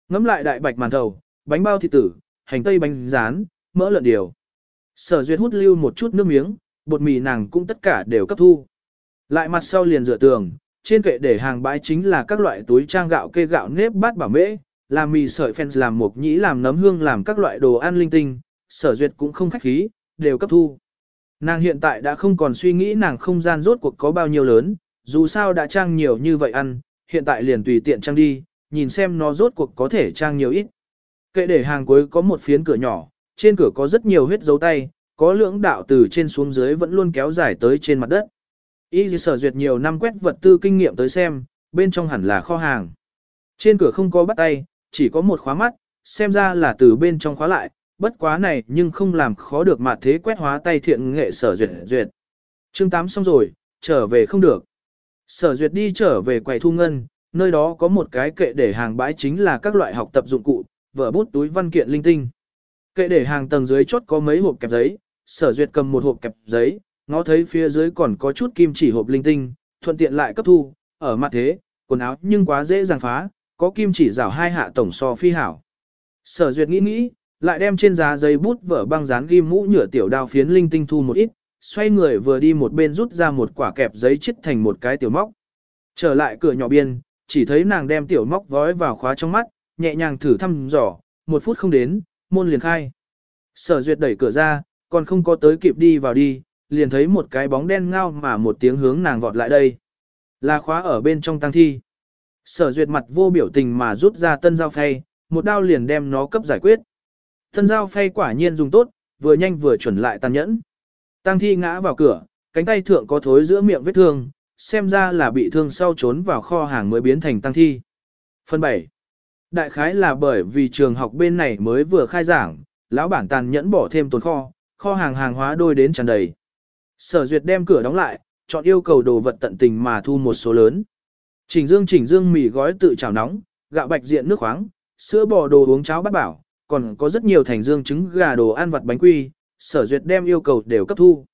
Speaker 1: Ngắm lại đại bạch màn thầu, bánh bao thịt tử, hành tây bánh rán, mỡ lợn điều. Sở duyệt hút lưu một chút nước miếng, bột mì nàng cũng tất cả đều cấp thu. Lại mặt sau liền dựa tường, trên kệ để hàng bãi chính là các loại túi trang gạo kê gạo nếp bát bảo mễ, làm mì sợi fans làm mộc nhĩ làm nấm hương làm các loại đồ ăn linh tinh, sở duyệt cũng không khách khí, đều cấp thu. Nàng hiện tại đã không còn suy nghĩ nàng không gian rốt cuộc có bao nhiêu lớn, dù sao đã trang nhiều như vậy ăn, hiện tại liền tùy tiện trang đi, nhìn xem nó rốt cuộc có thể trang nhiều ít. Kệ để hàng cuối có một phiến cửa nhỏ, trên cửa có rất nhiều huyết dấu tay, có lưỡng đạo từ trên xuống dưới vẫn luôn kéo dài tới trên mặt đất. Y sở duyệt nhiều năm quét vật tư kinh nghiệm tới xem, bên trong hẳn là kho hàng. Trên cửa không có bắt tay, chỉ có một khóa mắt, xem ra là từ bên trong khóa lại, bất quá này nhưng không làm khó được mà thế quét hóa tay thiện nghệ sở duyệt duyệt. Chương 8 xong rồi, trở về không được. Sở duyệt đi trở về quầy thu ngân, nơi đó có một cái kệ để hàng bãi chính là các loại học tập dụng cụ, vở bút túi văn kiện linh tinh. Kệ để hàng tầng dưới chốt có mấy hộp kẹp giấy, sở duyệt cầm một hộp kẹp giấy, ngó thấy phía dưới còn có chút kim chỉ hộp linh tinh, thuận tiện lại cấp thu, ở mặt thế, quần áo nhưng quá dễ dàng phá, có kim chỉ rảo hai hạ tổng so phi hảo. Sở duyệt nghĩ nghĩ, lại đem trên giá giấy bút vở băng dán ghim mũ nhựa tiểu đao phiến linh tinh thu một ít, xoay người vừa đi một bên rút ra một quả kẹp giấy chít thành một cái tiểu móc. Trở lại cửa nhỏ biên, chỉ thấy nàng đem tiểu móc vói vào khóa trong mắt, nhẹ nhàng thử thăm dò, một phút không đến, môn liền khai. Sở duyệt đẩy cửa ra, còn không có tới kịp đi vào đi, liền thấy một cái bóng đen ngao mà một tiếng hướng nàng vọt lại đây. Là khóa ở bên trong tăng thi. Sở duyệt mặt vô biểu tình mà rút ra tân dao phay, một đao liền đem nó cấp giải quyết. Tân dao phay quả nhiên dùng tốt, vừa nhanh vừa chuẩn lại tàn nhẫn. Tăng thi ngã vào cửa, cánh tay thượng có thối giữa miệng vết thương, xem ra là bị thương sau trốn vào kho hàng mới biến thành tăng thi. Phần 7. Đại khái là bởi vì trường học bên này mới vừa khai giảng, lão bản tàn nhẫn bỏ thêm tồn kho, kho hàng hàng hóa đôi đến tràn đầy. Sở duyệt đem cửa đóng lại, chọn yêu cầu đồ vật tận tình mà thu một số lớn. Chỉnh dương chỉnh dương mì gói tự chảo nóng, gạo bạch diện nước khoáng, sữa bò đồ uống cháo bát bảo, còn có rất nhiều thành dương trứng gà đồ ăn vặt bánh quy, sở duyệt đem yêu cầu đều cấp thu.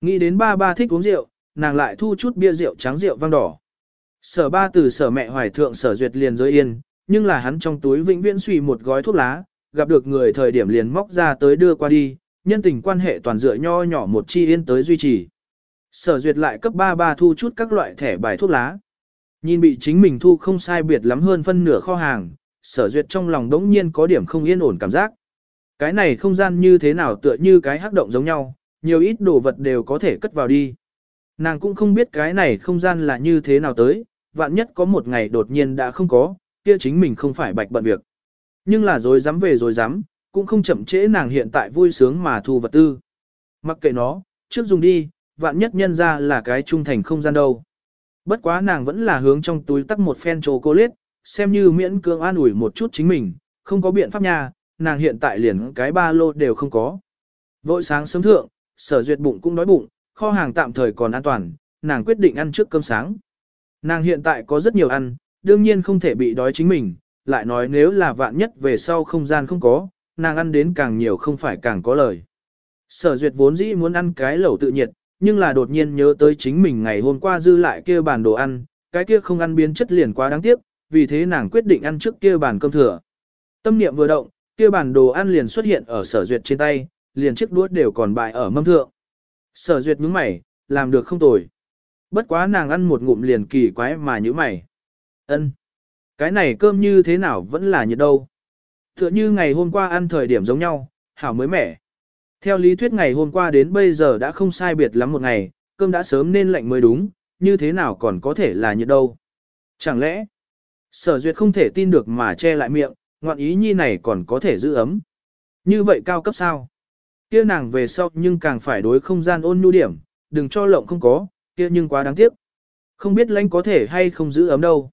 Speaker 1: Nghĩ đến ba ba thích uống rượu, nàng lại thu chút bia rượu trắng rượu vang đỏ. Sở ba từ sở mẹ hoài thượng sở duyệt liền rơi yên, nhưng là hắn trong túi vĩnh viễn suy một gói thuốc lá, gặp được người thời điểm liền móc ra tới đưa qua đi, nhân tình quan hệ toàn dựa nho nhỏ một chi yên tới duy trì. Sở duyệt lại cấp ba ba thu chút các loại thẻ bài thuốc lá. Nhìn bị chính mình thu không sai biệt lắm hơn phân nửa kho hàng, sở duyệt trong lòng đống nhiên có điểm không yên ổn cảm giác. Cái này không gian như thế nào tựa như cái hắc động giống nhau, nhiều ít đồ vật đều có thể cất vào đi. Nàng cũng không biết cái này không gian là như thế nào tới, vạn nhất có một ngày đột nhiên đã không có, kia chính mình không phải bạch bận việc. Nhưng là rồi dám về rồi dám, cũng không chậm trễ nàng hiện tại vui sướng mà thu vật tư. Mặc kệ nó, trước dùng đi, vạn nhất nhân ra là cái trung thành không gian đâu. Bất quá nàng vẫn là hướng trong túi tắc một phen chocolate, xem như miễn cưỡng an ủi một chút chính mình, không có biện pháp nha, nàng hiện tại liền cái ba lô đều không có. Vội sáng sớm thượng, sở duyệt bụng cũng đói bụng, kho hàng tạm thời còn an toàn, nàng quyết định ăn trước cơm sáng. Nàng hiện tại có rất nhiều ăn, đương nhiên không thể bị đói chính mình, lại nói nếu là vạn nhất về sau không gian không có, nàng ăn đến càng nhiều không phải càng có lời. Sở duyệt vốn dĩ muốn ăn cái lẩu tự nhiệt, nhưng là đột nhiên nhớ tới chính mình ngày hôm qua dư lại kia bàn đồ ăn, cái kia không ăn biến chất liền quá đáng tiếc, vì thế nàng quyết định ăn trước kia bàn cơm thừa. Tâm niệm vừa động, kia bàn đồ ăn liền xuất hiện ở sở duyệt trên tay, liền chiếc đũa đều còn bại ở mâm thượng. Sở duyệt nhướng mày, làm được không tồi. Bất quá nàng ăn một ngụm liền kỳ quái mà như mày. ân Cái này cơm như thế nào vẫn là nhiệt đâu. Tựa như ngày hôm qua ăn thời điểm giống nhau, hảo mới mẻ. Theo lý thuyết ngày hôm qua đến bây giờ đã không sai biệt lắm một ngày, cơm đã sớm nên lạnh mới đúng, như thế nào còn có thể là nhiệt đâu. Chẳng lẽ, sở duyệt không thể tin được mà che lại miệng, ngoạn ý nhi này còn có thể giữ ấm. Như vậy cao cấp sao? Kia nàng về sau nhưng càng phải đối không gian ôn nhu điểm, đừng cho lộng không có, kia nhưng quá đáng tiếc. Không biết lãnh có thể hay không giữ ấm đâu.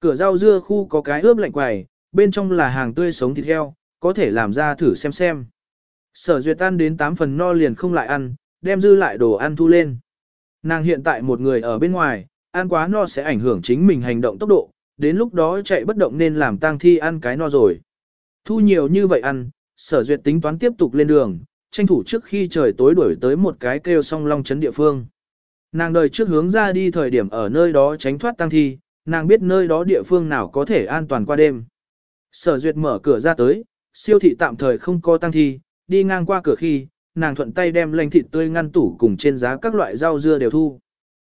Speaker 1: Cửa rau dưa khu có cái ướp lạnh quầy, bên trong là hàng tươi sống thịt heo, có thể làm ra thử xem xem. Sở duyệt ăn đến 8 phần no liền không lại ăn, đem dư lại đồ ăn thu lên. Nàng hiện tại một người ở bên ngoài, ăn quá no sẽ ảnh hưởng chính mình hành động tốc độ, đến lúc đó chạy bất động nên làm tang thi ăn cái no rồi. Thu nhiều như vậy ăn, sở duyệt tính toán tiếp tục lên đường, tranh thủ trước khi trời tối đuổi tới một cái kêu song long chấn địa phương. Nàng đời trước hướng ra đi thời điểm ở nơi đó tránh thoát tăng thi, nàng biết nơi đó địa phương nào có thể an toàn qua đêm. Sở duyệt mở cửa ra tới, siêu thị tạm thời không có tăng thi, đi ngang qua cửa khi, nàng thuận tay đem lành thịt tươi ngăn tủ cùng trên giá các loại rau dưa đều thu.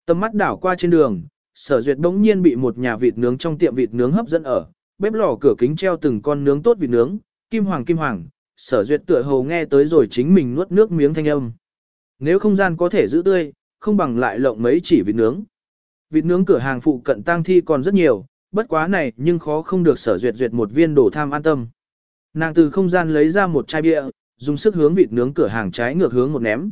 Speaker 1: Tầm mắt đảo qua trên đường, sở duyệt bỗng nhiên bị một nhà vịt nướng trong tiệm vịt nướng hấp dẫn ở, bếp lò cửa kính treo từng con nướng tốt vịt nướng, kim hoàng kim hoàng, sở duyệt tựa hồ nghe tới rồi chính mình nuốt nước miếng thanh âm. Nếu không gian có thể giữ tươi, không bằng lại lộng mấy chỉ vịt nướng. Vịt nướng cửa hàng phụ cận tang thi còn rất nhiều, bất quá này nhưng khó không được sở duyệt duyệt một viên đồ tham an tâm. Nàng từ không gian lấy ra một chai bia, dùng sức hướng vịt nướng cửa hàng trái ngược hướng một ném.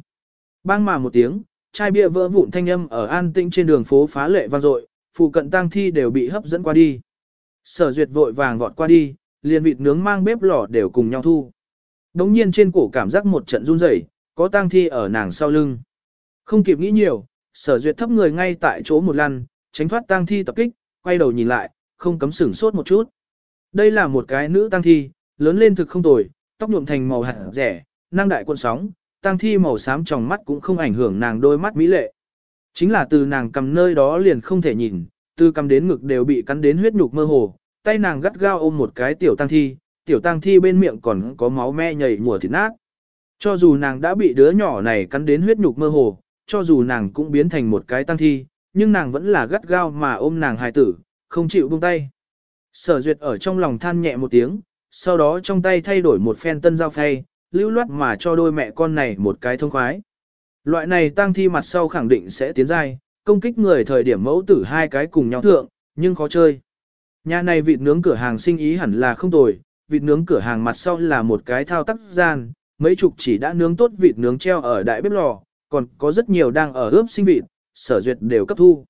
Speaker 1: Bang mà một tiếng, chai bia vỡ vụn thanh âm ở an tĩnh trên đường phố phá lệ vang dội, phụ cận tang thi đều bị hấp dẫn qua đi. Sở duyệt vội vàng vọt qua đi, liền vịt nướng mang bếp lò đều cùng nhau thu. Đống nhiên trên cổ cảm giác một trận run rẩy, có tang thi ở nàng sau lưng. Không kịp nghĩ nhiều, sở duyệt thấp người ngay tại chỗ một lần, tránh thoát tang thi tập kích, quay đầu nhìn lại, không cấm sửng sốt một chút. Đây là một cái nữ tang thi, lớn lên thực không tồi, tóc nhuộm thành màu hạt rẻ, năng đại cuộn sóng, tang thi màu xám trong mắt cũng không ảnh hưởng nàng đôi mắt mỹ lệ. Chính là từ nàng cầm nơi đó liền không thể nhìn, từ cầm đến ngực đều bị cắn đến huyết nhục mơ hồ, tay nàng gắt gao ôm một cái tiểu tang thi, tiểu tang thi bên miệng còn có máu me nhảy mùa thịt nát. Cho dù nàng đã bị đứa nhỏ này cắn đến huyết nhục mơ hồ, cho dù nàng cũng biến thành một cái tang thi, nhưng nàng vẫn là gắt gao mà ôm nàng hài tử, không chịu buông tay. Sở duyệt ở trong lòng than nhẹ một tiếng, sau đó trong tay thay đổi một phen tân dao phay, lưu loát mà cho đôi mẹ con này một cái thông khoái. Loại này tang thi mặt sau khẳng định sẽ tiến dai, công kích người thời điểm mẫu tử hai cái cùng nhau thượng, nhưng khó chơi. Nhà này vịt nướng cửa hàng sinh ý hẳn là không tồi, vịt nướng cửa hàng mặt sau là một cái thao tác gian, mấy chục chỉ đã nướng tốt vịt nướng treo ở đại bếp lò, còn có rất nhiều đang ở ướp sinh vịt, sở duyệt đều cấp thu.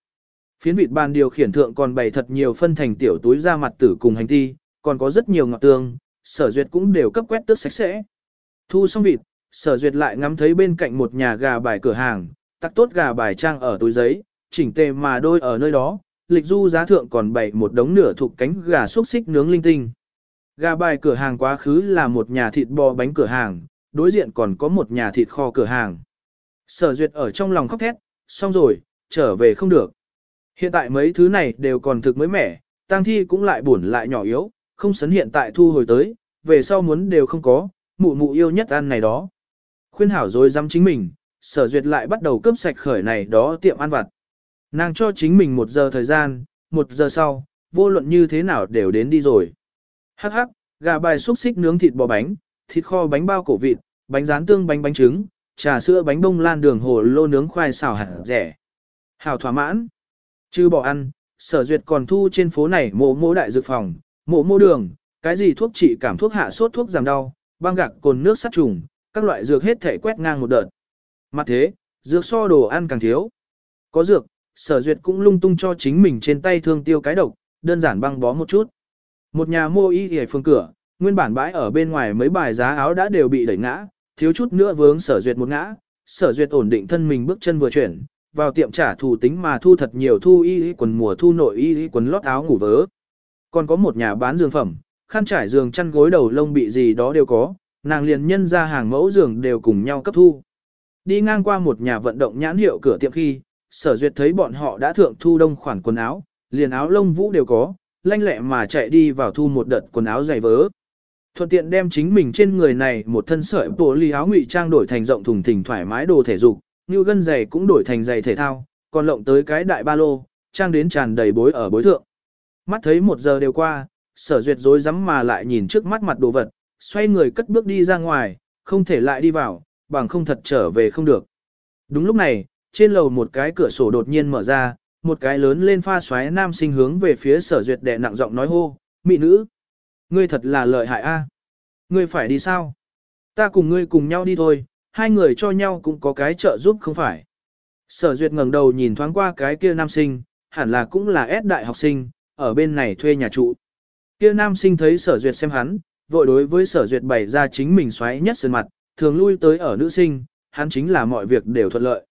Speaker 1: Phiến vịt bàn điều khiển thượng còn bày thật nhiều phân thành tiểu túi ra mặt tử cùng hành thi còn có rất nhiều ngọt tương, sở duyệt cũng đều cấp quét tước sạch sẽ. Thu xong vịt, sở duyệt lại ngắm thấy bên cạnh một nhà gà bài cửa hàng, tắc tốt gà bài trang ở túi giấy, chỉnh tề mà đôi ở nơi đó, lịch du giá thượng còn bày một đống nửa thuộc cánh gà xúc xích nướng linh tinh. Gà bài cửa hàng quá khứ là một nhà thịt bò bánh cửa hàng, đối diện còn có một nhà thịt kho cửa hàng. Sở duyệt ở trong lòng khóc thét, xong rồi, trở về không được. Hiện tại mấy thứ này đều còn thực mới mẻ, tang thi cũng lại buồn lại nhỏ yếu, không sấn hiện tại thu hồi tới, về sau muốn đều không có, mụ mụ yêu nhất ăn này đó. Khuyên hảo rồi dám chính mình, sở duyệt lại bắt đầu cướp sạch khởi này đó tiệm ăn vặt. Nàng cho chính mình một giờ thời gian, một giờ sau, vô luận như thế nào đều đến đi rồi. Hắc hắc, gà bài xúc xích nướng thịt bò bánh, thịt kho bánh bao cổ vịt, bánh rán tương bánh bánh trứng, trà sữa bánh bông lan đường hồ lô nướng khoai xào hạt rẻ. Hảo thỏa mãn. Chứ bỏ ăn, sở duyệt còn thu trên phố này mộ mộ đại dược phòng, mộ mô đường, cái gì thuốc trị cảm thuốc hạ sốt thuốc giảm đau, băng gạc cồn nước sát trùng, các loại dược hết thể quét ngang một đợt. Mặt thế, dược so đồ ăn càng thiếu. Có dược, sở duyệt cũng lung tung cho chính mình trên tay thương tiêu cái độc, đơn giản băng bó một chút. Một nhà mua y hề phương cửa, nguyên bản bãi ở bên ngoài mấy bài giá áo đã đều bị đẩy ngã, thiếu chút nữa vướng sở duyệt một ngã, sở duyệt ổn định thân mình bước chân vừa chuyển, vào tiệm trả thù tính mà thu thật nhiều thu y quần mùa thu nội y quần lót áo ngủ vớ. Còn có một nhà bán giường phẩm, khăn trải giường chăn gối đầu lông bị gì đó đều có, nàng liền nhân ra hàng mẫu giường đều cùng nhau cấp thu. Đi ngang qua một nhà vận động nhãn hiệu cửa tiệm khi, sở duyệt thấy bọn họ đã thượng thu đông khoản quần áo, liền áo lông vũ đều có, lanh lẹ mà chạy đi vào thu một đợt quần áo dày vớ. Thuận tiện đem chính mình trên người này một thân sợi bộ ly áo ngụy trang đổi thành rộng thùng thình thoải mái đồ thể dục, như gân giày cũng đổi thành giày thể thao, còn lộng tới cái đại ba lô, trang đến tràn đầy bối ở bối thượng. Mắt thấy một giờ đều qua, sở duyệt dối rắm mà lại nhìn trước mắt mặt đồ vật, xoay người cất bước đi ra ngoài, không thể lại đi vào, bằng không thật trở về không được. Đúng lúc này, trên lầu một cái cửa sổ đột nhiên mở ra, một cái lớn lên pha xoáy nam sinh hướng về phía sở duyệt đệ nặng giọng nói hô, mị nữ. Ngươi thật là lợi hại a. Ngươi phải đi sao? Ta cùng ngươi cùng nhau đi thôi, hai người cho nhau cũng có cái trợ giúp không phải. Sở duyệt ngẩng đầu nhìn thoáng qua cái kia nam sinh, hẳn là cũng là S đại học sinh, ở bên này thuê nhà trụ. Kia nam sinh thấy sở duyệt xem hắn, vội đối với sở duyệt bày ra chính mình xoáy nhất sơn mặt, thường lui tới ở nữ sinh, hắn chính là mọi việc đều thuận lợi.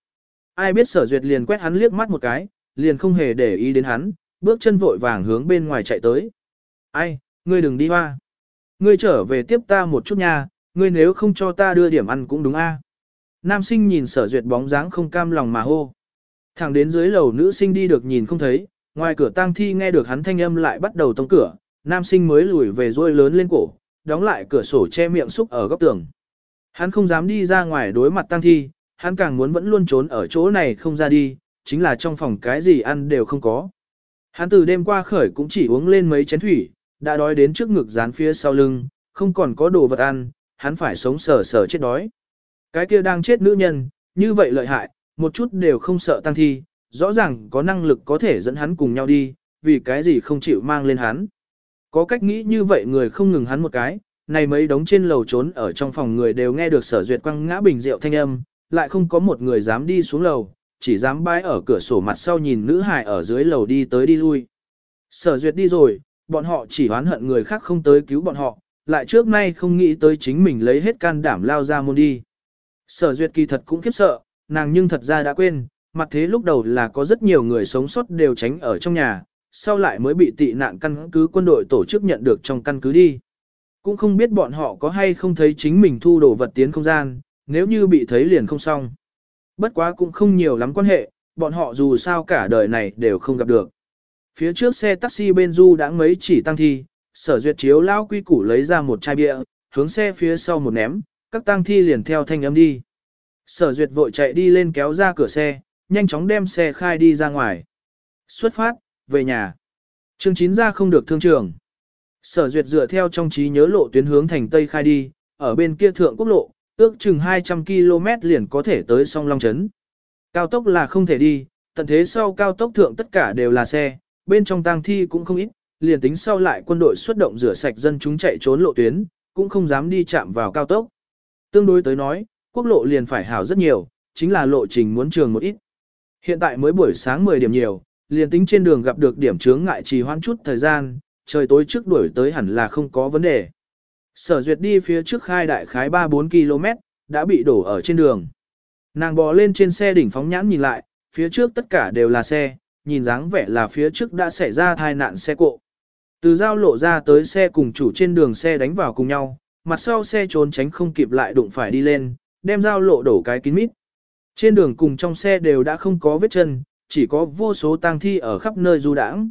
Speaker 1: Ai biết sở duyệt liền quét hắn liếc mắt một cái, liền không hề để ý đến hắn, bước chân vội vàng hướng bên ngoài chạy tới. Ai, ngươi đừng đi hoa. Ngươi trở về tiếp ta một chút nha, ngươi nếu không cho ta đưa điểm ăn cũng đúng a. Nam sinh nhìn sở duyệt bóng dáng không cam lòng mà hô. Thẳng đến dưới lầu nữ sinh đi được nhìn không thấy, ngoài cửa tang thi nghe được hắn thanh âm lại bắt đầu tông cửa, nam sinh mới lùi về ruôi lớn lên cổ, đóng lại cửa sổ che miệng xúc ở góc tường. Hắn không dám đi ra ngoài đối mặt tang thi, hắn càng muốn vẫn luôn trốn ở chỗ này không ra đi, chính là trong phòng cái gì ăn đều không có. Hắn từ đêm qua khởi cũng chỉ uống lên mấy chén thủy, đã đói đến trước ngực dán phía sau lưng, không còn có đồ vật ăn, hắn phải sống sờ sờ chết đói. Cái kia đang chết nữ nhân, như vậy lợi hại, một chút đều không sợ tăng thi, rõ ràng có năng lực có thể dẫn hắn cùng nhau đi, vì cái gì không chịu mang lên hắn. Có cách nghĩ như vậy người không ngừng hắn một cái, này mấy đống trên lầu trốn ở trong phòng người đều nghe được sở duyệt quăng ngã bình rượu thanh âm, lại không có một người dám đi xuống lầu, chỉ dám bái ở cửa sổ mặt sau nhìn nữ hài ở dưới lầu đi tới đi lui. Sở duyệt đi rồi, bọn họ chỉ oán hận người khác không tới cứu bọn họ, lại trước nay không nghĩ tới chính mình lấy hết can đảm lao ra môn đi. Sở duyệt kỳ thật cũng khiếp sợ, nàng nhưng thật ra đã quên, mặt thế lúc đầu là có rất nhiều người sống sót đều tránh ở trong nhà, sau lại mới bị tị nạn căn cứ quân đội tổ chức nhận được trong căn cứ đi. Cũng không biết bọn họ có hay không thấy chính mình thu đồ vật tiến không gian, nếu như bị thấy liền không xong. Bất quá cũng không nhiều lắm quan hệ, bọn họ dù sao cả đời này đều không gặp được. Phía trước xe taxi bên du đã mấy chỉ tăng thi, sở duyệt chiếu lao quy củ lấy ra một chai bia, hướng xe phía sau một ném, các tăng thi liền theo thanh âm đi. Sở duyệt vội chạy đi lên kéo ra cửa xe, nhanh chóng đem xe khai đi ra ngoài. Xuất phát, về nhà. Chương 9 ra không được thương trường. Sở duyệt dựa theo trong trí nhớ lộ tuyến hướng thành Tây khai đi, ở bên kia thượng quốc lộ, ước chừng 200 km liền có thể tới song Long Trấn. Cao tốc là không thể đi, tận thế sau cao tốc thượng tất cả đều là xe, bên trong tang thi cũng không ít, liền tính sau lại quân đội xuất động rửa sạch dân chúng chạy trốn lộ tuyến, cũng không dám đi chạm vào cao tốc. Tương đối tới nói, quốc lộ liền phải hảo rất nhiều, chính là lộ trình muốn trường một ít. Hiện tại mới buổi sáng 10 điểm nhiều, liền tính trên đường gặp được điểm chướng ngại trì hoãn chút thời gian, trời tối trước đuổi tới hẳn là không có vấn đề. Sở duyệt đi phía trước khai đại khái 3-4 km, đã bị đổ ở trên đường. Nàng bò lên trên xe đỉnh phóng nhãn nhìn lại, phía trước tất cả đều là xe, nhìn dáng vẻ là phía trước đã xảy ra tai nạn xe cộ. Từ giao lộ ra tới xe cùng chủ trên đường xe đánh vào cùng nhau, mặt sau xe trốn tránh không kịp lại đụng phải đi lên, đem giao lộ đổ cái kín mít. Trên đường cùng trong xe đều đã không có vết chân, chỉ có vô số tang thi ở khắp nơi du đãng.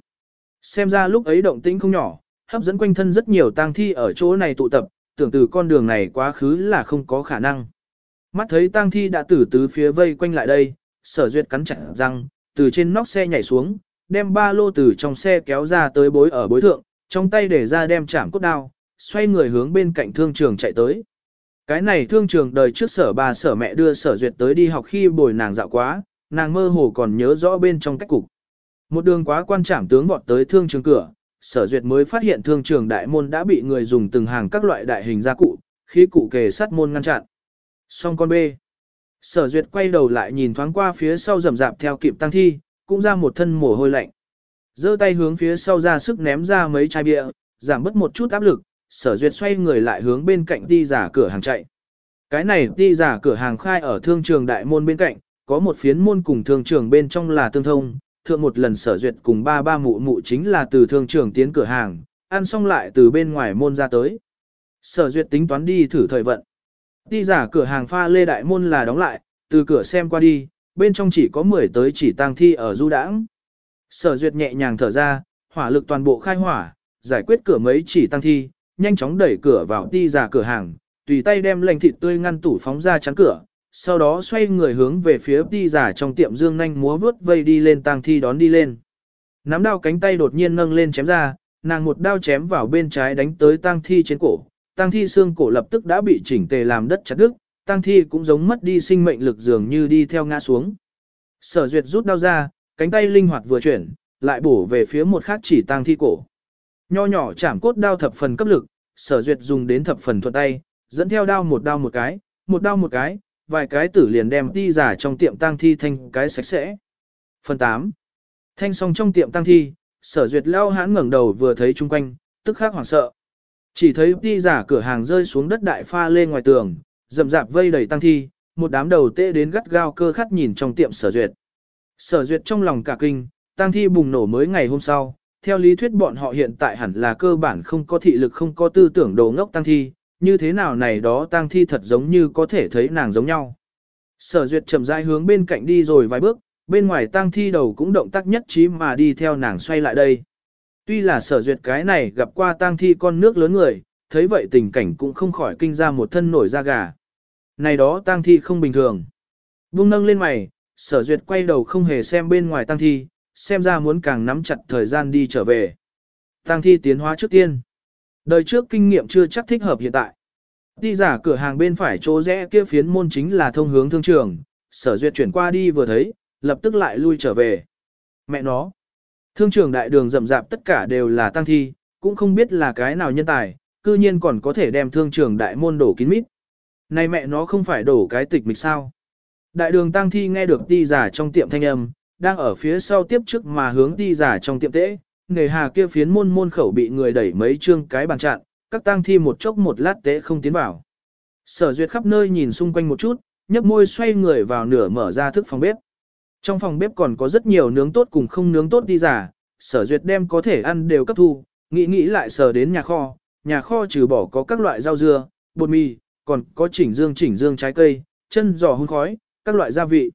Speaker 1: Xem ra lúc ấy động tĩnh không nhỏ, hấp dẫn quanh thân rất nhiều tang thi ở chỗ này tụ tập, tưởng từ con đường này quá khứ là không có khả năng. Mắt thấy tang thi đã từ tứ phía vây quanh lại đây, sở duyệt cắn chặt răng, từ trên nóc xe nhảy xuống, đem ba lô từ trong xe kéo ra tới bối ở bối thượng, trong tay để ra đem chạm cốt đao, xoay người hướng bên cạnh thương trường chạy tới. Cái này thương trường đời trước sở bà sở mẹ đưa sở duyệt tới đi học khi bồi nàng dạo quá, nàng mơ hồ còn nhớ rõ bên trong cách cục. Một đường quá quan trảm tướng vọt tới thương trường cửa, sở duyệt mới phát hiện thương trường đại môn đã bị người dùng từng hàng các loại đại hình gia cụ, khí cụ kề sắt môn ngăn chặn. Xong con B. Sở duyệt quay đầu lại nhìn thoáng qua phía sau rầm rạp theo kịp tăng thi, cũng ra một thân mồ hôi lạnh. giơ tay hướng phía sau ra sức ném ra mấy chai bia, giảm bớt một chút áp lực, sở duyệt xoay người lại hướng bên cạnh đi giả cửa hàng chạy. Cái này đi giả cửa hàng khai ở thương trường đại môn bên cạnh, có một phiến môn cùng thương trường bên trong là tương thông, thượng một lần sở duyệt cùng ba ba mụ mụ chính là từ thương trường tiến cửa hàng, ăn xong lại từ bên ngoài môn ra tới. Sở duyệt tính toán đi thử thời vận. Đi giả cửa hàng pha lê đại môn là đóng lại, từ cửa xem qua đi, bên trong chỉ có 10 tới chỉ tang thi ở du đãng. Sở duyệt nhẹ nhàng thở ra, hỏa lực toàn bộ khai hỏa, giải quyết cửa mấy chỉ tăng thi, nhanh chóng đẩy cửa vào đi giả cửa hàng, tùy tay đem lành thịt tươi ngăn tủ phóng ra chắn cửa, sau đó xoay người hướng về phía đi giả trong tiệm dương nhanh múa vướt vây đi lên tang thi đón đi lên. Nắm đao cánh tay đột nhiên nâng lên chém ra, nàng một đao chém vào bên trái đánh tới tang thi trên cổ, tang thi xương cổ lập tức đã bị chỉnh tề làm đất chặt đứt, tang thi cũng giống mất đi sinh mệnh lực dường như đi theo ngã xuống. Sở Duyệt rút đao ra, cánh tay linh hoạt vừa chuyển, lại bổ về phía một khác chỉ tang thi cổ. Nho nhỏ chạm cốt đao thập phần cấp lực, Sở Duyệt dùng đến thập phần thuận tay, dẫn theo đao một đao một cái, một đao một cái, vài cái tử liền đem đi giả trong tiệm tang thi thanh cái sạch sẽ. Phần 8. Thanh xong trong tiệm tang thi, Sở Duyệt lao hãn ngẩng đầu vừa thấy chung quanh, tức khắc hoảng sợ. Chỉ thấy đi giả cửa hàng rơi xuống đất đại pha lên ngoài tường, rậm rạp vây đầy tang thi, một đám đầu tê đến gắt gao cơ khắt nhìn trong tiệm sở duyệt. Sở duyệt trong lòng cả kinh, tang thi bùng nổ mới ngày hôm sau, theo lý thuyết bọn họ hiện tại hẳn là cơ bản không có thị lực không có tư tưởng đồ ngốc tăng thi, như thế nào này đó tăng thi thật giống như có thể thấy nàng giống nhau. Sở duyệt chậm rãi hướng bên cạnh đi rồi vài bước, bên ngoài tăng thi đầu cũng động tác nhất trí mà đi theo nàng xoay lại đây. Tuy là sở duyệt cái này gặp qua tang thi con nước lớn người, thấy vậy tình cảnh cũng không khỏi kinh ra một thân nổi da gà. Này đó tang thi không bình thường. Bung nâng lên mày, sở duyệt quay đầu không hề xem bên ngoài tang thi, xem ra muốn càng nắm chặt thời gian đi trở về. tăng thi tiến hóa trước tiên. Đời trước kinh nghiệm chưa chắc thích hợp hiện tại. Đi giả cửa hàng bên phải chỗ rẽ kia phiến môn chính là thông hướng thương trường, sở duyệt chuyển qua đi vừa thấy, lập tức lại lui trở về. Mẹ nó, Thương trường đại đường rậm rạp tất cả đều là tăng thi, cũng không biết là cái nào nhân tài, cư nhiên còn có thể đem thương trường đại môn đổ kín mít. Này mẹ nó không phải đổ cái tịch mịch sao. Đại đường tăng thi nghe được đi giả trong tiệm thanh âm, đang ở phía sau tiếp trước mà hướng đi giả trong tiệm tễ, nghề hà kia phiến môn môn khẩu bị người đẩy mấy chương cái bàn chặn, các tang thi một chốc một lát tễ không tiến vào. Sở duyệt khắp nơi nhìn xung quanh một chút, nhấp môi xoay người vào nửa mở ra thức phòng bếp. Trong phòng bếp còn có rất nhiều nướng tốt cùng không nướng tốt đi giả, sở duyệt đem có thể ăn đều cấp thu, nghĩ nghĩ lại sở đến nhà kho, nhà kho trừ bỏ có các loại rau dưa, bột mì, còn có chỉnh dương chỉnh dương trái cây, chân giò hun khói, các loại gia vị.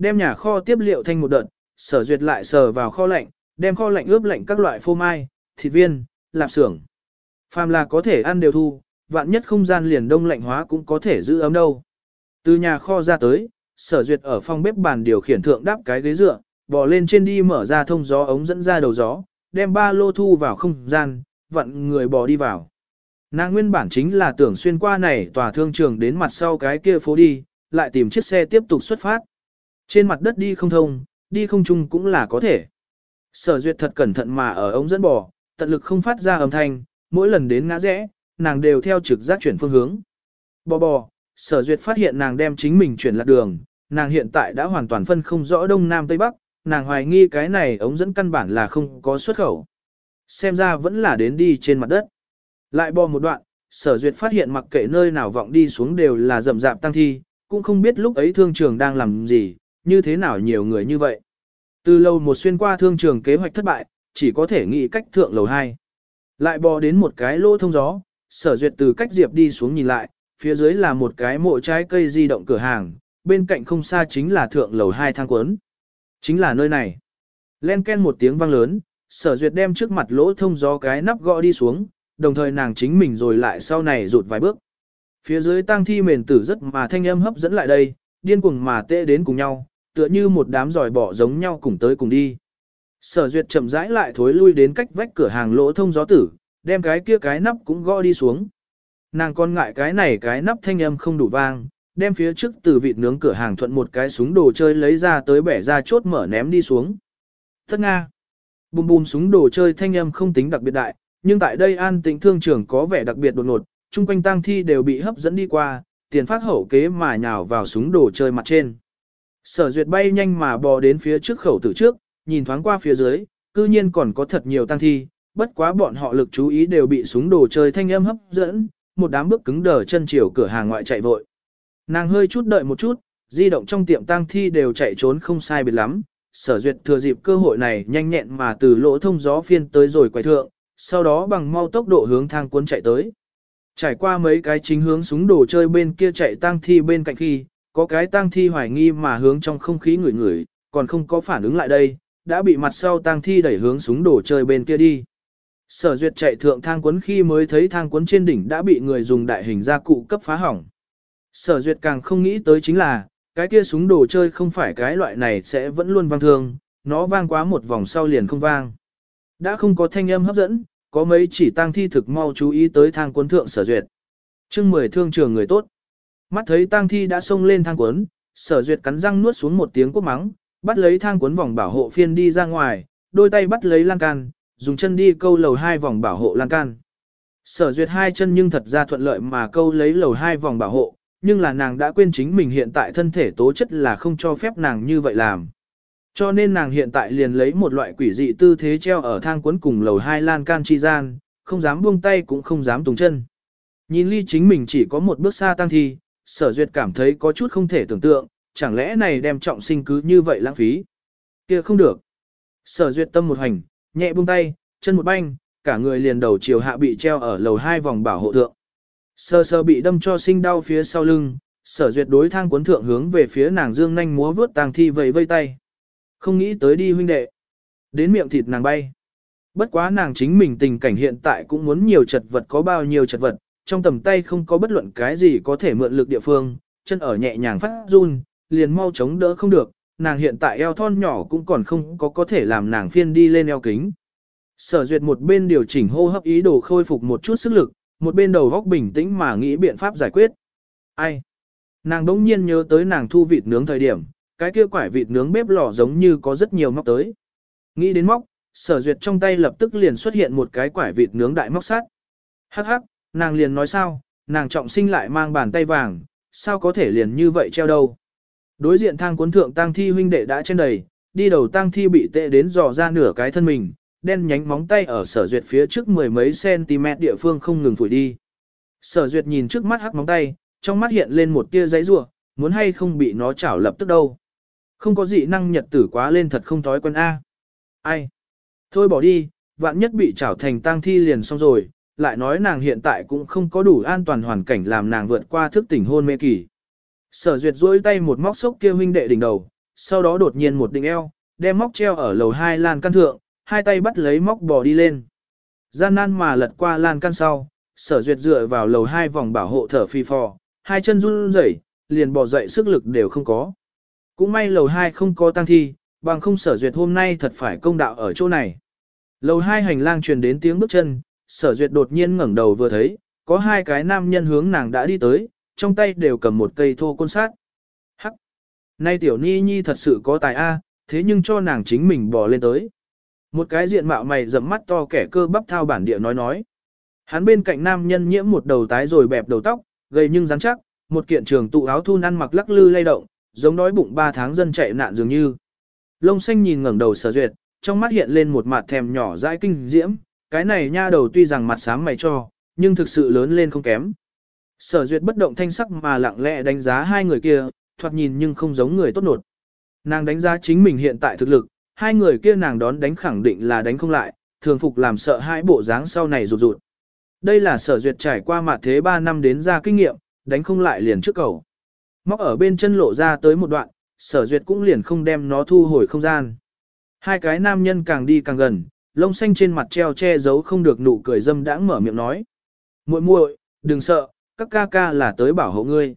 Speaker 1: Đem nhà kho tiếp liệu thành một đợt, sở duyệt lại sờ vào kho lạnh, đem kho lạnh ướp lạnh các loại phô mai, thịt viên, lạp xưởng. Phàm là có thể ăn đều thu, vạn nhất không gian liền đông lạnh hóa cũng có thể giữ ấm đâu. Từ nhà kho ra tới, sở duyệt ở phòng bếp bàn điều khiển thượng đáp cái ghế dựa, bò lên trên đi mở ra thông gió ống dẫn ra đầu gió, đem ba lô thu vào không gian, vặn người bò đi vào. Nàng nguyên bản chính là tưởng xuyên qua này tòa thương trường đến mặt sau cái kia phố đi, lại tìm chiếc xe tiếp tục xuất phát. Trên mặt đất đi không thông, đi không chung cũng là có thể. Sở duyệt thật cẩn thận mà ở ống dẫn bò, tận lực không phát ra âm thanh, mỗi lần đến ngã rẽ, nàng đều theo trực giác chuyển phương hướng. Bò bò, sở duyệt phát hiện nàng đem chính mình chuyển lạc đường, nàng hiện tại đã hoàn toàn phân không rõ đông nam tây bắc, nàng hoài nghi cái này ống dẫn căn bản là không có xuất khẩu. Xem ra vẫn là đến đi trên mặt đất. Lại bò một đoạn, sở duyệt phát hiện mặc kệ nơi nào vọng đi xuống đều là rậm rạp tăng thi, cũng không biết lúc ấy thương trường đang làm gì, như thế nào nhiều người như vậy. Từ lâu một xuyên qua thương trường kế hoạch thất bại, chỉ có thể nghĩ cách thượng lầu 2. Lại bò đến một cái lỗ thông gió, sở duyệt từ cách diệp đi xuống nhìn lại, phía dưới là một cái mộ trái cây di động cửa hàng, bên cạnh không xa chính là thượng lầu 2 thang cuốn. Chính là nơi này. Len ken một tiếng vang lớn, sở duyệt đem trước mặt lỗ thông gió cái nắp gõ đi xuống, đồng thời nàng chính mình rồi lại sau này rụt vài bước. Phía dưới tang thi mền tử rất mà thanh âm hấp dẫn lại đây, điên cuồng mà tệ đến cùng nhau, tựa như một đám giỏi bỏ giống nhau cùng tới cùng đi. Sở duyệt chậm rãi lại thối lui đến cách vách cửa hàng lỗ thông gió tử, đem cái kia cái nắp cũng gõ đi xuống. Nàng còn ngại cái này cái nắp thanh âm không đủ vang, đem phía trước từ vịt nướng cửa hàng thuận một cái súng đồ chơi lấy ra tới bẻ ra chốt mở ném đi xuống. Thất Nga. Bùm bùm súng đồ chơi thanh âm không tính đặc biệt đại, nhưng tại đây an tĩnh thương trường có vẻ đặc biệt đột ngột, chung quanh tang thi đều bị hấp dẫn đi qua, tiền phát hậu kế mà nhào vào súng đồ chơi mặt trên. Sở duyệt bay nhanh mà bò đến phía trước khẩu tử trước, nhìn thoáng qua phía dưới, cư nhiên còn có thật nhiều tang thi, bất quá bọn họ lực chú ý đều bị súng đồ chơi thanh âm hấp dẫn, một đám bước cứng đờ chân chiều cửa hàng ngoại chạy vội. Nàng hơi chút đợi một chút, di động trong tiệm tang thi đều chạy trốn không sai biệt lắm, sở duyệt thừa dịp cơ hội này nhanh nhẹn mà từ lỗ thông gió phiên tới rồi quay thượng, sau đó bằng mau tốc độ hướng thang cuốn chạy tới. Trải qua mấy cái chính hướng súng đồ chơi bên kia chạy tang thi bên cạnh khi, có cái tang thi hoài nghi mà hướng trong không khí ngửi ngửi, còn không có phản ứng lại đây, đã bị mặt sau tang thi đẩy hướng súng đồ chơi bên kia đi. Sở duyệt chạy thượng thang cuốn khi mới thấy thang cuốn trên đỉnh đã bị người dùng đại hình gia cụ cấp phá hỏng. Sở duyệt càng không nghĩ tới chính là, cái kia súng đồ chơi không phải cái loại này sẽ vẫn luôn vang thương, nó vang quá một vòng sau liền không vang. Đã không có thanh âm hấp dẫn, có mấy chỉ tang thi thực mau chú ý tới thang cuốn thượng sở duyệt. chương 10 thương trường người tốt. Mắt thấy tang thi đã xông lên thang cuốn, sở duyệt cắn răng nuốt xuống một tiếng quốc mắng, bắt lấy thang cuốn vòng bảo hộ phiên đi ra ngoài, đôi tay bắt lấy lan can, dùng chân đi câu lầu hai vòng bảo hộ lan can. Sở duyệt hai chân nhưng thật ra thuận lợi mà câu lấy lầu hai vòng bảo hộ, nhưng là nàng đã quên chính mình hiện tại thân thể tố chất là không cho phép nàng như vậy làm. Cho nên nàng hiện tại liền lấy một loại quỷ dị tư thế treo ở thang cuốn cùng lầu hai lan can chi gian, không dám buông tay cũng không dám tùng chân. Nhìn ly chính mình chỉ có một bước xa tăng thi, sở duyệt cảm thấy có chút không thể tưởng tượng, chẳng lẽ này đem trọng sinh cứ như vậy lãng phí. kia không được. Sở duyệt tâm một hành, nhẹ buông tay, chân một banh, cả người liền đầu chiều hạ bị treo ở lầu hai vòng bảo hộ thượng. Sơ sơ bị đâm cho sinh đau phía sau lưng, sở duyệt đối thang cuốn thượng hướng về phía nàng dương nhanh múa vướt tàng thi vầy vây tay. Không nghĩ tới đi huynh đệ. Đến miệng thịt nàng bay. Bất quá nàng chính mình tình cảnh hiện tại cũng muốn nhiều chật vật có bao nhiêu chật vật, trong tầm tay không có bất luận cái gì có thể mượn lực địa phương, chân ở nhẹ nhàng phát run, liền mau chống đỡ không được, nàng hiện tại eo thon nhỏ cũng còn không có có thể làm nàng phiên đi lên eo kính. Sở duyệt một bên điều chỉnh hô hấp ý đồ khôi phục một chút sức lực, một bên đầu góc bình tĩnh mà nghĩ biện pháp giải quyết. Ai? Nàng đống nhiên nhớ tới nàng thu vịt nướng thời điểm, cái kia quải vịt nướng bếp lò giống như có rất nhiều móc tới. Nghĩ đến móc, sở duyệt trong tay lập tức liền xuất hiện một cái quải vịt nướng đại móc sắt. Hắc hắc, nàng liền nói sao, nàng trọng sinh lại mang bàn tay vàng, sao có thể liền như vậy treo đâu. Đối diện thang cuốn thượng tang thi huynh đệ đã trên đầy, đi đầu tang thi bị tệ đến dò ra nửa cái thân mình, đen nhánh móng tay ở sở duyệt phía trước mười mấy cm địa phương không ngừng phủi đi. Sở duyệt nhìn trước mắt hắc móng tay, trong mắt hiện lên một tia giấy rủa muốn hay không bị nó chảo lập tức đâu. Không có dị năng nhật tử quá lên thật không thói quen A. Ai? Thôi bỏ đi, vạn nhất bị chảo thành tang thi liền xong rồi, lại nói nàng hiện tại cũng không có đủ an toàn hoàn cảnh làm nàng vượt qua thức tỉnh hôn mê kỳ. Sở duyệt duỗi tay một móc sốc kia huynh đệ đỉnh đầu, sau đó đột nhiên một đỉnh eo, đem móc treo ở lầu hai lan căn thượng, hai tay bắt lấy móc bò đi lên. Gian nan mà lật qua lan căn sau, sở duyệt dựa vào lầu hai vòng bảo hộ thở phi phò, hai chân run rẩy, liền bò dậy sức lực đều không có. Cũng may lầu hai không có tăng thi, bằng không sở duyệt hôm nay thật phải công đạo ở chỗ này. Lầu hai hành lang truyền đến tiếng bước chân, sở duyệt đột nhiên ngẩng đầu vừa thấy, có hai cái nam nhân hướng nàng đã đi tới, trong tay đều cầm một cây thô côn sát. Hắc! Nay tiểu ni nhi thật sự có tài A, thế nhưng cho nàng chính mình bò lên tới. Một cái diện mạo mày rậm mắt to kẻ cơ bắp thao bản địa nói nói. Hắn bên cạnh nam nhân nhiễm một đầu tái rồi bẹp đầu tóc, gầy nhưng rắn chắc, một kiện trường tụ áo thun ăn mặc lắc lư lay động, giống đói bụng ba tháng dân chạy nạn dường như. Lông xanh nhìn ngẩng đầu sở duyệt, trong mắt hiện lên một mặt thèm nhỏ dãi kinh diễm, cái này nha đầu tuy rằng mặt sáng mày cho, nhưng thực sự lớn lên không kém. Sở duyệt bất động thanh sắc mà lặng lẽ đánh giá hai người kia, thoạt nhìn nhưng không giống người tốt nột. Nàng đánh giá chính mình hiện tại thực lực, hai người kia nàng đón đánh khẳng định là đánh không lại, thường phục làm sợ hai bộ dáng sau này rụt rụt. Đây là sở duyệt trải qua mặt thế 3 năm đến ra kinh nghiệm, đánh không lại liền trước cầu. Móc ở bên chân lộ ra tới một đoạn, sở duyệt cũng liền không đem nó thu hồi không gian. Hai cái nam nhân càng đi càng gần, lông xanh trên mặt treo che giấu không được nụ cười dâm đãng mở miệng nói. muội muội, đừng sợ, các ca ca là tới bảo hộ ngươi.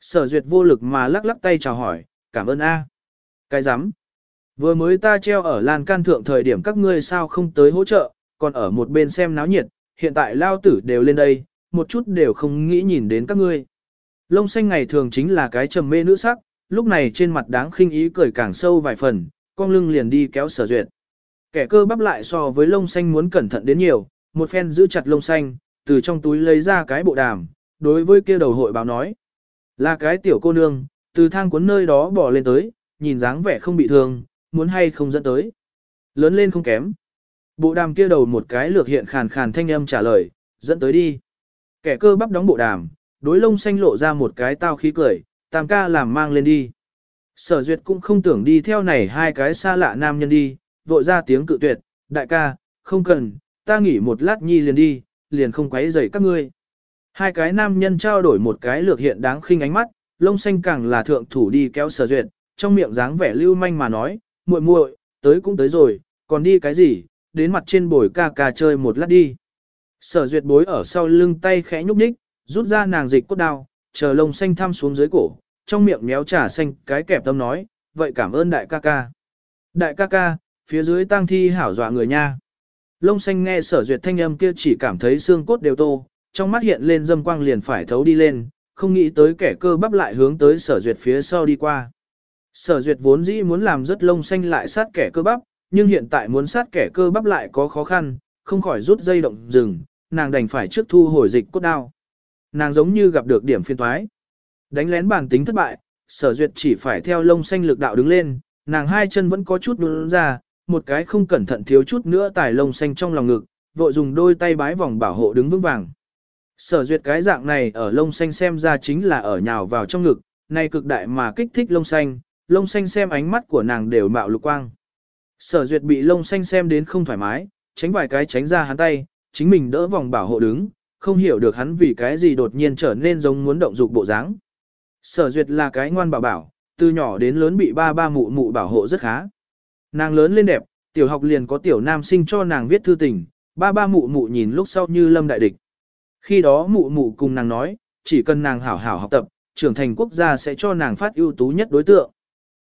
Speaker 1: Sở duyệt vô lực mà lắc lắc tay chào hỏi, cảm ơn a. Cái rắm Vừa mới ta treo ở lan can thượng thời điểm các ngươi sao không tới hỗ trợ, còn ở một bên xem náo nhiệt, hiện tại lao tử đều lên đây, một chút đều không nghĩ nhìn đến các ngươi. Lông xanh ngày thường chính là cái trầm mê nữ sắc, lúc này trên mặt đáng khinh ý cười càng sâu vài phần, con lưng liền đi kéo sở duyệt. Kẻ cơ bắp lại so với lông xanh muốn cẩn thận đến nhiều, một phen giữ chặt lông xanh, từ trong túi lấy ra cái bộ đàm, đối với kia đầu hội báo nói. Là cái tiểu cô nương, từ thang cuốn nơi đó bỏ lên tới, nhìn dáng vẻ không bị thương, muốn hay không dẫn tới. Lớn lên không kém. Bộ đàm kia đầu một cái lược hiện khàn khàn thanh âm trả lời, dẫn tới đi. Kẻ cơ bắp đóng bộ đàm, đối lông xanh lộ ra một cái tao khí cười, tam ca làm mang lên đi. Sở duyệt cũng không tưởng đi theo này hai cái xa lạ nam nhân đi, vội ra tiếng cự tuyệt, đại ca, không cần, ta nghỉ một lát nhi liền đi, liền không quấy rầy các ngươi. Hai cái nam nhân trao đổi một cái lược hiện đáng khinh ánh mắt, lông xanh càng là thượng thủ đi kéo sở duyệt, trong miệng dáng vẻ lưu manh mà nói, muội muội, tới cũng tới rồi, còn đi cái gì, đến mặt trên bồi ca ca chơi một lát đi. Sở duyệt bối ở sau lưng tay khẽ nhúc nhích, rút ra nàng dịch cốt đao, chờ lông xanh thăm xuống dưới cổ, trong miệng méo trà xanh cái kẹp tâm nói, vậy cảm ơn đại ca ca. Đại ca ca, phía dưới tang thi hảo dọa người nha. Lông xanh nghe sở duyệt thanh âm kia chỉ cảm thấy xương cốt đều tô, trong mắt hiện lên dâm quang liền phải thấu đi lên, không nghĩ tới kẻ cơ bắp lại hướng tới sở duyệt phía sau đi qua. Sở duyệt vốn dĩ muốn làm rất lông xanh lại sát kẻ cơ bắp, nhưng hiện tại muốn sát kẻ cơ bắp lại có khó khăn, không khỏi rút dây động rừng, nàng đành phải trước thu hồi dịch cốt đao. Nàng giống như gặp được điểm phiên thoái. Đánh lén bản tính thất bại, sở duyệt chỉ phải theo lông xanh lực đạo đứng lên, nàng hai chân vẫn có chút nôn ra, một cái không cẩn thận thiếu chút nữa tài lông xanh trong lòng ngực, vội dùng đôi tay bái vòng bảo hộ đứng vững vàng. Sở duyệt cái dạng này ở lông xanh xem ra chính là ở nhào vào trong ngực, nay cực đại mà kích thích lông xanh, lông xanh xem ánh mắt của nàng đều mạo lục quang. Sở duyệt bị lông xanh xem đến không thoải mái, tránh vài cái tránh ra hắn tay, chính mình đỡ vòng bảo hộ đứng, không hiểu được hắn vì cái gì đột nhiên trở nên giống muốn động dục bộ dáng. Sở duyệt là cái ngoan bảo bảo, từ nhỏ đến lớn bị ba ba mụ mụ bảo hộ rất khá. Nàng lớn lên đẹp, tiểu học liền có tiểu nam sinh cho nàng viết thư tình, ba ba mụ mụ nhìn lúc sau như lâm đại địch. Khi đó mụ mụ cùng nàng nói, chỉ cần nàng hảo hảo học tập, trưởng thành quốc gia sẽ cho nàng phát ưu tú nhất đối tượng.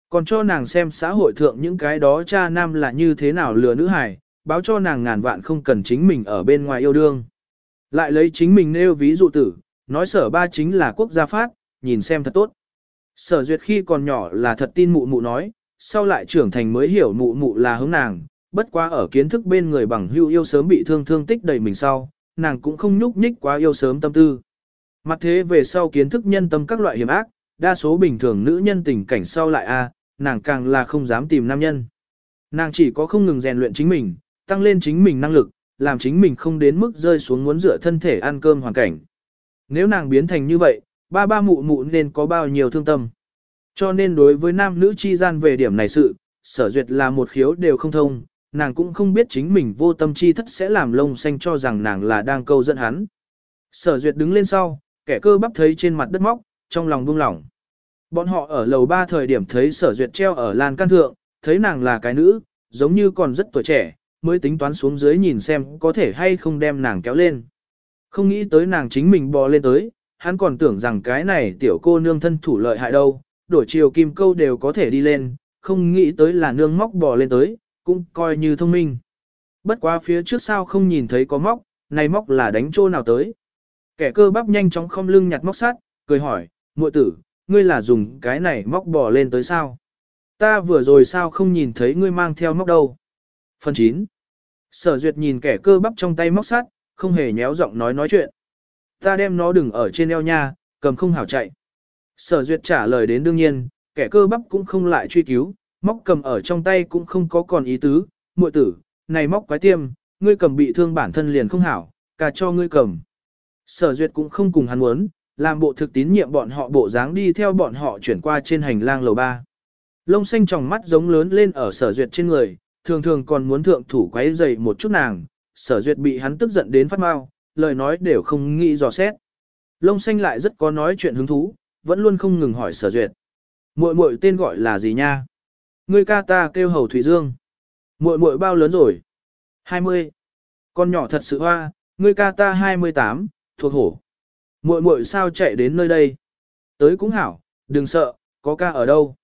Speaker 1: Còn cho nàng xem xã hội thượng những cái đó cha nam là như thế nào lừa nữ hài, báo cho nàng ngàn vạn không cần chính mình ở bên ngoài yêu đương. Lại lấy chính mình nêu ví dụ tử, nói sở ba chính là quốc gia phát, nhìn xem thật tốt. Sở duyệt khi còn nhỏ là thật tin mụ mụ nói, sau lại trưởng thành mới hiểu mụ mụ là hướng nàng, bất quá ở kiến thức bên người bằng hưu yêu sớm bị thương thương tích đầy mình sau, nàng cũng không nhúc nhích quá yêu sớm tâm tư. Mặt thế về sau kiến thức nhân tâm các loại hiểm ác, đa số bình thường nữ nhân tình cảnh sau lại a, nàng càng là không dám tìm nam nhân. Nàng chỉ có không ngừng rèn luyện chính mình, tăng lên chính mình năng lực, làm chính mình không đến mức rơi xuống muốn dựa thân thể ăn cơm hoàn cảnh. Nếu nàng biến thành như vậy, ba ba mụ mụ nên có bao nhiêu thương tâm. Cho nên đối với nam nữ chi gian về điểm này sự, sở duyệt là một khiếu đều không thông, nàng cũng không biết chính mình vô tâm chi thất sẽ làm lông xanh cho rằng nàng là đang câu dẫn hắn. Sở duyệt đứng lên sau, kẻ cơ bắp thấy trên mặt đất móc, trong lòng buông lỏng. Bọn họ ở lầu ba thời điểm thấy sở duyệt treo ở lan can thượng, thấy nàng là cái nữ, giống như còn rất tuổi trẻ, mới tính toán xuống dưới nhìn xem có thể hay không đem nàng kéo lên. Không nghĩ tới nàng chính mình bò lên tới, hắn còn tưởng rằng cái này tiểu cô nương thân thủ lợi hại đâu, đổi chiều kim câu đều có thể đi lên, không nghĩ tới là nương móc bò lên tới, cũng coi như thông minh. Bất quá phía trước sao không nhìn thấy có móc, này móc là đánh trô nào tới. Kẻ cơ bắp nhanh chóng không lưng nhặt móc sát, cười hỏi, muội tử, ngươi là dùng cái này móc bò lên tới sao? Ta vừa rồi sao không nhìn thấy ngươi mang theo móc đâu? Phần 9. Sở duyệt nhìn kẻ cơ bắp trong tay móc sát, không hề nhéo giọng nói nói chuyện. Ta đem nó đừng ở trên eo nha, cầm không hảo chạy. Sở duyệt trả lời đến đương nhiên, kẻ cơ bắp cũng không lại truy cứu, móc cầm ở trong tay cũng không có còn ý tứ, muội tử, này móc quái tiêm, ngươi cầm bị thương bản thân liền không hảo, cả cho ngươi cầm. Sở duyệt cũng không cùng hắn muốn, làm bộ thực tín nhiệm bọn họ bộ dáng đi theo bọn họ chuyển qua trên hành lang lầu ba. Lông xanh tròng mắt giống lớn lên ở sở duyệt trên người, thường thường còn muốn thượng thủ quấy dày một chút nàng, sở duyệt bị hắn tức giận đến phát mau, lời nói đều không nghĩ dò xét. Lông xanh lại rất có nói chuyện hứng thú, vẫn luôn không ngừng hỏi sở duyệt. Muội muội tên gọi là gì nha? Ngươi ca ta kêu hầu Thủy Dương. Muội muội bao lớn rồi? 20. Con nhỏ thật sự hoa, ngươi ca ta 28, thuộc hổ. Muội muội sao chạy đến nơi đây? Tới cũng hảo, đừng sợ, có ca ở đâu?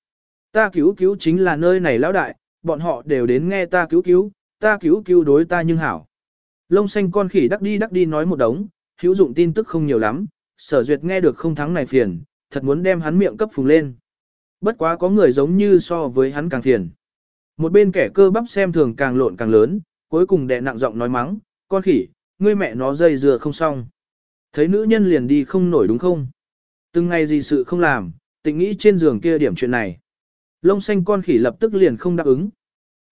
Speaker 1: Ta cứu cứu chính là nơi này lão đại, bọn họ đều đến nghe ta cứu cứu, ta cứu cứu đối ta nhưng hảo. Lông xanh con khỉ đắc đi đắc đi nói một đống, hữu dụng tin tức không nhiều lắm, sở duyệt nghe được không thắng này phiền, thật muốn đem hắn miệng cấp phùng lên. Bất quá có người giống như so với hắn càng thiền. Một bên kẻ cơ bắp xem thường càng lộn càng lớn, cuối cùng đè nặng giọng nói mắng, con khỉ, ngươi mẹ nó dây dừa không xong. Thấy nữ nhân liền đi không nổi đúng không? Từng ngày gì sự không làm, tình nghĩ trên giường kia điểm chuyện này. Lông xanh con khỉ lập tức liền không đáp ứng.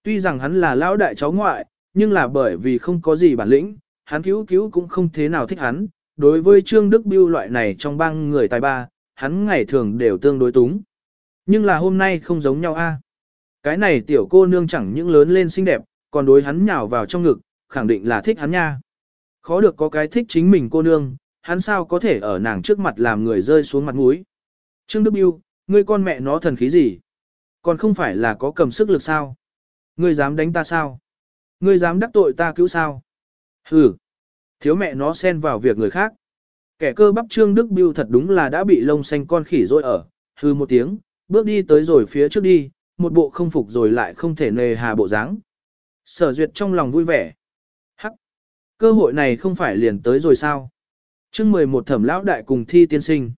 Speaker 1: Tuy rằng hắn là lão đại cháu ngoại, nhưng là bởi vì không có gì bản lĩnh, hắn cứu cứu cũng không thế nào thích hắn. Đối với Trương Đức Biêu loại này trong bang người tài ba, hắn ngày thường đều tương đối túng. Nhưng là hôm nay không giống nhau a. Cái này tiểu cô nương chẳng những lớn lên xinh đẹp, còn đối hắn nhào vào trong ngực, khẳng định là thích hắn nha. Khó được có cái thích chính mình cô nương, hắn sao có thể ở nàng trước mặt làm người rơi xuống mặt mũi. Trương Đức Biêu, ngươi con mẹ nó thần khí gì? Còn không phải là có cầm sức lực sao? Ngươi dám đánh ta sao? Ngươi dám đắc tội ta cứu sao? Hừ, thiếu mẹ nó xen vào việc người khác. Kẻ cơ bắp Trương Đức Biêu thật đúng là đã bị lông xanh con khỉ rôi ở, hư một tiếng, bước đi tới rồi phía trước đi, một bộ không phục rồi lại không thể nề hà bộ dáng. Sở duyệt trong lòng vui vẻ. Hắc, cơ hội này không phải liền tới rồi sao? chương 11 thẩm lão đại cùng thi tiên sinh.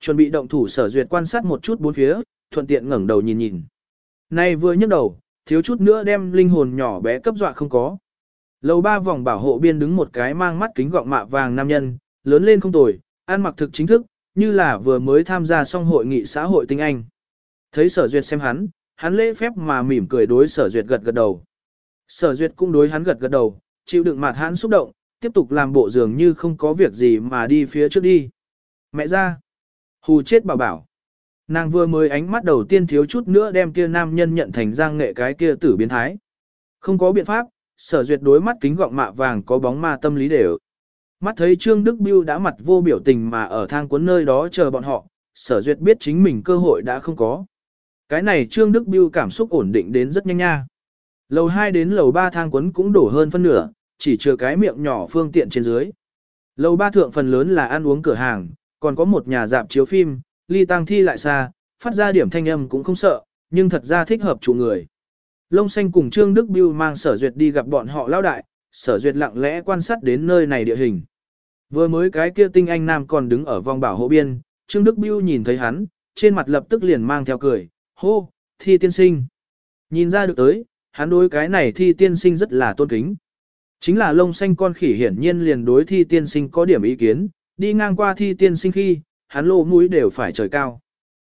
Speaker 1: Chuẩn bị động thủ sở duyệt quan sát một chút bốn phía, thuận tiện ngẩng đầu nhìn nhìn. Nay vừa nhấc đầu, thiếu chút nữa đem linh hồn nhỏ bé cấp dọa không có. Lầu ba vòng bảo hộ biên đứng một cái mang mắt kính gọng mạ vàng nam nhân, lớn lên không tồi, ăn mặc thực chính thức, như là vừa mới tham gia xong hội nghị xã hội tinh anh. Thấy sở duyệt xem hắn, hắn lễ phép mà mỉm cười đối sở duyệt gật gật đầu. Sở duyệt cũng đối hắn gật gật đầu, chịu đựng mặt hắn xúc động, tiếp tục làm bộ dường như không có việc gì mà đi phía trước đi. Mẹ ra. Hù chết bảo bảo. Nàng vừa mới ánh mắt đầu tiên thiếu chút nữa đem kia nam nhân nhận thành giang nghệ cái kia tử biến thái. Không có biện pháp, sở duyệt đối mắt kính gọng mạ vàng có bóng ma tâm lý đều. Mắt thấy Trương Đức Biêu đã mặt vô biểu tình mà ở thang cuốn nơi đó chờ bọn họ, sở duyệt biết chính mình cơ hội đã không có. Cái này Trương Đức Biêu cảm xúc ổn định đến rất nhanh nha. Lầu 2 đến lầu 3 thang cuốn cũng đổ hơn phân nửa, chỉ chừa cái miệng nhỏ phương tiện trên dưới. Lầu 3 thượng phần lớn là ăn uống cửa hàng, còn có một nhà dạp chiếu phim, ly tăng thi lại xa, phát ra điểm thanh âm cũng không sợ, nhưng thật ra thích hợp chủ người. Lông xanh cùng Trương Đức Biêu mang sở duyệt đi gặp bọn họ lao đại, sở duyệt lặng lẽ quan sát đến nơi này địa hình. Vừa mới cái kia tinh anh nam còn đứng ở vòng bảo hộ biên, Trương Đức Biêu nhìn thấy hắn, trên mặt lập tức liền mang theo cười, hô, thi tiên sinh. Nhìn ra được tới, hắn đối cái này thi tiên sinh rất là tôn kính. Chính là lông xanh con khỉ hiển nhiên liền đối thi tiên sinh có điểm ý kiến, đi ngang qua thi tiên sinh khi, hắn lỗ mũi đều phải trời cao.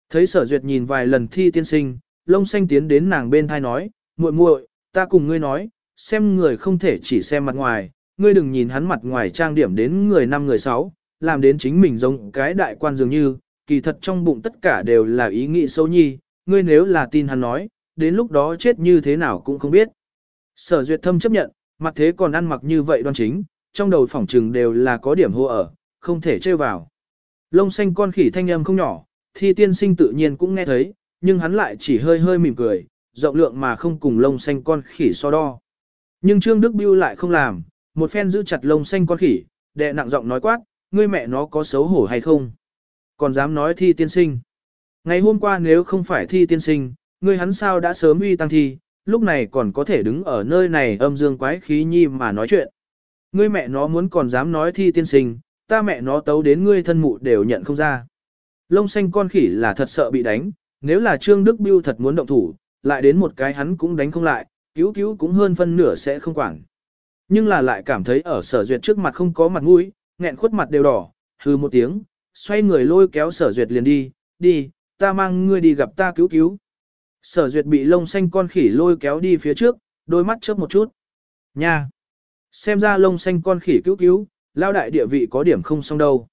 Speaker 1: Thấy sở duyệt nhìn vài lần thi tiên sinh, lông xanh tiến đến nàng bên thai nói, muội muội, ta cùng ngươi nói, xem người không thể chỉ xem mặt ngoài, ngươi đừng nhìn hắn mặt ngoài trang điểm đến người năm người sáu, làm đến chính mình giống cái đại quan dường như, kỳ thật trong bụng tất cả đều là ý nghĩ sâu nhi, ngươi nếu là tin hắn nói, đến lúc đó chết như thế nào cũng không biết. Sở duyệt thâm chấp nhận, mặt thế còn ăn mặc như vậy đoan chính, trong đầu phỏng trừng đều là có điểm hô ở, không thể chơi vào. Lông xanh con khỉ thanh âm không nhỏ, thi tiên sinh tự nhiên cũng nghe thấy, nhưng hắn lại chỉ hơi hơi mỉm cười, rộng lượng mà không cùng lông xanh con khỉ so đo. Nhưng Trương Đức Biêu lại không làm, một phen giữ chặt lông xanh con khỉ, đệ nặng giọng nói quát, ngươi mẹ nó có xấu hổ hay không? Còn dám nói thi tiên sinh. Ngày hôm qua nếu không phải thi tiên sinh, ngươi hắn sao đã sớm uy tăng thi, lúc này còn có thể đứng ở nơi này âm dương quái khí nhi mà nói chuyện. Ngươi mẹ nó muốn còn dám nói thi tiên sinh, ta mẹ nó tấu đến ngươi thân mụ đều nhận không ra. Lông xanh con khỉ là thật sợ bị đánh, nếu là Trương Đức Biêu thật muốn động thủ, lại đến một cái hắn cũng đánh không lại, cứu cứu cũng hơn phân nửa sẽ không quản. Nhưng là lại cảm thấy ở sở duyệt trước mặt không có mặt mũi, nghẹn khuất mặt đều đỏ, hừ một tiếng, xoay người lôi kéo sở duyệt liền đi, đi, ta mang ngươi đi gặp ta cứu cứu. Sở duyệt bị lông xanh con khỉ lôi kéo đi phía trước, đôi mắt chớp một chút. Nha! Xem ra lông xanh con khỉ cứu cứu, Lao đại địa vị có điểm không xong đâu.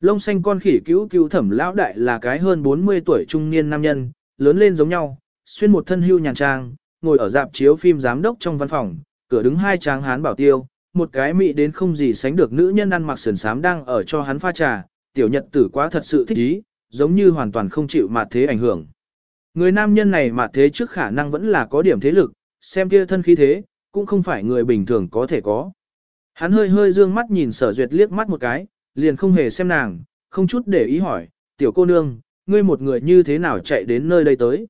Speaker 1: Lông xanh con khỉ cứu cứu thẩm lão đại là cái hơn 40 tuổi trung niên nam nhân, lớn lên giống nhau, xuyên một thân hưu nhàn trang, ngồi ở dạp chiếu phim giám đốc trong văn phòng, cửa đứng hai tráng hán bảo tiêu, một cái mị đến không gì sánh được nữ nhân ăn mặc sườn sám đang ở cho hắn pha trà, tiểu nhật tử quá thật sự thích ý, giống như hoàn toàn không chịu mặt thế ảnh hưởng. Người nam nhân này mặt thế trước khả năng vẫn là có điểm thế lực, xem kia thân khí thế, cũng không phải người bình thường có thể có. Hắn hơi hơi dương mắt nhìn sở duyệt liếc mắt một cái, liền không hề xem nàng, không chút để ý hỏi, tiểu cô nương, ngươi một người như thế nào chạy đến nơi đây tới.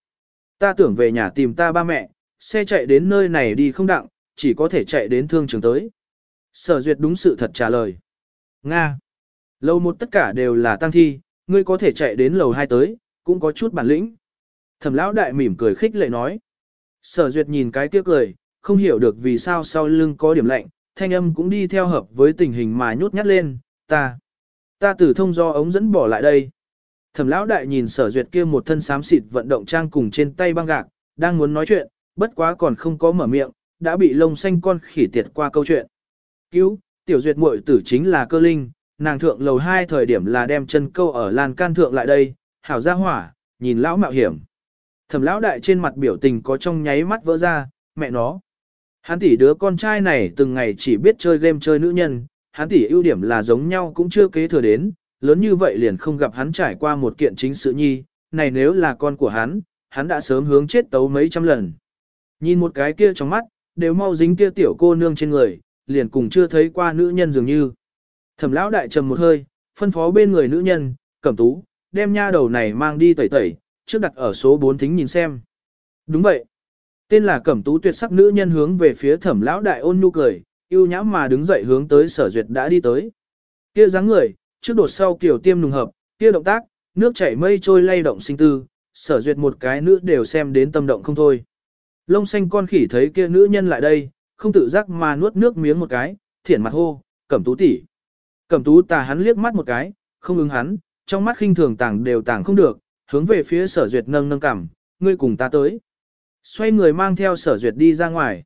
Speaker 1: Ta tưởng về nhà tìm ta ba mẹ, xe chạy đến nơi này đi không đặng, chỉ có thể chạy đến thương trường tới. Sở duyệt đúng sự thật trả lời. Nga. Lầu một tất cả đều là tăng thi, ngươi có thể chạy đến lầu hai tới, cũng có chút bản lĩnh. Thẩm lão đại mỉm cười khích lệ nói. Sở duyệt nhìn cái kia cười, không hiểu được vì sao sau lưng có điểm lạnh, thanh âm cũng đi theo hợp với tình hình mà nhút nhát lên, ta. Ta tử thông do ống dẫn bỏ lại đây. Thẩm lão đại nhìn sở duyệt kia một thân xám xịt vận động trang cùng trên tay băng gạc, đang muốn nói chuyện, bất quá còn không có mở miệng, đã bị lông xanh con khỉ tiệt qua câu chuyện. Cứu, tiểu duyệt muội tử chính là cơ linh, nàng thượng lầu hai thời điểm là đem chân câu ở lan can thượng lại đây, hảo ra hỏa, nhìn lão mạo hiểm. Thẩm lão đại trên mặt biểu tình có trong nháy mắt vỡ ra, mẹ nó. Hắn tỷ đứa con trai này từng ngày chỉ biết chơi game chơi nữ nhân, hắn tỷ ưu điểm là giống nhau cũng chưa kế thừa đến, lớn như vậy liền không gặp hắn trải qua một kiện chính sự nhi, này nếu là con của hắn, hắn đã sớm hướng chết tấu mấy trăm lần. Nhìn một cái kia trong mắt, đều mau dính kia tiểu cô nương trên người, liền cùng chưa thấy qua nữ nhân dường như. Thẩm lão đại trầm một hơi, phân phó bên người nữ nhân, cẩm tú, đem nha đầu này mang đi tẩy tẩy, trước đặt ở số 4 thính nhìn xem. Đúng vậy. Tên là cẩm tú tuyệt sắc nữ nhân hướng về phía thẩm lão đại ôn nhu cười, yêu nhã mà đứng dậy hướng tới sở duyệt đã đi tới. Kia dáng người, trước đột sau kiểu tiêm nùng hợp, kia động tác, nước chảy mây trôi lay động sinh tư, sở duyệt một cái nữa đều xem đến tâm động không thôi. Lông xanh con khỉ thấy kia nữ nhân lại đây, không tự giác mà nuốt nước miếng một cái, thiển mặt hô, cẩm tú tỷ. Cẩm tú tà hắn liếc mắt một cái, không ứng hắn, trong mắt khinh thường tàng đều tàng không được, hướng về phía sở duyệt nâng nâng cảm, ngươi cùng ta tới. Xoay người mang theo sở duyệt đi ra ngoài.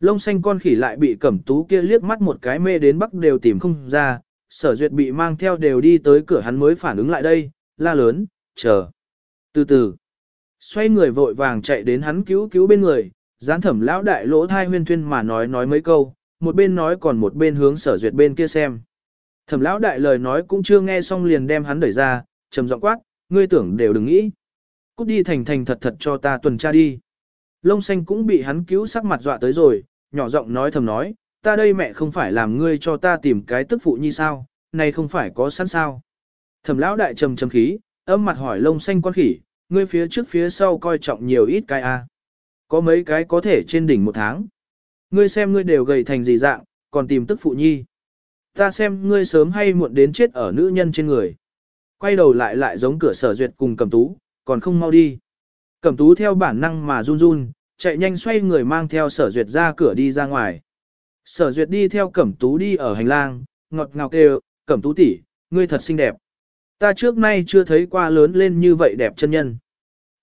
Speaker 1: Lông xanh con khỉ lại bị cẩm tú kia liếc mắt một cái mê đến bắc đều tìm không ra, sở duyệt bị mang theo đều đi tới cửa hắn mới phản ứng lại đây, la lớn, chờ. Từ từ, xoay người vội vàng chạy đến hắn cứu cứu bên người, gián thẩm lão đại lỗ thai huyên thuyên mà nói nói mấy câu, một bên nói còn một bên hướng sở duyệt bên kia xem. Thẩm lão đại lời nói cũng chưa nghe xong liền đem hắn đẩy ra, trầm giọng quát, ngươi tưởng đều đừng nghĩ. Cút đi thành thành thật thật cho ta tuần tra đi. Lông xanh cũng bị hắn cứu sắc mặt dọa tới rồi, nhỏ giọng nói thầm nói, ta đây mẹ không phải làm ngươi cho ta tìm cái tức phụ như sao, này không phải có sẵn sao. Thẩm lão đại trầm trầm khí, âm mặt hỏi lông xanh con khỉ, ngươi phía trước phía sau coi trọng nhiều ít cái a. Có mấy cái có thể trên đỉnh một tháng. Ngươi xem ngươi đều gầy thành gì dạng, còn tìm tức phụ nhi. Ta xem ngươi sớm hay muộn đến chết ở nữ nhân trên người. Quay đầu lại lại giống cửa sở duyệt cùng cầm tú, còn không mau đi. Cẩm tú theo bản năng mà run run, chạy nhanh xoay người mang theo sở duyệt ra cửa đi ra ngoài. Sở duyệt đi theo cẩm tú đi ở hành lang, ngọt ngào kêu, cẩm tú tỷ, ngươi thật xinh đẹp. Ta trước nay chưa thấy qua lớn lên như vậy đẹp chân nhân.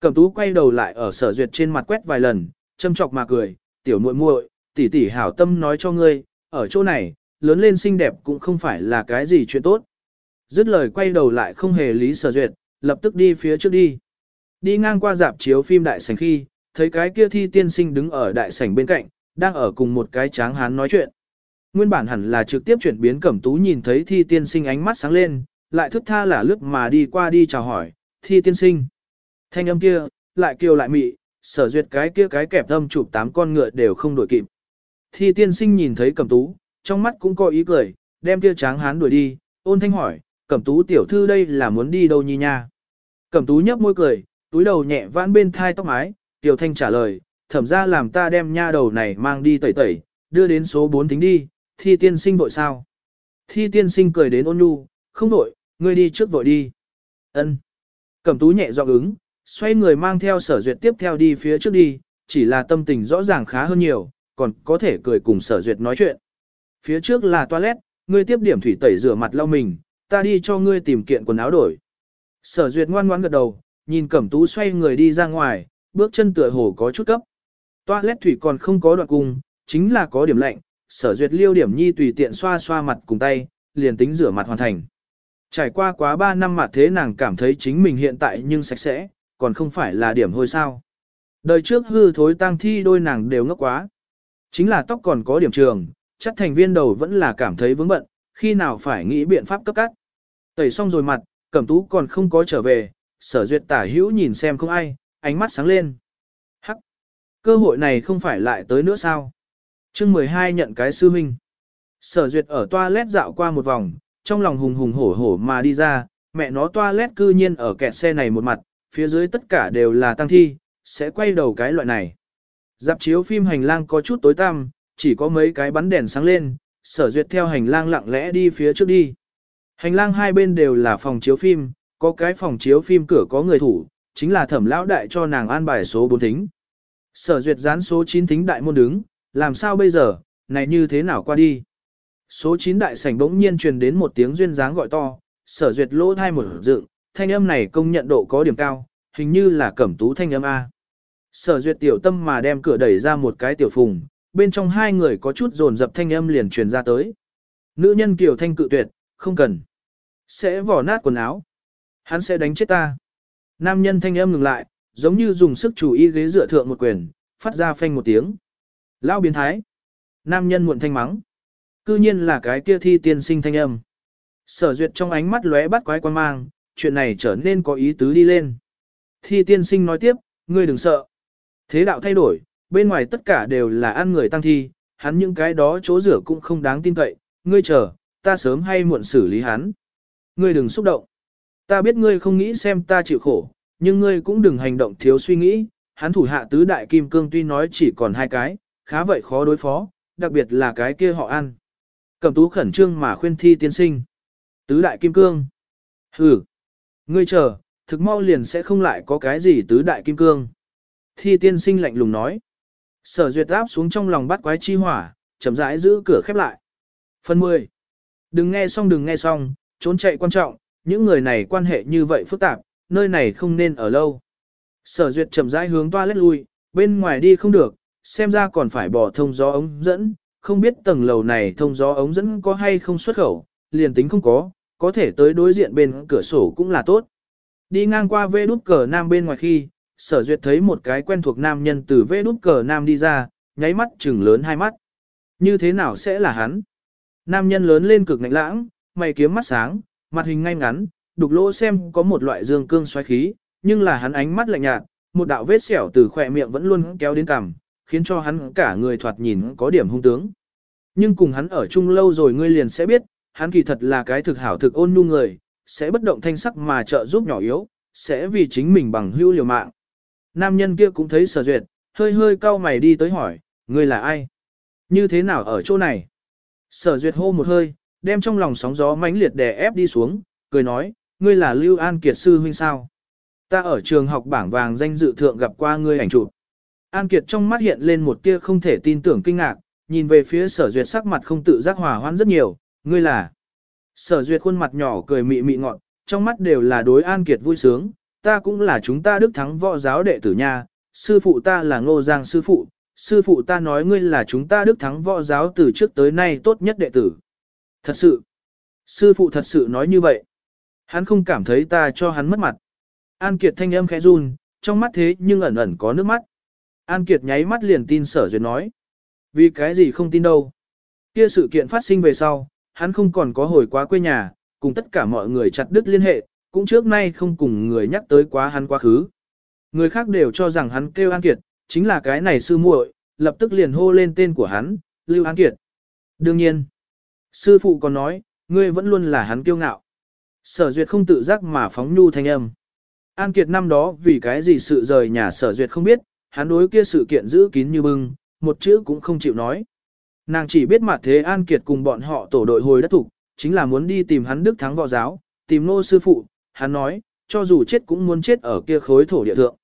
Speaker 1: Cẩm tú quay đầu lại ở sở duyệt trên mặt quét vài lần, châm chọc mà cười, tiểu muội muội, tỷ tỷ hảo tâm nói cho ngươi, ở chỗ này, lớn lên xinh đẹp cũng không phải là cái gì chuyện tốt. Dứt lời quay đầu lại không hề lý sở duyệt, lập tức đi phía trước đi. Đi ngang qua dạp chiếu phim đại sảnh khi, thấy cái kia thi tiên sinh đứng ở đại sảnh bên cạnh, đang ở cùng một cái tráng hán nói chuyện. Nguyên bản hẳn là trực tiếp chuyển biến cẩm tú nhìn thấy thi tiên sinh ánh mắt sáng lên, lại thức tha là lướt mà đi qua đi chào hỏi, thi tiên sinh. Thanh âm kia, lại kêu lại mị, sở duyệt cái kia cái kẹp âm chụp tám con ngựa đều không đổi kịp. Thi tiên sinh nhìn thấy cẩm tú, trong mắt cũng có ý cười, đem kia tráng hán đuổi đi, ôn thanh hỏi, cẩm tú tiểu thư đây là muốn đi đâu nhi nha. Cẩm tú nhấp môi cười, túi đầu nhẹ vãn bên thai tóc mái, Tiểu Thanh trả lời, thẩm ra làm ta đem nha đầu này mang đi tẩy tẩy, đưa đến số 4 tính đi, thi tiên sinh vội sao. Thi tiên sinh cười đến ôn nhu, không vội, ngươi đi trước vội đi. Ân. Cẩm tú nhẹ giọng ứng, xoay người mang theo sở duyệt tiếp theo đi phía trước đi, chỉ là tâm tình rõ ràng khá hơn nhiều, còn có thể cười cùng sở duyệt nói chuyện. Phía trước là toilet, ngươi tiếp điểm thủy tẩy rửa mặt lau mình, ta đi cho ngươi tìm kiện quần áo đổi. Sở duyệt ngoan ngoãn gật đầu, nhìn cẩm tú xoay người đi ra ngoài, bước chân tựa hồ có chút cấp. Toilet thủy còn không có đoạn cung, chính là có điểm lạnh, sở duyệt liêu điểm nhi tùy tiện xoa xoa mặt cùng tay, liền tính rửa mặt hoàn thành. Trải qua quá 3 năm mà thế nàng cảm thấy chính mình hiện tại nhưng sạch sẽ, còn không phải là điểm hôi sao. Đời trước hư thối tang thi đôi nàng đều ngốc quá. Chính là tóc còn có điểm trường, chắc thành viên đầu vẫn là cảm thấy vướng bận, khi nào phải nghĩ biện pháp cấp cắt. Tẩy xong rồi mặt, cẩm tú còn không có trở về, sở duyệt tả hữu nhìn xem không ai, ánh mắt sáng lên. Hắc! Cơ hội này không phải lại tới nữa sao? chương 12 nhận cái sư huynh. Sở duyệt ở toilet dạo qua một vòng, trong lòng hùng hùng hổ hổ mà đi ra, mẹ nó toilet cư nhiên ở kẹt xe này một mặt, phía dưới tất cả đều là tăng thi, sẽ quay đầu cái loại này. Dạp chiếu phim hành lang có chút tối tăm, chỉ có mấy cái bắn đèn sáng lên, sở duyệt theo hành lang lặng lẽ đi phía trước đi. Hành lang hai bên đều là phòng chiếu phim, có cái phòng chiếu phim cửa có người thủ, chính là thẩm lão đại cho nàng an bài số 4 thính. Sở duyệt dán số 9 thính đại môn đứng, làm sao bây giờ, này như thế nào qua đi. Số 9 đại sảnh bỗng nhiên truyền đến một tiếng duyên dáng gọi to, sở duyệt lỗ thai một dựng, thanh âm này công nhận độ có điểm cao, hình như là cẩm tú thanh âm A. Sở duyệt tiểu tâm mà đem cửa đẩy ra một cái tiểu phùng, bên trong hai người có chút dồn dập thanh âm liền truyền ra tới. Nữ nhân kiểu thanh cự tuyệt, không cần. Sẽ vỏ nát quần áo. Hắn sẽ đánh chết ta. Nam nhân thanh âm ngừng lại, giống như dùng sức chủ y ghế dựa thượng một quyền, phát ra phanh một tiếng. Lao biến thái. Nam nhân muộn thanh mắng. Cư nhiên là cái kia thi tiên sinh thanh âm. Sở duyệt trong ánh mắt lóe bắt quái quan mang, chuyện này trở nên có ý tứ đi lên. Thi tiên sinh nói tiếp, ngươi đừng sợ. Thế đạo thay đổi, bên ngoài tất cả đều là ăn người tăng thi, hắn những cái đó chỗ rửa cũng không đáng tin cậy, ngươi chờ, ta sớm hay muộn xử lý hắn. Ngươi đừng xúc động. Ta biết ngươi không nghĩ xem ta chịu khổ, nhưng ngươi cũng đừng hành động thiếu suy nghĩ, hắn thủ hạ tứ đại kim cương tuy nói chỉ còn hai cái, khá vậy khó đối phó, đặc biệt là cái kia họ ăn. Cẩm tú khẩn trương mà khuyên thi tiên sinh. Tứ đại kim cương. Hừ. Ngươi chờ, thực mau liền sẽ không lại có cái gì tứ đại kim cương. Thi tiên sinh lạnh lùng nói. Sở duyệt áp xuống trong lòng bắt quái chi hỏa, chậm rãi giữ cửa khép lại. Phần 10. Đừng nghe xong đừng nghe xong, trốn chạy quan trọng, những người này quan hệ như vậy phức tạp, nơi này không nên ở lâu. Sở duyệt chậm rãi hướng toa lét lui, bên ngoài đi không được, xem ra còn phải bỏ thông gió ống dẫn, không biết tầng lầu này thông gió ống dẫn có hay không xuất khẩu, liền tính không có, có thể tới đối diện bên cửa sổ cũng là tốt. Đi ngang qua vê đút cờ nam bên ngoài khi, sở duyệt thấy một cái quen thuộc nam nhân từ vê đút cờ nam đi ra, nháy mắt chừng lớn hai mắt. Như thế nào sẽ là hắn? Nam nhân lớn lên cực ngạnh lãng, mày kiếm mắt sáng, mặt hình ngay ngắn, đục lỗ xem có một loại dương cương xoáy khí, nhưng là hắn ánh mắt lạnh nhạt, một đạo vết sẹo từ khỏe miệng vẫn luôn kéo đến cằm, khiến cho hắn cả người thoạt nhìn có điểm hung tướng. Nhưng cùng hắn ở chung lâu rồi ngươi liền sẽ biết, hắn kỳ thật là cái thực hảo thực ôn nhu người, sẽ bất động thanh sắc mà trợ giúp nhỏ yếu, sẽ vì chính mình bằng hữu liều mạng. Nam nhân kia cũng thấy sở duyệt, hơi hơi cau mày đi tới hỏi, ngươi là ai? Như thế nào ở chỗ này? Sở duyệt hô một hơi, đem trong lòng sóng gió mãnh liệt đè ép đi xuống, cười nói, ngươi là Lưu An Kiệt sư huynh sao? Ta ở trường học bảng vàng danh dự thượng gặp qua ngươi ảnh chụp. An Kiệt trong mắt hiện lên một tia không thể tin tưởng kinh ngạc, nhìn về phía sở duyệt sắc mặt không tự giác hòa hoãn rất nhiều, ngươi là. Sở duyệt khuôn mặt nhỏ cười mị mị ngọn, trong mắt đều là đối An Kiệt vui sướng, ta cũng là chúng ta đức thắng võ giáo đệ tử nha, sư phụ ta là ngô giang sư phụ, sư phụ ta nói ngươi là chúng ta đức thắng võ giáo từ trước tới nay tốt nhất đệ tử. Thật sự, sư phụ thật sự nói như vậy. Hắn không cảm thấy ta cho hắn mất mặt. An Kiệt thanh âm khẽ run, trong mắt thế nhưng ẩn ẩn có nước mắt. An Kiệt nháy mắt liền tin sở duyệt nói. Vì cái gì không tin đâu. Kia sự kiện phát sinh về sau, hắn không còn có hồi quá quê nhà, cùng tất cả mọi người chặt đứt liên hệ, cũng trước nay không cùng người nhắc tới quá hắn quá khứ. Người khác đều cho rằng hắn kêu An Kiệt, chính là cái này sư muội, lập tức liền hô lên tên của hắn, Lưu An Kiệt. Đương nhiên, sư phụ còn nói, ngươi vẫn luôn là hắn kiêu ngạo. Sở duyệt không tự giác mà phóng nhu thanh âm. An Kiệt năm đó vì cái gì sự rời nhà sở duyệt không biết, hắn đối kia sự kiện giữ kín như bưng, một chữ cũng không chịu nói. Nàng chỉ biết mặt thế An Kiệt cùng bọn họ tổ đội hồi đất thủ, chính là muốn đi tìm hắn đức thắng võ giáo, tìm nô sư phụ, hắn nói, cho dù chết cũng muốn chết ở kia khối thổ địa thượng.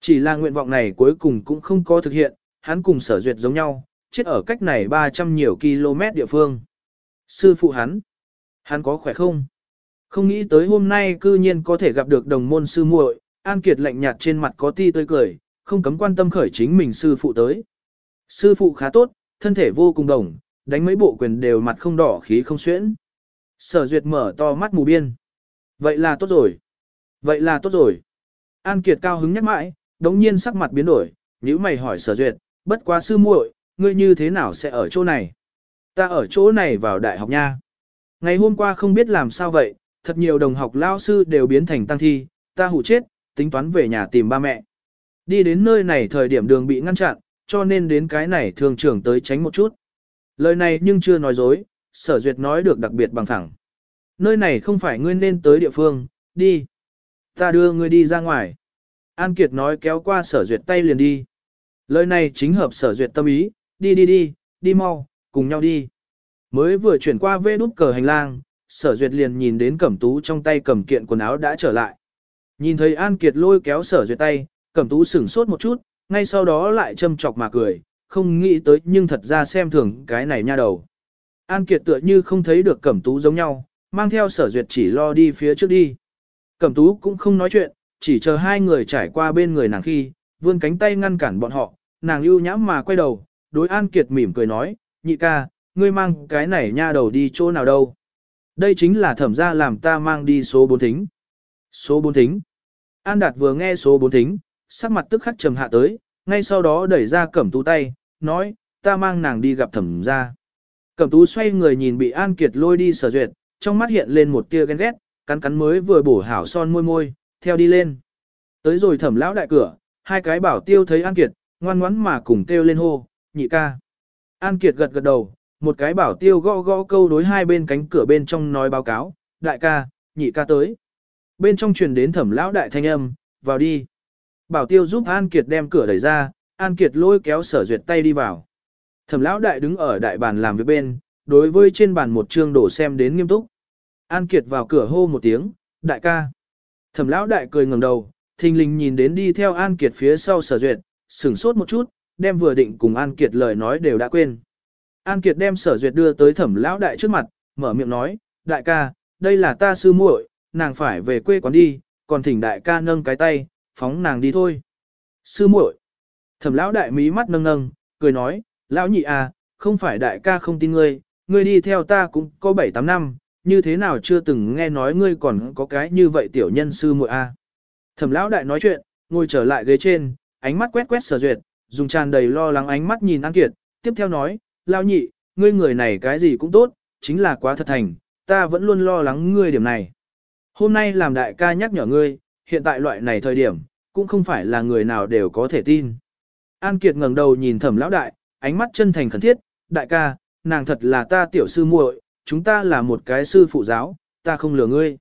Speaker 1: Chỉ là nguyện vọng này cuối cùng cũng không có thực hiện, hắn cùng sở duyệt giống nhau, chết ở cách này 300 nhiều km địa phương. Sư phụ hắn, hắn có khỏe không? Không nghĩ tới hôm nay cư nhiên có thể gặp được đồng môn sư muội, An Kiệt lạnh nhạt trên mặt có ti tươi cười, không cấm quan tâm khởi chính mình sư phụ tới. Sư phụ khá tốt, thân thể vô cùng đồng, đánh mấy bộ quyền đều mặt không đỏ khí không xuyễn. Sở duyệt mở to mắt mù biên. Vậy là tốt rồi. Vậy là tốt rồi. An Kiệt cao hứng nhắc mãi, đống nhiên sắc mặt biến đổi, nếu mày hỏi sở duyệt, bất quá sư muội, ngươi như thế nào sẽ ở chỗ này? Ta ở chỗ này vào đại học nha. Ngày hôm qua không biết làm sao vậy, thật nhiều đồng học lao sư đều biến thành tăng thi, ta hủ chết, tính toán về nhà tìm ba mẹ. Đi đến nơi này thời điểm đường bị ngăn chặn, cho nên đến cái này thường trưởng tới tránh một chút. Lời này nhưng chưa nói dối, sở duyệt nói được đặc biệt bằng thẳng. Nơi này không phải ngươi nên tới địa phương, đi. Ta đưa ngươi đi ra ngoài. An Kiệt nói kéo qua sở duyệt tay liền đi. Lời này chính hợp sở duyệt tâm ý, đi đi đi, đi mau, cùng nhau đi. Mới vừa chuyển qua vê đút cờ hành lang, sở duyệt liền nhìn đến cẩm tú trong tay cầm kiện quần áo đã trở lại. Nhìn thấy An Kiệt lôi kéo sở duyệt tay, cẩm tú sửng sốt một chút, ngay sau đó lại châm chọc mà cười, không nghĩ tới nhưng thật ra xem thường cái này nha đầu. An Kiệt tựa như không thấy được cẩm tú giống nhau, mang theo sở duyệt chỉ lo đi phía trước đi. Cẩm tú cũng không nói chuyện, chỉ chờ hai người trải qua bên người nàng khi, vươn cánh tay ngăn cản bọn họ, nàng ưu nhãm mà quay đầu, đối An Kiệt mỉm cười nói, nhị ca, ngươi mang cái này nha đầu đi chỗ nào đâu. Đây chính là thẩm gia làm ta mang đi số 4 thính. Số 4 thính. An Đạt vừa nghe số 4 thính, sắc mặt tức khắc trầm hạ tới, ngay sau đó đẩy ra cẩm tú tay, nói, ta mang nàng đi gặp thẩm ra. Cẩm tú xoay người nhìn bị An Kiệt lôi đi sở duyệt, trong mắt hiện lên một tia ghen ghét, cắn cắn mới vừa bổ hảo son môi môi, theo đi lên. Tới rồi thẩm lão đại cửa, hai cái bảo tiêu thấy An Kiệt, ngoan ngoắn mà cùng kêu lên hô, nhị ca. An Kiệt gật gật đầu, một cái bảo tiêu gõ gõ câu đối hai bên cánh cửa bên trong nói báo cáo, đại ca, nhị ca tới. Bên trong truyền đến thẩm lão đại thanh âm, vào đi. Bảo tiêu giúp An Kiệt đem cửa đẩy ra, An Kiệt lôi kéo sở duyệt tay đi vào. Thẩm lão đại đứng ở đại bàn làm việc bên, đối với trên bàn một chương đổ xem đến nghiêm túc. An Kiệt vào cửa hô một tiếng, đại ca. Thẩm lão đại cười ngẩng đầu, thình lình nhìn đến đi theo An Kiệt phía sau sở duyệt, sửng sốt một chút, đem vừa định cùng An Kiệt lời nói đều đã quên. An Kiệt đem sở duyệt đưa tới thẩm lão đại trước mặt, mở miệng nói, đại ca, đây là ta sư muội, nàng phải về quê quán đi, còn thỉnh đại ca nâng cái tay, phóng nàng đi thôi. Sư muội. Thẩm lão đại mí mắt nâng nâng, cười nói, lão nhị à, không phải đại ca không tin ngươi, ngươi đi theo ta cũng có 7-8 năm, như thế nào chưa từng nghe nói ngươi còn có cái như vậy tiểu nhân sư muội à. Thẩm lão đại nói chuyện, ngồi trở lại ghế trên, ánh mắt quét quét sở duyệt, dùng tràn đầy lo lắng ánh mắt nhìn An Kiệt, tiếp theo nói, lão nhị, ngươi người này cái gì cũng tốt, chính là quá thật thành, ta vẫn luôn lo lắng ngươi điểm này. Hôm nay làm đại ca nhắc nhở ngươi, hiện tại loại này thời điểm, cũng không phải là người nào đều có thể tin. An Kiệt ngẩng đầu nhìn thẩm lão đại, ánh mắt chân thành khẩn thiết, đại ca, nàng thật là ta tiểu sư muội, chúng ta là một cái sư phụ giáo, ta không lừa ngươi.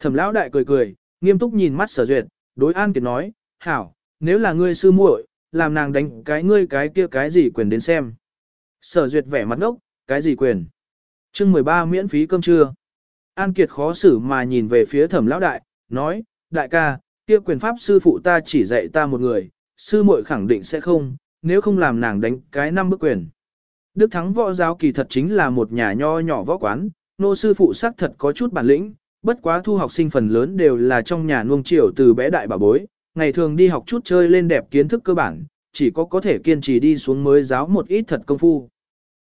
Speaker 1: Thẩm lão đại cười cười, nghiêm túc nhìn mắt sở duyệt, đối An Kiệt nói, hảo, nếu là ngươi sư muội, làm nàng đánh cái ngươi cái kia cái gì quyền đến xem. Sở duyệt vẻ mặt ngốc, cái gì quyền? chương 13 miễn phí cơm trưa. An Kiệt khó xử mà nhìn về phía thẩm lão đại, nói, đại ca, kia quyền pháp sư phụ ta chỉ dạy ta một người, sư muội khẳng định sẽ không, nếu không làm nàng đánh cái năm bước quyền. Đức Thắng võ giáo kỳ thật chính là một nhà nho nhỏ võ quán, nô sư phụ xác thật có chút bản lĩnh, bất quá thu học sinh phần lớn đều là trong nhà nuông chiều từ bé đại bà bối, ngày thường đi học chút chơi lên đẹp kiến thức cơ bản, chỉ có có thể kiên trì đi xuống mới giáo một ít thật công phu.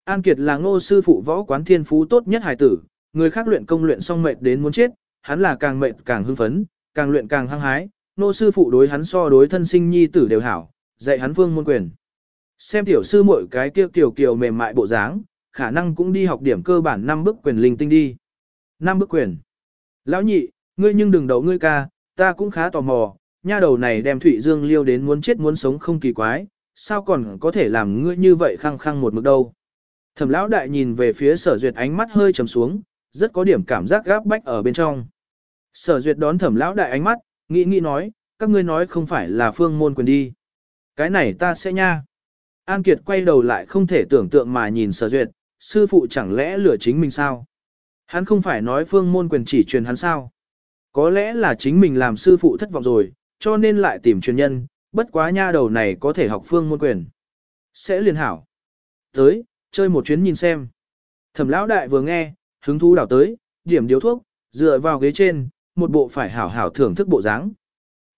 Speaker 1: An Kiệt là ngô sư phụ võ quán thiên phú tốt nhất hài tử, người khác luyện công luyện xong mệt đến muốn chết, hắn là càng mệt càng hưng phấn, càng luyện càng hăng hái, nô sư phụ đối hắn so đối thân sinh nhi tử đều hảo, dạy hắn vương môn quyền. Xem tiểu sư muội cái kia kiều kiều mềm mại bộ dáng, khả năng cũng đi học điểm cơ bản năm bước quyền linh tinh đi. Năm bước quyền. Lão nhị, ngươi nhưng đừng đấu ngươi ca, ta cũng khá tò mò, nha đầu này đem Thụy Dương liêu đến muốn chết muốn sống không kỳ quái, sao còn có thể làm ngươi như vậy khăng khăng một mực đâu. Thẩm lão đại nhìn về phía sở duyệt ánh mắt hơi trầm xuống, rất có điểm cảm giác gáp bách ở bên trong. Sở duyệt đón thẩm lão đại ánh mắt, nghĩ nghĩ nói, các ngươi nói không phải là phương môn quyền đi. Cái này ta sẽ nha. An Kiệt quay đầu lại không thể tưởng tượng mà nhìn sở duyệt, sư phụ chẳng lẽ lừa chính mình sao? Hắn không phải nói phương môn quyền chỉ truyền hắn sao? Có lẽ là chính mình làm sư phụ thất vọng rồi, cho nên lại tìm truyền nhân, bất quá nha đầu này có thể học phương môn quyền. Sẽ liên hảo. Tới, chơi một chuyến nhìn xem. Thẩm lão đại vừa nghe, hứng thú đảo tới, điểm điếu thuốc, dựa vào ghế trên, một bộ phải hảo hảo thưởng thức bộ dáng.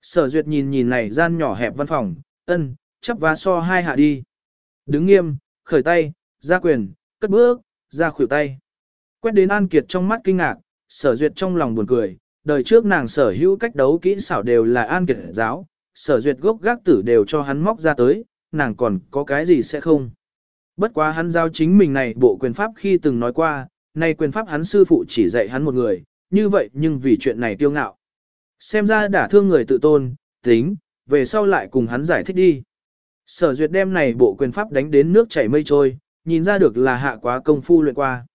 Speaker 1: Sở duyệt nhìn nhìn này gian nhỏ hẹp văn phòng, ân, chấp vá so hai hạ đi. Đứng nghiêm, khởi tay, ra quyền, cất bước, ra khuỷu tay. Quét đến An Kiệt trong mắt kinh ngạc, sở duyệt trong lòng buồn cười, đời trước nàng sở hữu cách đấu kỹ xảo đều là An Kiệt giáo, sở duyệt gốc gác tử đều cho hắn móc ra tới, nàng còn có cái gì sẽ không. Bất quá hắn giao chính mình này bộ quyền pháp khi từng nói qua, nay quyền pháp hắn sư phụ chỉ dạy hắn một người, như vậy nhưng vì chuyện này tiêu ngạo. Xem ra đả thương người tự tôn, tính, về sau lại cùng hắn giải thích đi. Sở duyệt đem này bộ quyền pháp đánh đến nước chảy mây trôi, nhìn ra được là hạ quá công phu luyện qua.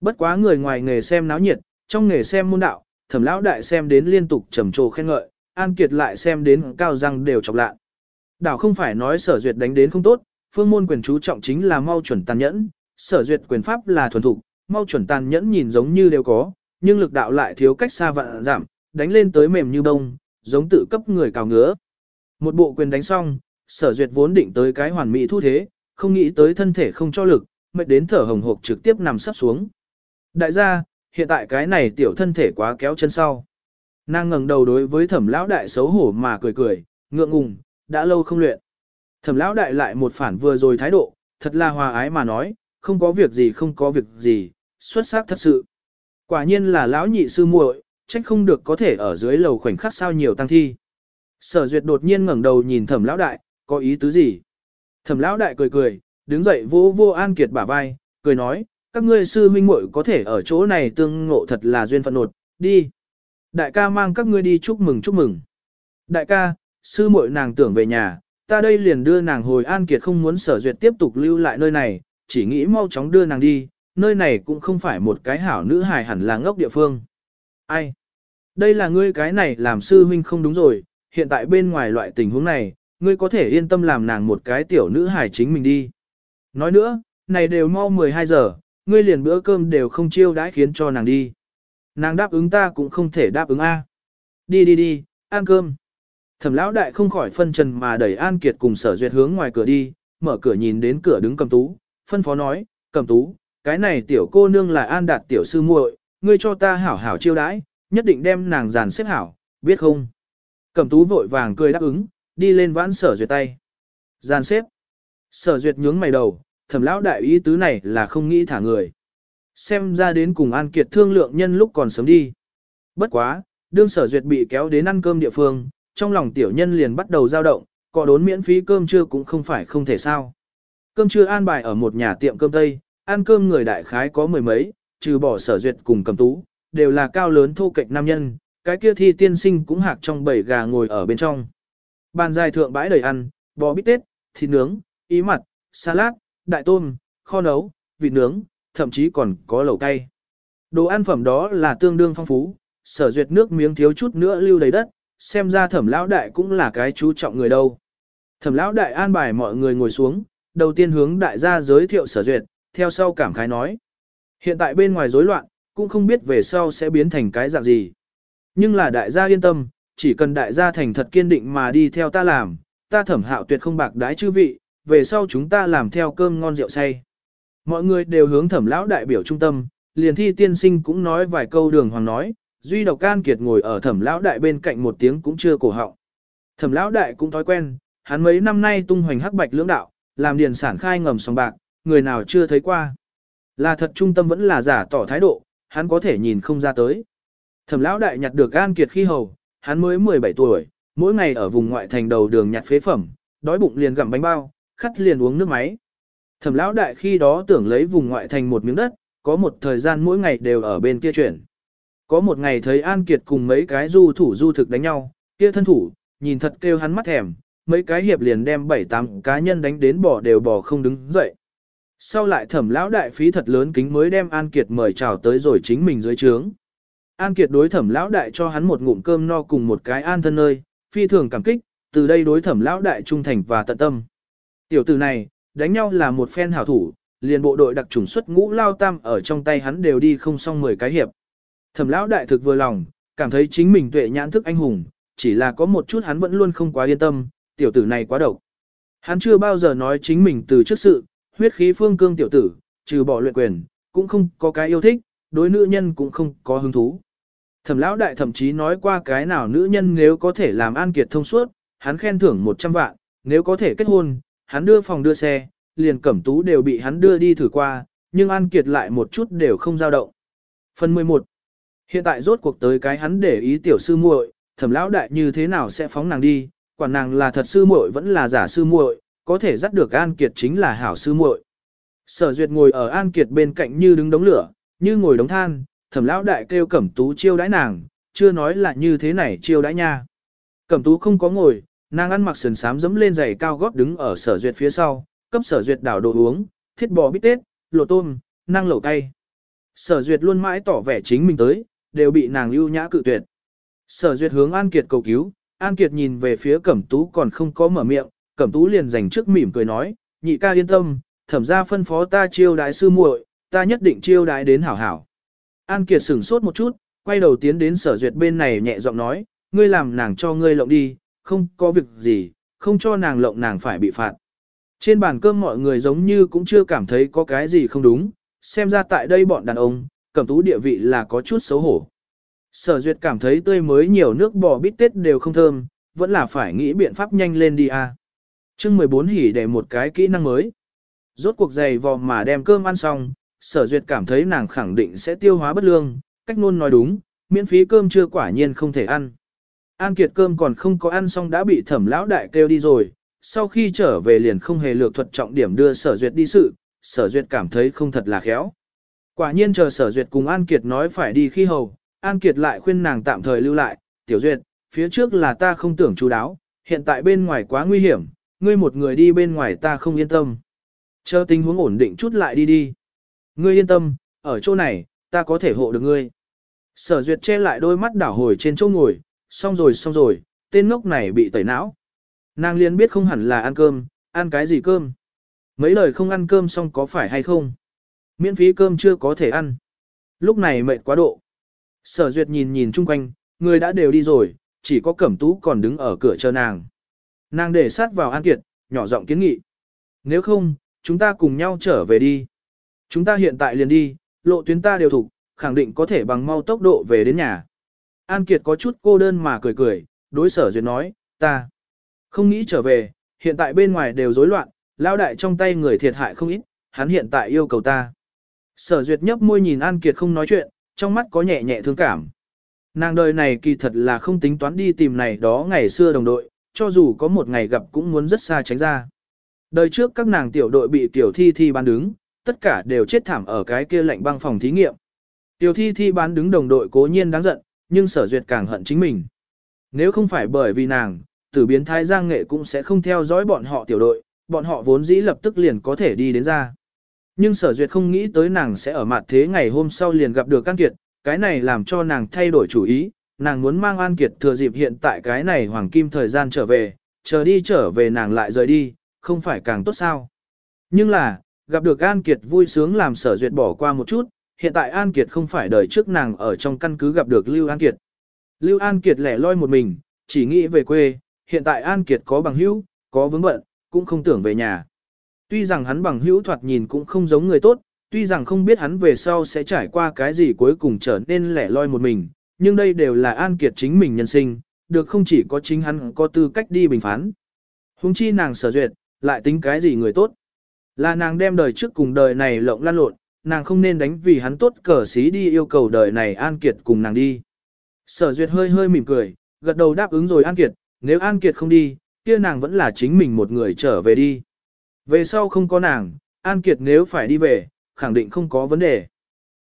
Speaker 1: Bất quá người ngoài nghề xem náo nhiệt, trong nghề xem môn đạo, thẩm lão đại xem đến liên tục trầm trồ khen ngợi, an kiệt lại xem đến cao răng đều chọc lạ. Đảo không phải nói sở duyệt đánh đến không tốt, phương môn quyền chú trọng chính là mau chuẩn tàn nhẫn, sở duyệt quyền pháp là thuần thục, mau chuẩn tàn nhẫn nhìn giống như đều có, nhưng lực đạo lại thiếu cách xa vạn giảm, đánh lên tới mềm như bông, giống tự cấp người cào ngứa. Một bộ quyền đánh xong, sở duyệt vốn định tới cái hoàn mỹ thu thế, không nghĩ tới thân thể không cho lực, mệt đến thở hồng hộc trực tiếp nằm sắp xuống. Đại gia, hiện tại cái này tiểu thân thể quá kéo chân sau. Nàng ngẩng đầu đối với thẩm lão đại xấu hổ mà cười cười, ngượng ngùng, đã lâu không luyện. Thẩm lão đại lại một phản vừa rồi thái độ, thật là hòa ái mà nói, không có việc gì không có việc gì, xuất sắc thật sự. Quả nhiên là lão nhị sư muội, trách không được có thể ở dưới lầu khoảnh khắc sao nhiều tăng thi. Sở duyệt đột nhiên ngẩng đầu nhìn thẩm lão đại, có ý tứ gì? Thẩm lão đại cười cười, đứng dậy vô vô an kiệt bả vai, cười nói, các ngươi sư huynh muội có thể ở chỗ này tương ngộ thật là duyên phận nột, đi. Đại ca mang các ngươi đi chúc mừng chúc mừng. Đại ca, sư muội nàng tưởng về nhà, ta đây liền đưa nàng hồi an kiệt không muốn sở duyệt tiếp tục lưu lại nơi này, chỉ nghĩ mau chóng đưa nàng đi, nơi này cũng không phải một cái hảo nữ hài hẳn là ngốc địa phương. Ai? Đây là ngươi cái này làm sư huynh không đúng rồi, hiện tại bên ngoài loại tình huống này, ngươi có thể yên tâm làm nàng một cái tiểu nữ hài chính mình đi. Nói nữa, này đều mau 12 giờ, ngươi liền bữa cơm đều không chiêu đãi khiến cho nàng đi. Nàng đáp ứng ta cũng không thể đáp ứng A. Đi đi đi, ăn cơm. Thẩm lão đại không khỏi phân trần mà đẩy An Kiệt cùng sở duyệt hướng ngoài cửa đi, mở cửa nhìn đến cửa đứng cầm tú, phân phó nói, cầm tú, cái này tiểu cô nương là An đạt tiểu sư muội, ngươi cho ta hảo hảo chiêu đãi, nhất định đem nàng dàn xếp hảo, biết không? cẩm tú vội vàng cười đáp ứng, đi lên vãn sở duyệt tay. Dàn xếp. Sở duyệt nhướng mày đầu, thẩm lão đại ý tứ này là không nghĩ thả người. Xem ra đến cùng An Kiệt thương lượng nhân lúc còn sớm đi. Bất quá, đương sở duyệt bị kéo đến ăn cơm địa phương, trong lòng tiểu nhân liền bắt đầu dao động, cọ đốn miễn phí cơm trưa cũng không phải không thể sao. Cơm trưa an bài ở một nhà tiệm cơm Tây, ăn cơm người đại khái có mười mấy, trừ bỏ sở duyệt cùng cầm tú, đều là cao lớn thô kệch nam nhân, cái kia thi tiên sinh cũng hạc trong bầy gà ngồi ở bên trong. Bàn dài thượng bãi đầy ăn, bò bít tết, thịt nướng, ý mặt, salad, đại tôm, kho nấu, vịt nướng, thậm chí còn có lẩu cay. Đồ ăn phẩm đó là tương đương phong phú, sở duyệt nước miếng thiếu chút nữa lưu đầy đất, xem ra thẩm lão đại cũng là cái chú trọng người đâu. Thẩm lão đại an bài mọi người ngồi xuống, đầu tiên hướng đại gia giới thiệu sở duyệt, theo sau cảm khái nói. Hiện tại bên ngoài rối loạn, cũng không biết về sau sẽ biến thành cái dạng gì. Nhưng là đại gia yên tâm, chỉ cần đại gia thành thật kiên định mà đi theo ta làm, ta thẩm hạo tuyệt không bạc đái chư vị, về sau chúng ta làm theo cơm ngon rượu say. Mọi người đều hướng thẩm lão đại biểu trung tâm, liền thi tiên sinh cũng nói vài câu đường hoàng nói, duy độc can kiệt ngồi ở thẩm lão đại bên cạnh một tiếng cũng chưa cổ họng. Thẩm lão đại cũng thói quen, hắn mấy năm nay tung hoành hắc bạch lưỡng đạo, làm điền sản khai ngầm sòng bạc, người nào chưa thấy qua. Là thật trung tâm vẫn là giả tỏ thái độ, hắn có thể nhìn không ra tới. Thẩm lão đại nhặt được An Kiệt khi hầu, hắn mới 17 tuổi, mỗi ngày ở vùng ngoại thành đầu đường nhặt phế phẩm, đói bụng liền gặm bánh bao, khát liền uống nước máy. Thẩm lão đại khi đó tưởng lấy vùng ngoại thành một miếng đất, có một thời gian mỗi ngày đều ở bên kia chuyển. Có một ngày thấy An Kiệt cùng mấy cái du thủ du thực đánh nhau, kia thân thủ, nhìn thật kêu hắn mắt thèm, mấy cái hiệp liền đem bảy tám cá nhân đánh đến bỏ đều bỏ không đứng dậy. Sau lại thẩm lão đại phí thật lớn kính mới đem An Kiệt mời chào tới rồi chính mình dưới trướng. An Kiệt đối thẩm lão đại cho hắn một ngụm cơm no cùng một cái an thân nơi, phi thường cảm kích, từ đây đối thẩm lão đại trung thành và tận tâm. Tiểu tử này, đánh nhau là một phen hảo thủ, liền bộ đội đặc trùng xuất ngũ lao tam ở trong tay hắn đều đi không xong 10 cái hiệp. Thẩm lão đại thực vừa lòng, cảm thấy chính mình tuệ nhãn thức anh hùng, chỉ là có một chút hắn vẫn luôn không quá yên tâm, tiểu tử này quá độc. Hắn chưa bao giờ nói chính mình từ trước sự, huyết khí phương cương tiểu tử, trừ bỏ luyện quyền, cũng không có cái yêu thích, đối nữ nhân cũng không có hứng thú. Thẩm lão đại thậm chí nói qua cái nào nữ nhân nếu có thể làm an kiệt thông suốt, hắn khen thưởng 100 vạn, nếu có thể kết hôn, hắn đưa phòng đưa xe, liền cẩm tú đều bị hắn đưa đi thử qua, nhưng an kiệt lại một chút đều không dao động. Phần 11 Hiện tại rốt cuộc tới cái hắn để ý tiểu sư muội, thẩm lão đại như thế nào sẽ phóng nàng đi, quả nàng là thật sư muội vẫn là giả sư muội, có thể dắt được An Kiệt chính là hảo sư muội. Sở Duyệt ngồi ở An Kiệt bên cạnh như đứng đống lửa, như ngồi đống than, thẩm lão đại kêu cẩm tú chiêu đãi nàng, chưa nói là như thế này chiêu đãi nha. Cẩm tú không có ngồi, nàng ăn mặc sườn xám dẫm lên giày cao gót đứng ở sở duyệt phía sau, cấp sở duyệt đảo đồ uống, thiết bò bít tết, lộ tôm, năng lẩu cay. Sở duyệt luôn mãi tỏ vẻ chính mình tới, đều bị nàng ưu nhã cự tuyệt. Sở duyệt hướng An Kiệt cầu cứu, An Kiệt nhìn về phía Cẩm Tú còn không có mở miệng, Cẩm Tú liền dành trước mỉm cười nói, nhị ca yên tâm, thẩm ra phân phó ta chiêu đại sư muội, ta nhất định chiêu đại đến hảo hảo. An Kiệt sửng sốt một chút, quay đầu tiến đến sở duyệt bên này nhẹ giọng nói, ngươi làm nàng cho ngươi lộng đi, không có việc gì, không cho nàng lộng nàng phải bị phạt. Trên bàn cơm mọi người giống như cũng chưa cảm thấy có cái gì không đúng, xem ra tại đây bọn đàn ông, cẩm tú địa vị là có chút xấu hổ. Sở duyệt cảm thấy tươi mới nhiều nước bò bít tết đều không thơm, vẫn là phải nghĩ biện pháp nhanh lên đi a. À chương 14 hỉ để một cái kỹ năng mới. Rốt cuộc dày vò mà đem cơm ăn xong, sở duyệt cảm thấy nàng khẳng định sẽ tiêu hóa bất lương, cách luôn nói đúng, miễn phí cơm chưa quả nhiên không thể ăn. An Kiệt cơm còn không có ăn xong đã bị thẩm lão đại kêu đi rồi, sau khi trở về liền không hề lược thuật trọng điểm đưa sở duyệt đi sự, sở duyệt cảm thấy không thật là khéo. Quả nhiên chờ sở duyệt cùng An Kiệt nói phải đi khi hầu, An Kiệt lại khuyên nàng tạm thời lưu lại, tiểu duyệt, phía trước là ta không tưởng chú đáo, hiện tại bên ngoài quá nguy hiểm, ngươi một người đi bên ngoài ta không yên tâm. Chờ tình huống ổn định chút lại đi đi. Ngươi yên tâm, ở chỗ này, ta có thể hộ được ngươi. Sở duyệt che lại đôi mắt đảo hồi trên chỗ ngồi, xong rồi xong rồi, tên ngốc này bị tẩy não. Nàng liền biết không hẳn là ăn cơm, ăn cái gì cơm. Mấy lời không ăn cơm xong có phải hay không? Miễn phí cơm chưa có thể ăn. Lúc này mệt quá độ. Sở duyệt nhìn nhìn chung quanh, người đã đều đi rồi, chỉ có cẩm tú còn đứng ở cửa chờ nàng. Nàng để sát vào An Kiệt, nhỏ giọng kiến nghị. Nếu không, chúng ta cùng nhau trở về đi. Chúng ta hiện tại liền đi, lộ tuyến ta đều thủ, khẳng định có thể bằng mau tốc độ về đến nhà. An Kiệt có chút cô đơn mà cười cười, đối sở duyệt nói, ta không nghĩ trở về, hiện tại bên ngoài đều rối loạn, lao đại trong tay người thiệt hại không ít, hắn hiện tại yêu cầu ta. Sở duyệt nhấp môi nhìn An Kiệt không nói chuyện, trong mắt có nhẹ nhẹ thương cảm. Nàng đời này kỳ thật là không tính toán đi tìm này đó ngày xưa đồng đội, cho dù có một ngày gặp cũng muốn rất xa tránh ra. Đời trước các nàng tiểu đội bị tiểu thi thi bán đứng, tất cả đều chết thảm ở cái kia lạnh băng phòng thí nghiệm. Tiểu thi thi bán đứng đồng đội cố nhiên đáng giận, nhưng sở duyệt càng hận chính mình. Nếu không phải bởi vì nàng, tử biến thái giang nghệ cũng sẽ không theo dõi bọn họ tiểu đội, bọn họ vốn dĩ lập tức liền có thể đi đến ra. Nhưng sở duyệt không nghĩ tới nàng sẽ ở mặt thế ngày hôm sau liền gặp được An Kiệt, cái này làm cho nàng thay đổi chủ ý, nàng muốn mang An Kiệt thừa dịp hiện tại cái này hoàng kim thời gian trở về, chờ đi trở về nàng lại rời đi, không phải càng tốt sao. Nhưng là, gặp được An Kiệt vui sướng làm sở duyệt bỏ qua một chút, hiện tại An Kiệt không phải đời trước nàng ở trong căn cứ gặp được Lưu An Kiệt. Lưu An Kiệt lẻ loi một mình, chỉ nghĩ về quê, hiện tại An Kiệt có bằng hữu, có vướng bận, cũng không tưởng về nhà. Tuy rằng hắn bằng hữu thoạt nhìn cũng không giống người tốt, tuy rằng không biết hắn về sau sẽ trải qua cái gì cuối cùng trở nên lẻ loi một mình, nhưng đây đều là An Kiệt chính mình nhân sinh, được không chỉ có chính hắn có tư cách đi bình phán. Hùng chi nàng sở duyệt, lại tính cái gì người tốt. Là nàng đem đời trước cùng đời này lộng lan lộn, nàng không nên đánh vì hắn tốt cờ xí đi yêu cầu đời này An Kiệt cùng nàng đi. Sở duyệt hơi hơi mỉm cười, gật đầu đáp ứng rồi An Kiệt, nếu An Kiệt không đi, kia nàng vẫn là chính mình một người trở về đi. Về sau không có nàng, An Kiệt nếu phải đi về, khẳng định không có vấn đề.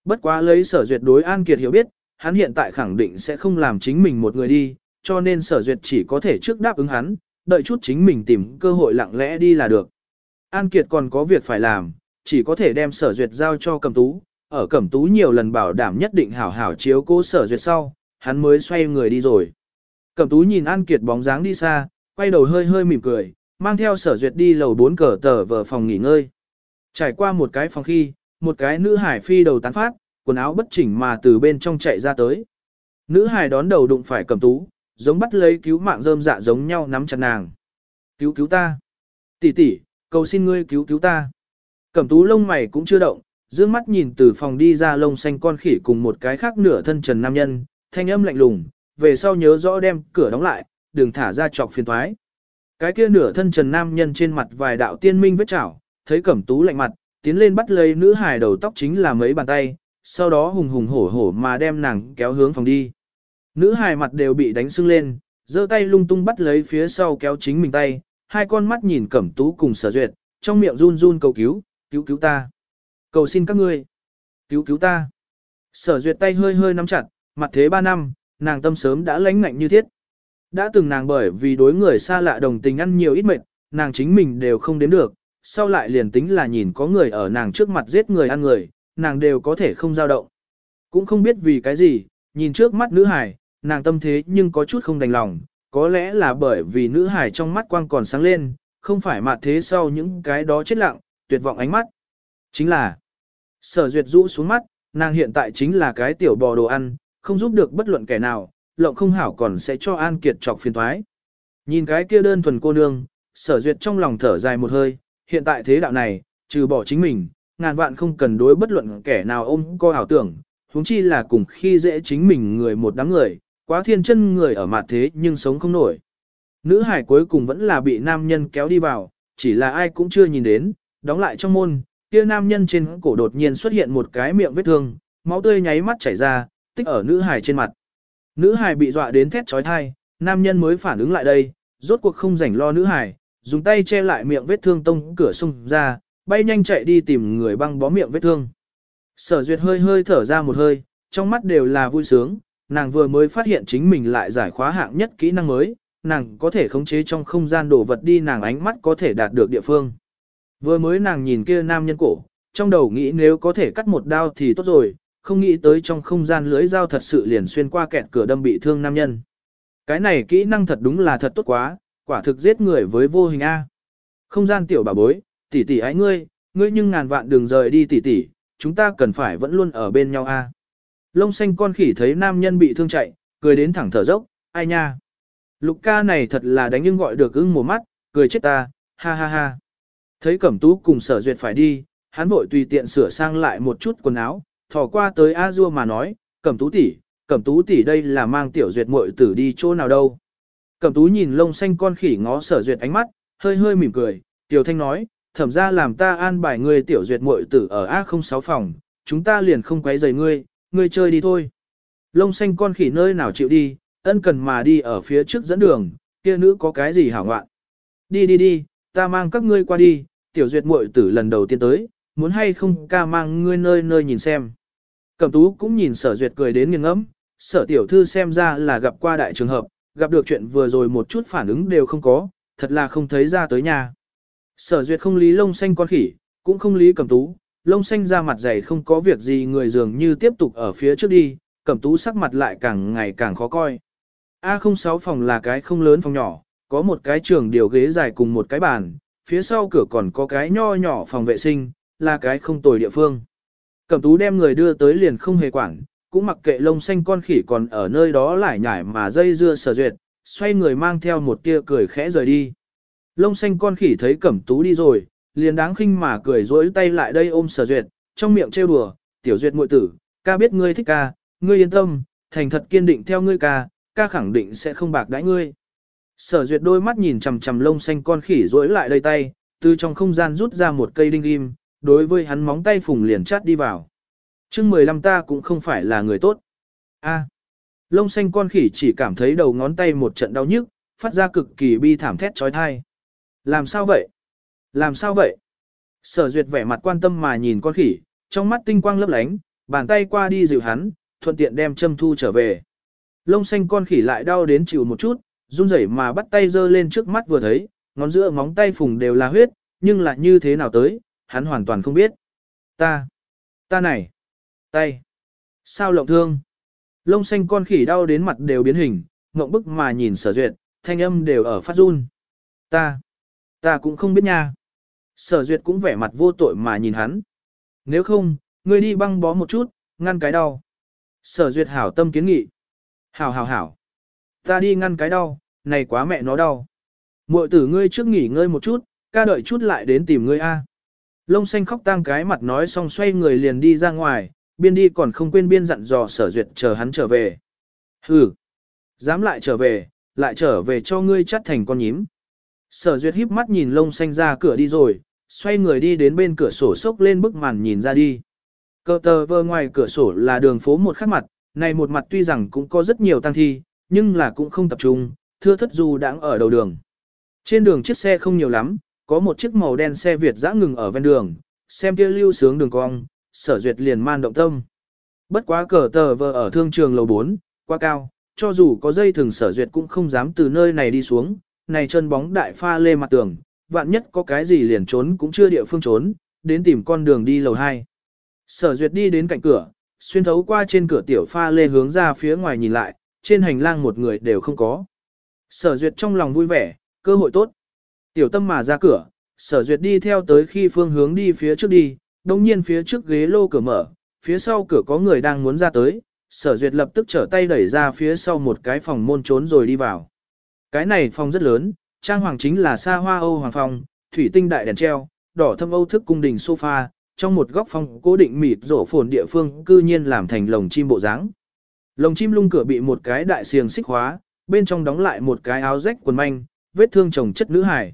Speaker 1: Bất quá lấy sở duyệt đối An Kiệt hiểu biết, hắn hiện tại khẳng định sẽ không làm chính mình một người đi, cho nên sở duyệt chỉ có thể trước đáp ứng hắn, đợi chút chính mình tìm cơ hội lặng lẽ đi là được. An Kiệt còn có việc phải làm, chỉ có thể đem sở duyệt giao cho Cẩm Tú, ở Cẩm Tú nhiều lần bảo đảm nhất định hảo hảo chiếu cố sở duyệt sau, hắn mới xoay người đi rồi. Cẩm Tú nhìn An Kiệt bóng dáng đi xa, quay đầu hơi hơi mỉm cười, mang theo sở duyệt đi lầu bốn cờ tờ vờ phòng nghỉ ngơi. Trải qua một cái phòng khi, một cái nữ hải phi đầu tán phát, quần áo bất chỉnh mà từ bên trong chạy ra tới. Nữ hài đón đầu đụng phải Cẩm Tú, giống bắt lấy cứu mạng rơm dạ giống nhau nắm chặt nàng. Cứu cứu ta. Tỷ tỷ, cầu xin ngươi cứu cứu ta. Cẩm tú lông mày cũng chưa động, dương mắt nhìn từ phòng đi ra lông xanh con khỉ cùng một cái khác nửa thân trần nam nhân, thanh âm lạnh lùng, về sau nhớ rõ đem cửa đóng lại, đừng thả ra chọc phiền thoái. Cái kia nửa thân trần nam nhân trên mặt vài đạo tiên minh vết chảo, thấy cẩm tú lạnh mặt, tiến lên bắt lấy nữ hài đầu tóc chính là mấy bàn tay, sau đó hùng hùng hổ hổ mà đem nàng kéo hướng phòng đi. Nữ hài mặt đều bị đánh sưng lên, giơ tay lung tung bắt lấy phía sau kéo chính mình tay, hai con mắt nhìn cẩm tú cùng sở duyệt, trong miệng run run cầu cứu, cứu cứu ta. Cầu xin các ngươi, cứu cứu ta. Sở duyệt tay hơi hơi nắm chặt, mặt thế ba năm, nàng tâm sớm đã lãnh ngạnh như thiết. Đã từng nàng bởi vì đối người xa lạ đồng tình ăn nhiều ít mệt, nàng chính mình đều không đến được, sau lại liền tính là nhìn có người ở nàng trước mặt giết người ăn người, nàng đều có thể không dao động. Cũng không biết vì cái gì, nhìn trước mắt nữ hải, nàng tâm thế nhưng có chút không đành lòng, có lẽ là bởi vì nữ hải trong mắt quang còn sáng lên, không phải mặt thế sau những cái đó chết lặng, tuyệt vọng ánh mắt. Chính là, sở duyệt rũ xuống mắt, nàng hiện tại chính là cái tiểu bò đồ ăn, không giúp được bất luận kẻ nào, lộng không hảo còn sẽ cho An Kiệt chọc phiền thoái. Nhìn cái kia đơn thuần cô nương, sở duyệt trong lòng thở dài một hơi, hiện tại thế đạo này, trừ bỏ chính mình, ngàn vạn không cần đối bất luận kẻ nào ôm coi ảo tưởng, huống chi là cùng khi dễ chính mình người một đám người, quá thiên chân người ở mặt thế nhưng sống không nổi. Nữ hải cuối cùng vẫn là bị nam nhân kéo đi vào, chỉ là ai cũng chưa nhìn đến, đóng lại trong môn, kia nam nhân trên cổ đột nhiên xuất hiện một cái miệng vết thương, máu tươi nháy mắt chảy ra, tích ở nữ hải trên mặt. Nữ hải bị dọa đến thét trói thai, nam nhân mới phản ứng lại đây, rốt cuộc không rảnh lo nữ hải, dùng tay che lại miệng vết thương tông cửa sung ra, bay nhanh chạy đi tìm người băng bó miệng vết thương. Sở duyệt hơi hơi thở ra một hơi, trong mắt đều là vui sướng, nàng vừa mới phát hiện chính mình lại giải khóa hạng nhất kỹ năng mới, nàng có thể khống chế trong không gian đồ vật đi nàng ánh mắt có thể đạt được địa phương. Vừa mới nàng nhìn kia nam nhân cổ, trong đầu nghĩ nếu có thể cắt một đao thì tốt rồi, không nghĩ tới trong không gian lưới dao thật sự liền xuyên qua kẹt cửa đâm bị thương nam nhân. Cái này kỹ năng thật đúng là thật tốt quá, quả thực giết người với vô hình A. Không gian tiểu bà bối, tỷ tỷ ái ngươi, ngươi nhưng ngàn vạn đường rời đi tỷ tỷ, chúng ta cần phải vẫn luôn ở bên nhau A. Lông xanh con khỉ thấy nam nhân bị thương chạy, cười đến thẳng thở dốc, ai nha. Lục ca này thật là đánh nhưng gọi được ưng một mắt, cười chết ta, ha ha ha. Thấy cẩm tú cùng sở duyệt phải đi, hắn vội tùy tiện sửa sang lại một chút quần áo, thò qua tới A Dua mà nói, cẩm tú tỷ, cẩm tú tỷ đây là mang tiểu duyệt muội tử đi chỗ nào đâu. Cẩm tú nhìn lông xanh con khỉ ngó sở duyệt ánh mắt, hơi hơi mỉm cười, tiểu thanh nói, thẩm ra làm ta an bài ngươi tiểu duyệt muội tử ở A06 phòng, chúng ta liền không quấy rầy ngươi, ngươi chơi đi thôi. Lông xanh con khỉ nơi nào chịu đi, ân cần mà đi ở phía trước dẫn đường, kia nữ có cái gì hảo ngoạn. Đi đi đi, ta mang các ngươi qua đi, tiểu duyệt muội tử lần đầu tiên tới, muốn hay không ca mang ngươi nơi nơi nhìn xem. Cẩm tú cũng nhìn sở duyệt cười đến nghiêng ngẫm, sở tiểu thư xem ra là gặp qua đại trường hợp, gặp được chuyện vừa rồi một chút phản ứng đều không có, thật là không thấy ra tới nhà. Sở duyệt không lý lông xanh con khỉ, cũng không lý cẩm tú, lông xanh ra mặt dày không có việc gì người dường như tiếp tục ở phía trước đi, cẩm tú sắc mặt lại càng ngày càng khó coi. A06 phòng là cái không lớn phòng nhỏ, có một cái trường điều ghế dài cùng một cái bàn, phía sau cửa còn có cái nho nhỏ phòng vệ sinh, là cái không tồi địa phương. Cẩm tú đem người đưa tới liền không hề quản, cũng mặc kệ lông xanh con khỉ còn ở nơi đó lại nhải mà dây dưa sở duyệt, xoay người mang theo một tia cười khẽ rời đi. Lông xanh con khỉ thấy cẩm tú đi rồi, liền đáng khinh mà cười rối tay lại đây ôm sở duyệt, trong miệng trêu đùa, tiểu duyệt muội tử, ca biết ngươi thích ca, ngươi yên tâm, thành thật kiên định theo ngươi ca, ca khẳng định sẽ không bạc đãi ngươi. Sở duyệt đôi mắt nhìn chằm chằm lông xanh con khỉ rối lại đây tay, từ trong không gian rút ra một cây đinh ghim, đối với hắn móng tay phùng liền chát đi vào. chương 15 ta cũng không phải là người tốt. a lông xanh con khỉ chỉ cảm thấy đầu ngón tay một trận đau nhức, phát ra cực kỳ bi thảm thét trói thai. Làm sao vậy? Làm sao vậy? Sở duyệt vẻ mặt quan tâm mà nhìn con khỉ, trong mắt tinh quang lấp lánh, bàn tay qua đi dịu hắn, thuận tiện đem châm thu trở về. Lông xanh con khỉ lại đau đến chịu một chút, run rẩy mà bắt tay giơ lên trước mắt vừa thấy, ngón giữa móng tay phùng đều là huyết, nhưng là như thế nào tới, hắn hoàn toàn không biết. Ta, ta này, tay, sao lộng thương? Lông xanh con khỉ đau đến mặt đều biến hình, ngộng bức mà nhìn sở duyệt, thanh âm đều ở phát run. Ta, ta cũng không biết nha. Sở duyệt cũng vẻ mặt vô tội mà nhìn hắn. Nếu không, ngươi đi băng bó một chút, ngăn cái đau. Sở duyệt hảo tâm kiến nghị. Hảo hảo hảo. Ta đi ngăn cái đau, này quá mẹ nó đau. Muội tử ngươi trước nghỉ ngơi một chút, ca đợi chút lại đến tìm ngươi a. Lông xanh khóc tang cái mặt nói xong xoay người liền đi ra ngoài, biên đi còn không quên biên dặn dò sở duyệt chờ hắn trở về. Hừ, dám lại trở về, lại trở về cho ngươi chắt thành con nhím. Sở duyệt híp mắt nhìn lông xanh ra cửa đi rồi, xoay người đi đến bên cửa sổ sốc lên bức màn nhìn ra đi. Cờ tờ vơ ngoài cửa sổ là đường phố một khắc mặt, này một mặt tuy rằng cũng có rất nhiều tăng thi, nhưng là cũng không tập trung, thưa thất du đang ở đầu đường. Trên đường chiếc xe không nhiều lắm, có một chiếc màu đen xe Việt dã ngừng ở ven đường, xem kia lưu sướng đường cong, sở duyệt liền man động tâm. Bất quá cờ tờ vờ ở thương trường lầu 4, quá cao, cho dù có dây thừng sở duyệt cũng không dám từ nơi này đi xuống, này chân bóng đại pha lê mặt tường, vạn nhất có cái gì liền trốn cũng chưa địa phương trốn, đến tìm con đường đi lầu 2. Sở duyệt đi đến cạnh cửa, xuyên thấu qua trên cửa tiểu pha lê hướng ra phía ngoài nhìn lại, trên hành lang một người đều không có. Sở duyệt trong lòng vui vẻ, cơ hội tốt. Tiểu tâm mà ra cửa, sở duyệt đi theo tới khi phương hướng đi phía trước đi, đồng nhiên phía trước ghế lô cửa mở, phía sau cửa có người đang muốn ra tới, sở duyệt lập tức trở tay đẩy ra phía sau một cái phòng môn trốn rồi đi vào. Cái này phòng rất lớn, trang hoàng chính là xa hoa Âu Hoàng Phòng, thủy tinh đại đèn treo, đỏ thâm Âu thức cung đình sofa, trong một góc phòng cố định mịt rổ phồn địa phương cư nhiên làm thành lồng chim bộ dáng. Lồng chim lung cửa bị một cái đại xiềng xích hóa, bên trong đóng lại một cái áo rách quần manh, vết thương chồng chất nữ hải.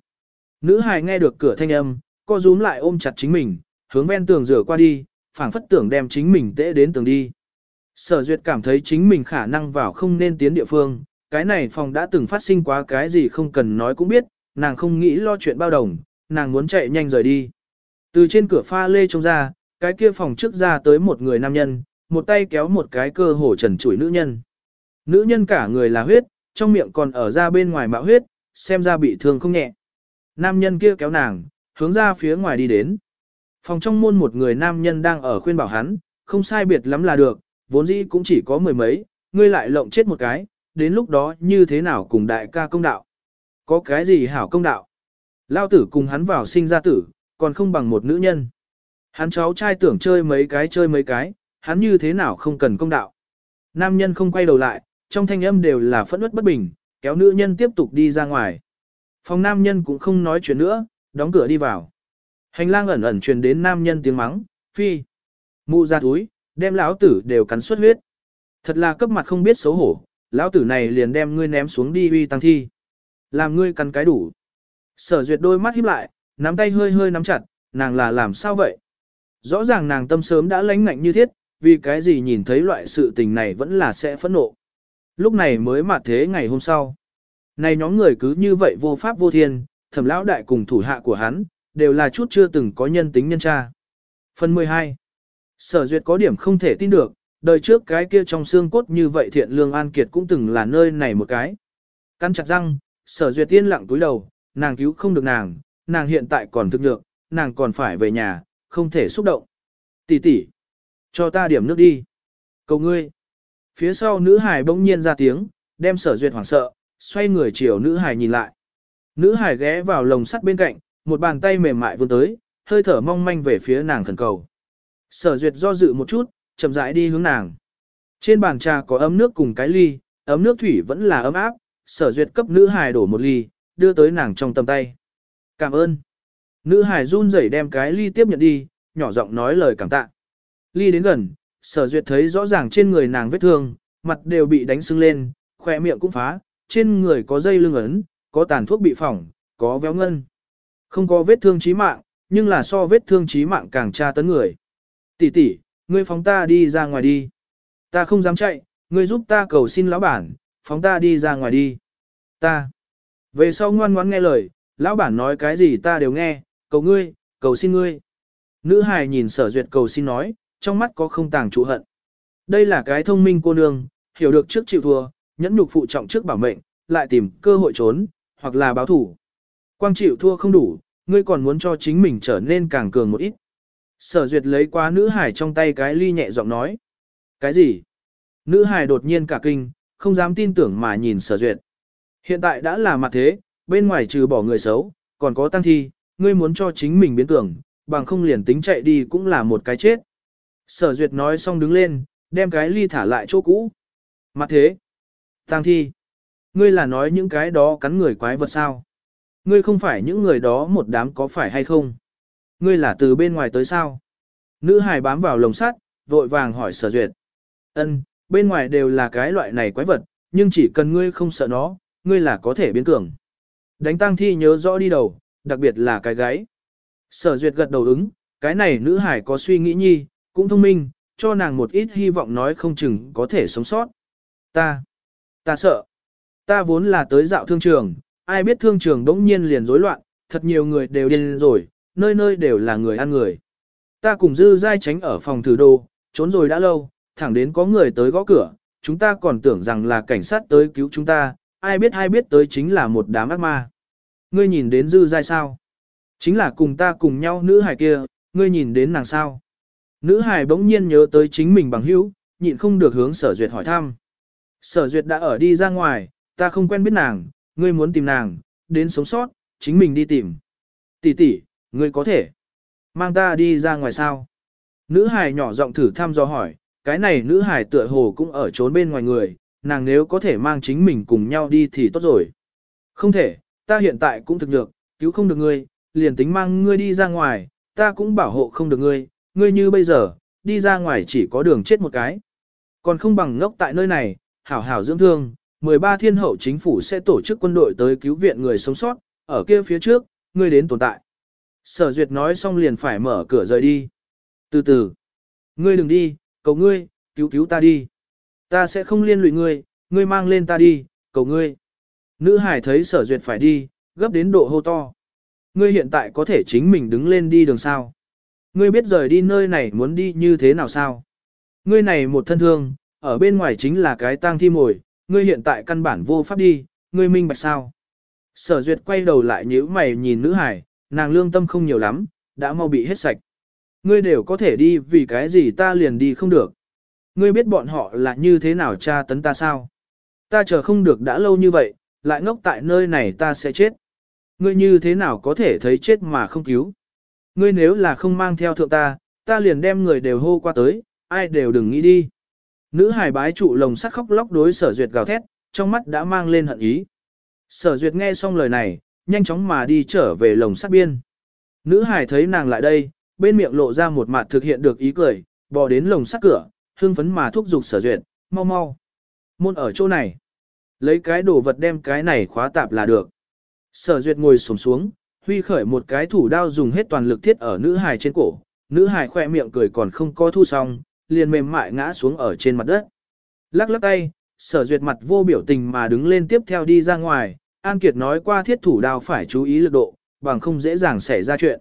Speaker 1: Nữ hải nghe được cửa thanh âm, co rúm lại ôm chặt chính mình, hướng ven tường rửa qua đi, phảng phất tưởng đem chính mình tễ đến tường đi. Sở duyệt cảm thấy chính mình khả năng vào không nên tiến địa phương, cái này phòng đã từng phát sinh quá cái gì không cần nói cũng biết, nàng không nghĩ lo chuyện bao đồng, nàng muốn chạy nhanh rời đi. Từ trên cửa pha lê trông ra, cái kia phòng trước ra tới một người nam nhân, một tay kéo một cái cơ hổ trần chuỗi nữ nhân. Nữ nhân cả người là huyết, trong miệng còn ở ra bên ngoài mạo huyết, xem ra bị thương không nhẹ. Nam nhân kia kéo nàng, hướng ra phía ngoài đi đến. Phòng trong môn một người nam nhân đang ở khuyên bảo hắn, không sai biệt lắm là được, vốn dĩ cũng chỉ có mười mấy, ngươi lại lộng chết một cái, đến lúc đó như thế nào cùng đại ca công đạo. Có cái gì hảo công đạo? Lao tử cùng hắn vào sinh ra tử, còn không bằng một nữ nhân. Hắn cháu trai tưởng chơi mấy cái chơi mấy cái, hắn như thế nào không cần công đạo. Nam nhân không quay đầu lại, trong thanh âm đều là phẫn uất bất bình, kéo nữ nhân tiếp tục đi ra ngoài. Phòng nam nhân cũng không nói chuyện nữa, đóng cửa đi vào. Hành lang ẩn ẩn truyền đến nam nhân tiếng mắng, phi. Mụ ra túi, đem lão tử đều cắn suất huyết. Thật là cấp mặt không biết xấu hổ, lão tử này liền đem ngươi ném xuống đi uy tăng thi. Làm ngươi cắn cái đủ. Sở duyệt đôi mắt híp lại, nắm tay hơi hơi nắm chặt, nàng là làm sao vậy? Rõ ràng nàng tâm sớm đã lãnh ngạnh như thiết, vì cái gì nhìn thấy loại sự tình này vẫn là sẽ phẫn nộ. Lúc này mới mà thế ngày hôm sau. Này nhóm người cứ như vậy vô pháp vô thiên, thẩm lão đại cùng thủ hạ của hắn, đều là chút chưa từng có nhân tính nhân tra. Phần 12. Sở duyệt có điểm không thể tin được, đời trước cái kia trong xương cốt như vậy thiện lương an kiệt cũng từng là nơi này một cái. Căn chặt răng, sở duyệt tiên lặng túi đầu, nàng cứu không được nàng, nàng hiện tại còn thực nhược, nàng còn phải về nhà, không thể xúc động. Tỷ tỷ, cho ta điểm nước đi. Cầu ngươi. Phía sau nữ hải bỗng nhiên ra tiếng, đem sở duyệt hoảng sợ, xoay người chiều nữ hải nhìn lại. Nữ hải ghé vào lồng sắt bên cạnh, một bàn tay mềm mại vươn tới, hơi thở mong manh về phía nàng khẩn cầu. Sở duyệt do dự một chút, chậm rãi đi hướng nàng. Trên bàn trà có ấm nước cùng cái ly, ấm nước thủy vẫn là ấm áp, sở duyệt cấp nữ hài đổ một ly, đưa tới nàng trong tầm tay. Cảm ơn. Nữ hài run rẩy đem cái ly tiếp nhận đi, nhỏ giọng nói lời cảm tạ. Ly đến gần, sở duyệt thấy rõ ràng trên người nàng vết thương, mặt đều bị đánh sưng lên, khỏe miệng cũng phá, trên người có dây lưng ấn, có tàn thuốc bị phỏng, có véo ngân. Không có vết thương chí mạng, nhưng là so vết thương chí mạng càng tra tấn người. Tỷ tỷ, ngươi phóng ta đi ra ngoài đi. Ta không dám chạy, ngươi giúp ta cầu xin lão bản, phóng ta đi ra ngoài đi. Ta. Về sau ngoan ngoãn nghe lời, lão bản nói cái gì ta đều nghe, cầu ngươi, cầu xin ngươi. Nữ hài nhìn sở duyệt cầu xin nói, trong mắt có không tàng trụ hận. Đây là cái thông minh cô nương, hiểu được trước chịu thua, nhẫn nhục phụ trọng trước bảo mệnh, lại tìm cơ hội trốn, hoặc là báo thủ. Quang chịu thua không đủ, ngươi còn muốn cho chính mình trở nên càng cường một ít. Sở duyệt lấy quá nữ hải trong tay cái ly nhẹ giọng nói. Cái gì? Nữ hải đột nhiên cả kinh, không dám tin tưởng mà nhìn sở duyệt. Hiện tại đã là mặt thế, bên ngoài trừ bỏ người xấu, còn có tăng thi, ngươi muốn cho chính mình biến tưởng, bằng không liền tính chạy đi cũng là một cái chết. Sở duyệt nói xong đứng lên, đem cái ly thả lại chỗ cũ. Mặt thế. Tăng thi. Ngươi là nói những cái đó cắn người quái vật sao? Ngươi không phải những người đó một đám có phải hay không? Ngươi là từ bên ngoài tới sao? Nữ hài bám vào lồng sắt, vội vàng hỏi sở duyệt. Ân, bên ngoài đều là cái loại này quái vật, nhưng chỉ cần ngươi không sợ nó, ngươi là có thể biến cường. Đánh tăng thi nhớ rõ đi đầu, đặc biệt là cái gái. Sở duyệt gật đầu ứng, cái này nữ hải có suy nghĩ nhi, cũng thông minh, cho nàng một ít hy vọng nói không chừng có thể sống sót. Ta, ta sợ. Ta vốn là tới dạo thương trường, ai biết thương trường đống nhiên liền rối loạn, thật nhiều người đều điên rồi, nơi nơi đều là người ăn người. Ta cùng dư dai tránh ở phòng thử đồ, trốn rồi đã lâu, thẳng đến có người tới gõ cửa, chúng ta còn tưởng rằng là cảnh sát tới cứu chúng ta, ai biết ai biết tới chính là một đám ác ma. Ngươi nhìn đến dư dai sao? Chính là cùng ta cùng nhau nữ hài kia, ngươi nhìn đến nàng sao? Nữ hài bỗng nhiên nhớ tới chính mình bằng hữu, nhịn không được hướng sở duyệt hỏi thăm. Sở duyệt đã ở đi ra ngoài, ta không quen biết nàng, ngươi muốn tìm nàng, đến sống sót, chính mình đi tìm. Tỷ tỷ, ngươi có thể mang ta đi ra ngoài sao? Nữ hài nhỏ giọng thử thăm dò hỏi, cái này nữ hài tựa hồ cũng ở trốn bên ngoài người, nàng nếu có thể mang chính mình cùng nhau đi thì tốt rồi. Không thể, ta hiện tại cũng thực được, cứu không được ngươi, liền tính mang ngươi đi ra ngoài, ta cũng bảo hộ không được ngươi, ngươi như bây giờ, đi ra ngoài chỉ có đường chết một cái. Còn không bằng ngốc tại nơi này, hảo hảo dưỡng thương, 13 thiên hậu chính phủ sẽ tổ chức quân đội tới cứu viện người sống sót, ở kia phía trước, ngươi đến tồn tại. Sở duyệt nói xong liền phải mở cửa rời đi. Từ từ, ngươi đừng đi, cầu ngươi, cứu cứu ta đi. Ta sẽ không liên lụy ngươi, ngươi mang lên ta đi, cầu ngươi. Nữ hải thấy sở duyệt phải đi, gấp đến độ hô to. Ngươi hiện tại có thể chính mình đứng lên đi đường sao. Ngươi biết rời đi nơi này muốn đi như thế nào sao? Ngươi này một thân thương, ở bên ngoài chính là cái tang thi mồi, ngươi hiện tại căn bản vô pháp đi, ngươi minh bạch sao? Sở duyệt quay đầu lại nhíu mày nhìn nữ hải, nàng lương tâm không nhiều lắm, đã mau bị hết sạch. Ngươi đều có thể đi vì cái gì ta liền đi không được. Ngươi biết bọn họ là như thế nào tra tấn ta sao? Ta chờ không được đã lâu như vậy, lại ngốc tại nơi này ta sẽ chết. Ngươi như thế nào có thể thấy chết mà không cứu? Ngươi nếu là không mang theo thượng ta, ta liền đem người đều hô qua tới, ai đều đừng nghĩ đi. Nữ hải bái trụ lồng sắt khóc lóc đối sở duyệt gào thét, trong mắt đã mang lên hận ý. Sở duyệt nghe xong lời này, nhanh chóng mà đi trở về lồng sắt biên. Nữ hải thấy nàng lại đây, bên miệng lộ ra một mặt thực hiện được ý cười, bò đến lồng sắt cửa, hương phấn mà thúc giục sở duyệt, mau mau. Môn ở chỗ này. Lấy cái đồ vật đem cái này khóa tạp là được. Sở duyệt ngồi sổm xuống, huy khởi một cái thủ đao dùng hết toàn lực thiết ở nữ hài trên cổ, nữ hài khoe miệng cười còn không có thu xong, liền mềm mại ngã xuống ở trên mặt đất. Lắc lắc tay, sở duyệt mặt vô biểu tình mà đứng lên tiếp theo đi ra ngoài, An Kiệt nói qua thiết thủ đao phải chú ý lực độ, bằng không dễ dàng xảy ra chuyện.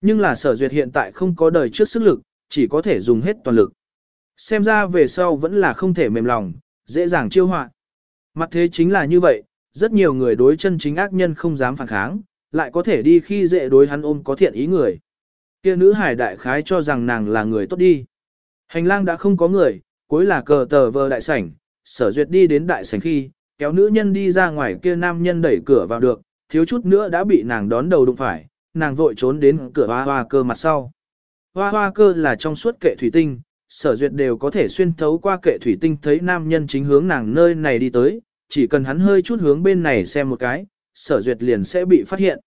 Speaker 1: Nhưng là sở duyệt hiện tại không có đời trước sức lực, chỉ có thể dùng hết toàn lực. Xem ra về sau vẫn là không thể mềm lòng, dễ dàng chiêu họa. Mặt thế chính là như vậy, rất nhiều người đối chân chính ác nhân không dám phản kháng, lại có thể đi khi dễ đối hắn ôm có thiện ý người. Kia nữ hải đại khái cho rằng nàng là người tốt đi. Hành lang đã không có người, cuối là cờ tờ vờ đại sảnh, sở duyệt đi đến đại sảnh khi, kéo nữ nhân đi ra ngoài kia nam nhân đẩy cửa vào được, thiếu chút nữa đã bị nàng đón đầu đụng phải, nàng vội trốn đến cửa hoa hoa cơ mặt sau. Hoa hoa cơ là trong suốt kệ thủy tinh, sở duyệt đều có thể xuyên thấu qua kệ thủy tinh thấy nam nhân chính hướng nàng nơi này đi tới, chỉ cần hắn hơi chút hướng bên này xem một cái, sở duyệt liền sẽ bị phát hiện.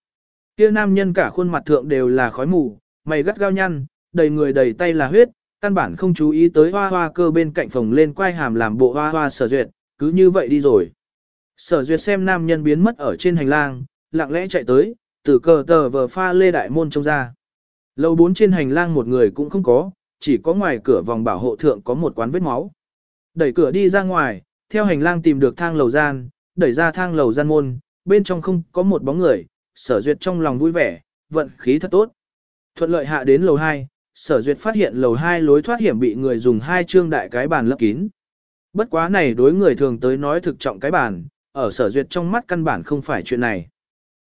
Speaker 1: Kia nam nhân cả khuôn mặt thượng đều là khói mù, mày gắt gao nhăn, đầy người đầy tay là huyết, căn bản không chú ý tới hoa hoa cơ bên cạnh phòng lên quay hàm làm bộ hoa hoa sở duyệt, cứ như vậy đi rồi. Sở duyệt xem nam nhân biến mất ở trên hành lang, lặng lẽ chạy tới, từ cờ tờ vờ pha lê đại môn trông ra. Lầu bốn trên hành lang một người cũng không có, chỉ có ngoài cửa vòng bảo hộ thượng có một quán vết máu. Đẩy cửa đi ra ngoài, theo hành lang tìm được thang lầu gian, đẩy ra thang lầu gian môn, bên trong không có một bóng người, sở duyệt trong lòng vui vẻ, vận khí thật tốt. Thuận lợi hạ đến lầu 2, sở duyệt phát hiện lầu 2 lối thoát hiểm bị người dùng hai chương đại cái bàn lấp kín. Bất quá này đối người thường tới nói thực trọng cái bàn, ở sở duyệt trong mắt căn bản không phải chuyện này.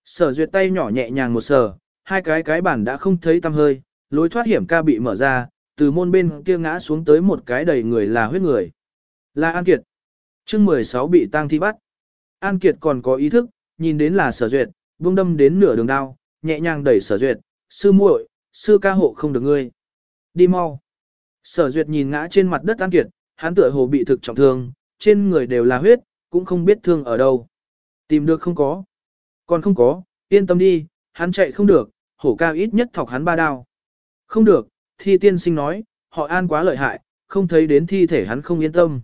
Speaker 1: Sở duyệt tay nhỏ nhẹ nhàng một sờ, hai cái cái bản đã không thấy tăm hơi, lối thoát hiểm ca bị mở ra, từ môn bên kia ngã xuống tới một cái đầy người là huyết người. Là An Kiệt. chương 16 bị tang thi bắt. An Kiệt còn có ý thức, nhìn đến là sở duyệt, buông đâm đến nửa đường đao, nhẹ nhàng đẩy sở duyệt, sư muội, sư ca hộ không được ngươi. Đi mau. Sở duyệt nhìn ngã trên mặt đất An Kiệt, hắn tựa hồ bị thực trọng thương, trên người đều là huyết, cũng không biết thương ở đâu. Tìm được không có. Còn không có, yên tâm đi, hắn chạy không được, hổ ca ít nhất thọc hắn ba đao. Không được, thi tiên sinh nói, họ an quá lợi hại, không thấy đến thi thể hắn không yên tâm.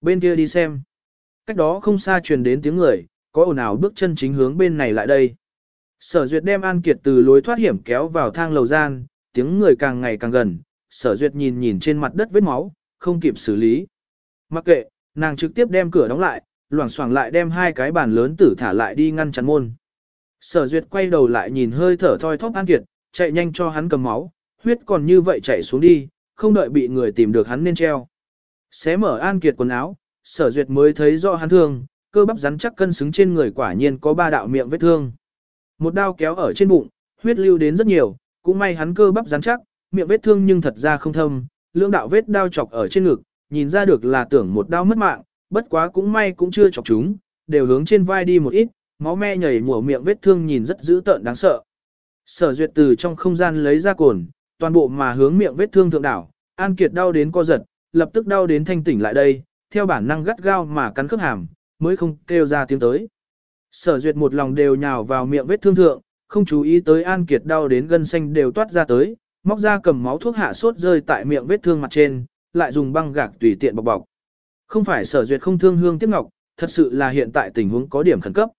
Speaker 1: Bên kia đi xem. Cách đó không xa truyền đến tiếng người, có ồn ào bước chân chính hướng bên này lại đây. Sở duyệt đem An Kiệt từ lối thoát hiểm kéo vào thang lầu gian, tiếng người càng ngày càng gần, sở duyệt nhìn nhìn trên mặt đất vết máu, không kịp xử lý. Mặc kệ, nàng trực tiếp đem cửa đóng lại, loảng xoảng lại đem hai cái bàn lớn tử thả lại đi ngăn chắn môn. Sở duyệt quay đầu lại nhìn hơi thở thoi thóp An Kiệt, chạy nhanh cho hắn cầm máu, huyết còn như vậy chạy xuống đi, không đợi bị người tìm được hắn nên treo. Xé mở An Kiệt quần áo, sở duyệt mới thấy rõ hắn thương, cơ bắp rắn chắc cân xứng trên người quả nhiên có ba đạo miệng vết thương. Một đao kéo ở trên bụng, huyết lưu đến rất nhiều, cũng may hắn cơ bắp rắn chắc, miệng vết thương nhưng thật ra không thâm, lưỡng đạo vết đao chọc ở trên ngực, nhìn ra được là tưởng một đao mất mạng, bất quá cũng may cũng chưa chọc chúng, đều hướng trên vai đi một ít, máu me nhảy mùa miệng vết thương nhìn rất dữ tợn đáng sợ. Sở duyệt từ trong không gian lấy ra cồn, toàn bộ mà hướng miệng vết thương thượng đảo, An Kiệt đau đến co giật, lập tức đau đến thanh tỉnh lại đây, theo bản năng gắt gao mà cắn khớp hàm, mới không kêu ra tiếng tới. Sở duyệt một lòng đều nhào vào miệng vết thương thượng, không chú ý tới An Kiệt đau đến gân xanh đều toát ra tới, móc ra cầm máu thuốc hạ sốt rơi tại miệng vết thương mặt trên, lại dùng băng gạc tùy tiện bọc bọc. Không phải sở duyệt không thương hương tiếc ngọc, thật sự là hiện tại tình huống có điểm khẩn cấp.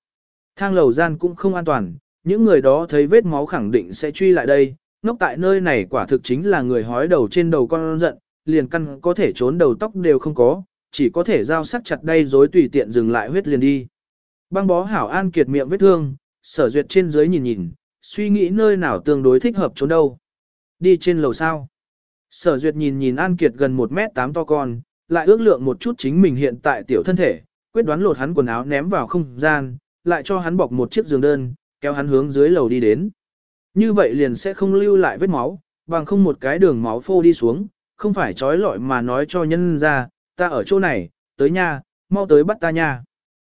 Speaker 1: Thang lầu gian cũng không an toàn, những người đó thấy vết máu khẳng định sẽ truy lại đây, ngốc tại nơi này quả thực chính là người hói đầu trên đầu con giận, liền căn có thể trốn đầu tóc đều không có, chỉ có thể giao sắc chặt đây dối tùy tiện dừng lại huyết liền đi. Băng bó hảo an kiệt miệng vết thương, sở duyệt trên dưới nhìn nhìn, suy nghĩ nơi nào tương đối thích hợp trốn đâu. Đi trên lầu sao. Sở duyệt nhìn nhìn an kiệt gần 1 mét 8 to con, lại ước lượng một chút chính mình hiện tại tiểu thân thể, quyết đoán lột hắn quần áo ném vào không gian, lại cho hắn bọc một chiếc giường đơn, kéo hắn hướng dưới lầu đi đến. Như vậy liền sẽ không lưu lại vết máu, bằng không một cái đường máu phô đi xuống, không phải trói lọi mà nói cho nhân ra, ta ở chỗ này, tới nha, mau tới bắt ta nha.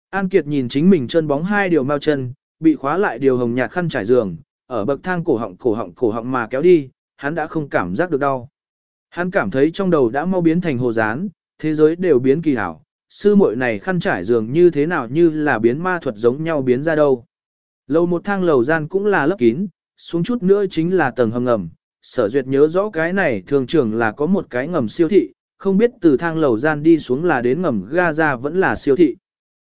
Speaker 1: An Kiệt nhìn chính mình chân bóng hai điều mau chân, bị khóa lại điều hồng nhạt khăn trải giường, ở bậc thang cổ họng cổ họng cổ họng mà kéo đi, hắn đã không cảm giác được đau. Hắn cảm thấy trong đầu đã mau biến thành hồ dán, thế giới đều biến kỳ hảo, sư muội này khăn trải giường như thế nào như là biến ma thuật giống nhau biến ra đâu. Lầu một thang lầu gian cũng là lấp kín, xuống chút nữa chính là tầng hầm ngầm. Sở duyệt nhớ rõ cái này thường trưởng là có một cái ngầm siêu thị, không biết từ thang lầu gian đi xuống là đến ngầm ga ra vẫn là siêu thị.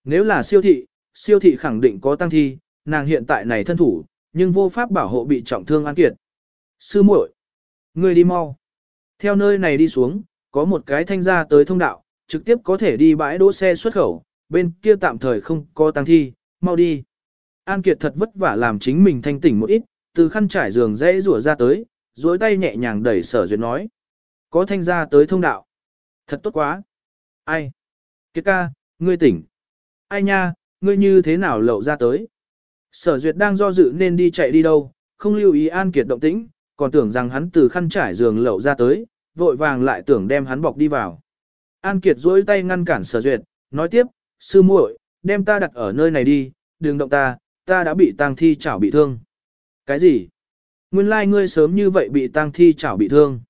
Speaker 1: Nếu là siêu thị, siêu thị khẳng định có tăng thi, nàng hiện tại này thân thủ, nhưng vô pháp bảo hộ bị trọng thương an kiệt. Sư muội, người đi mau. Theo nơi này đi xuống, có một cái thanh ra tới thông đạo, trực tiếp có thể đi bãi đỗ xe xuất khẩu, bên kia tạm thời không có tăng thi, mau đi. An Kiệt thật vất vả làm chính mình thanh tỉnh một ít, từ khăn trải giường dễ rủa ra tới, duỗi tay nhẹ nhàng đẩy sở duyệt nói. Có thanh ra tới thông đạo. Thật tốt quá. Ai? Kiệt ca, ngươi tỉnh. Ai nha, ngươi như thế nào lậu ra tới? Sở duyệt đang do dự nên đi chạy đi đâu, không lưu ý An Kiệt động tĩnh, còn tưởng rằng hắn từ khăn trải giường lậu ra tới, vội vàng lại tưởng đem hắn bọc đi vào. An Kiệt duỗi tay ngăn cản sở duyệt, nói tiếp, sư muội, đem ta đặt ở nơi này đi, đừng động ta, ta đã bị tang thi chảo bị thương. Cái gì? Nguyên lai like ngươi sớm như vậy bị tang thi chảo bị thương.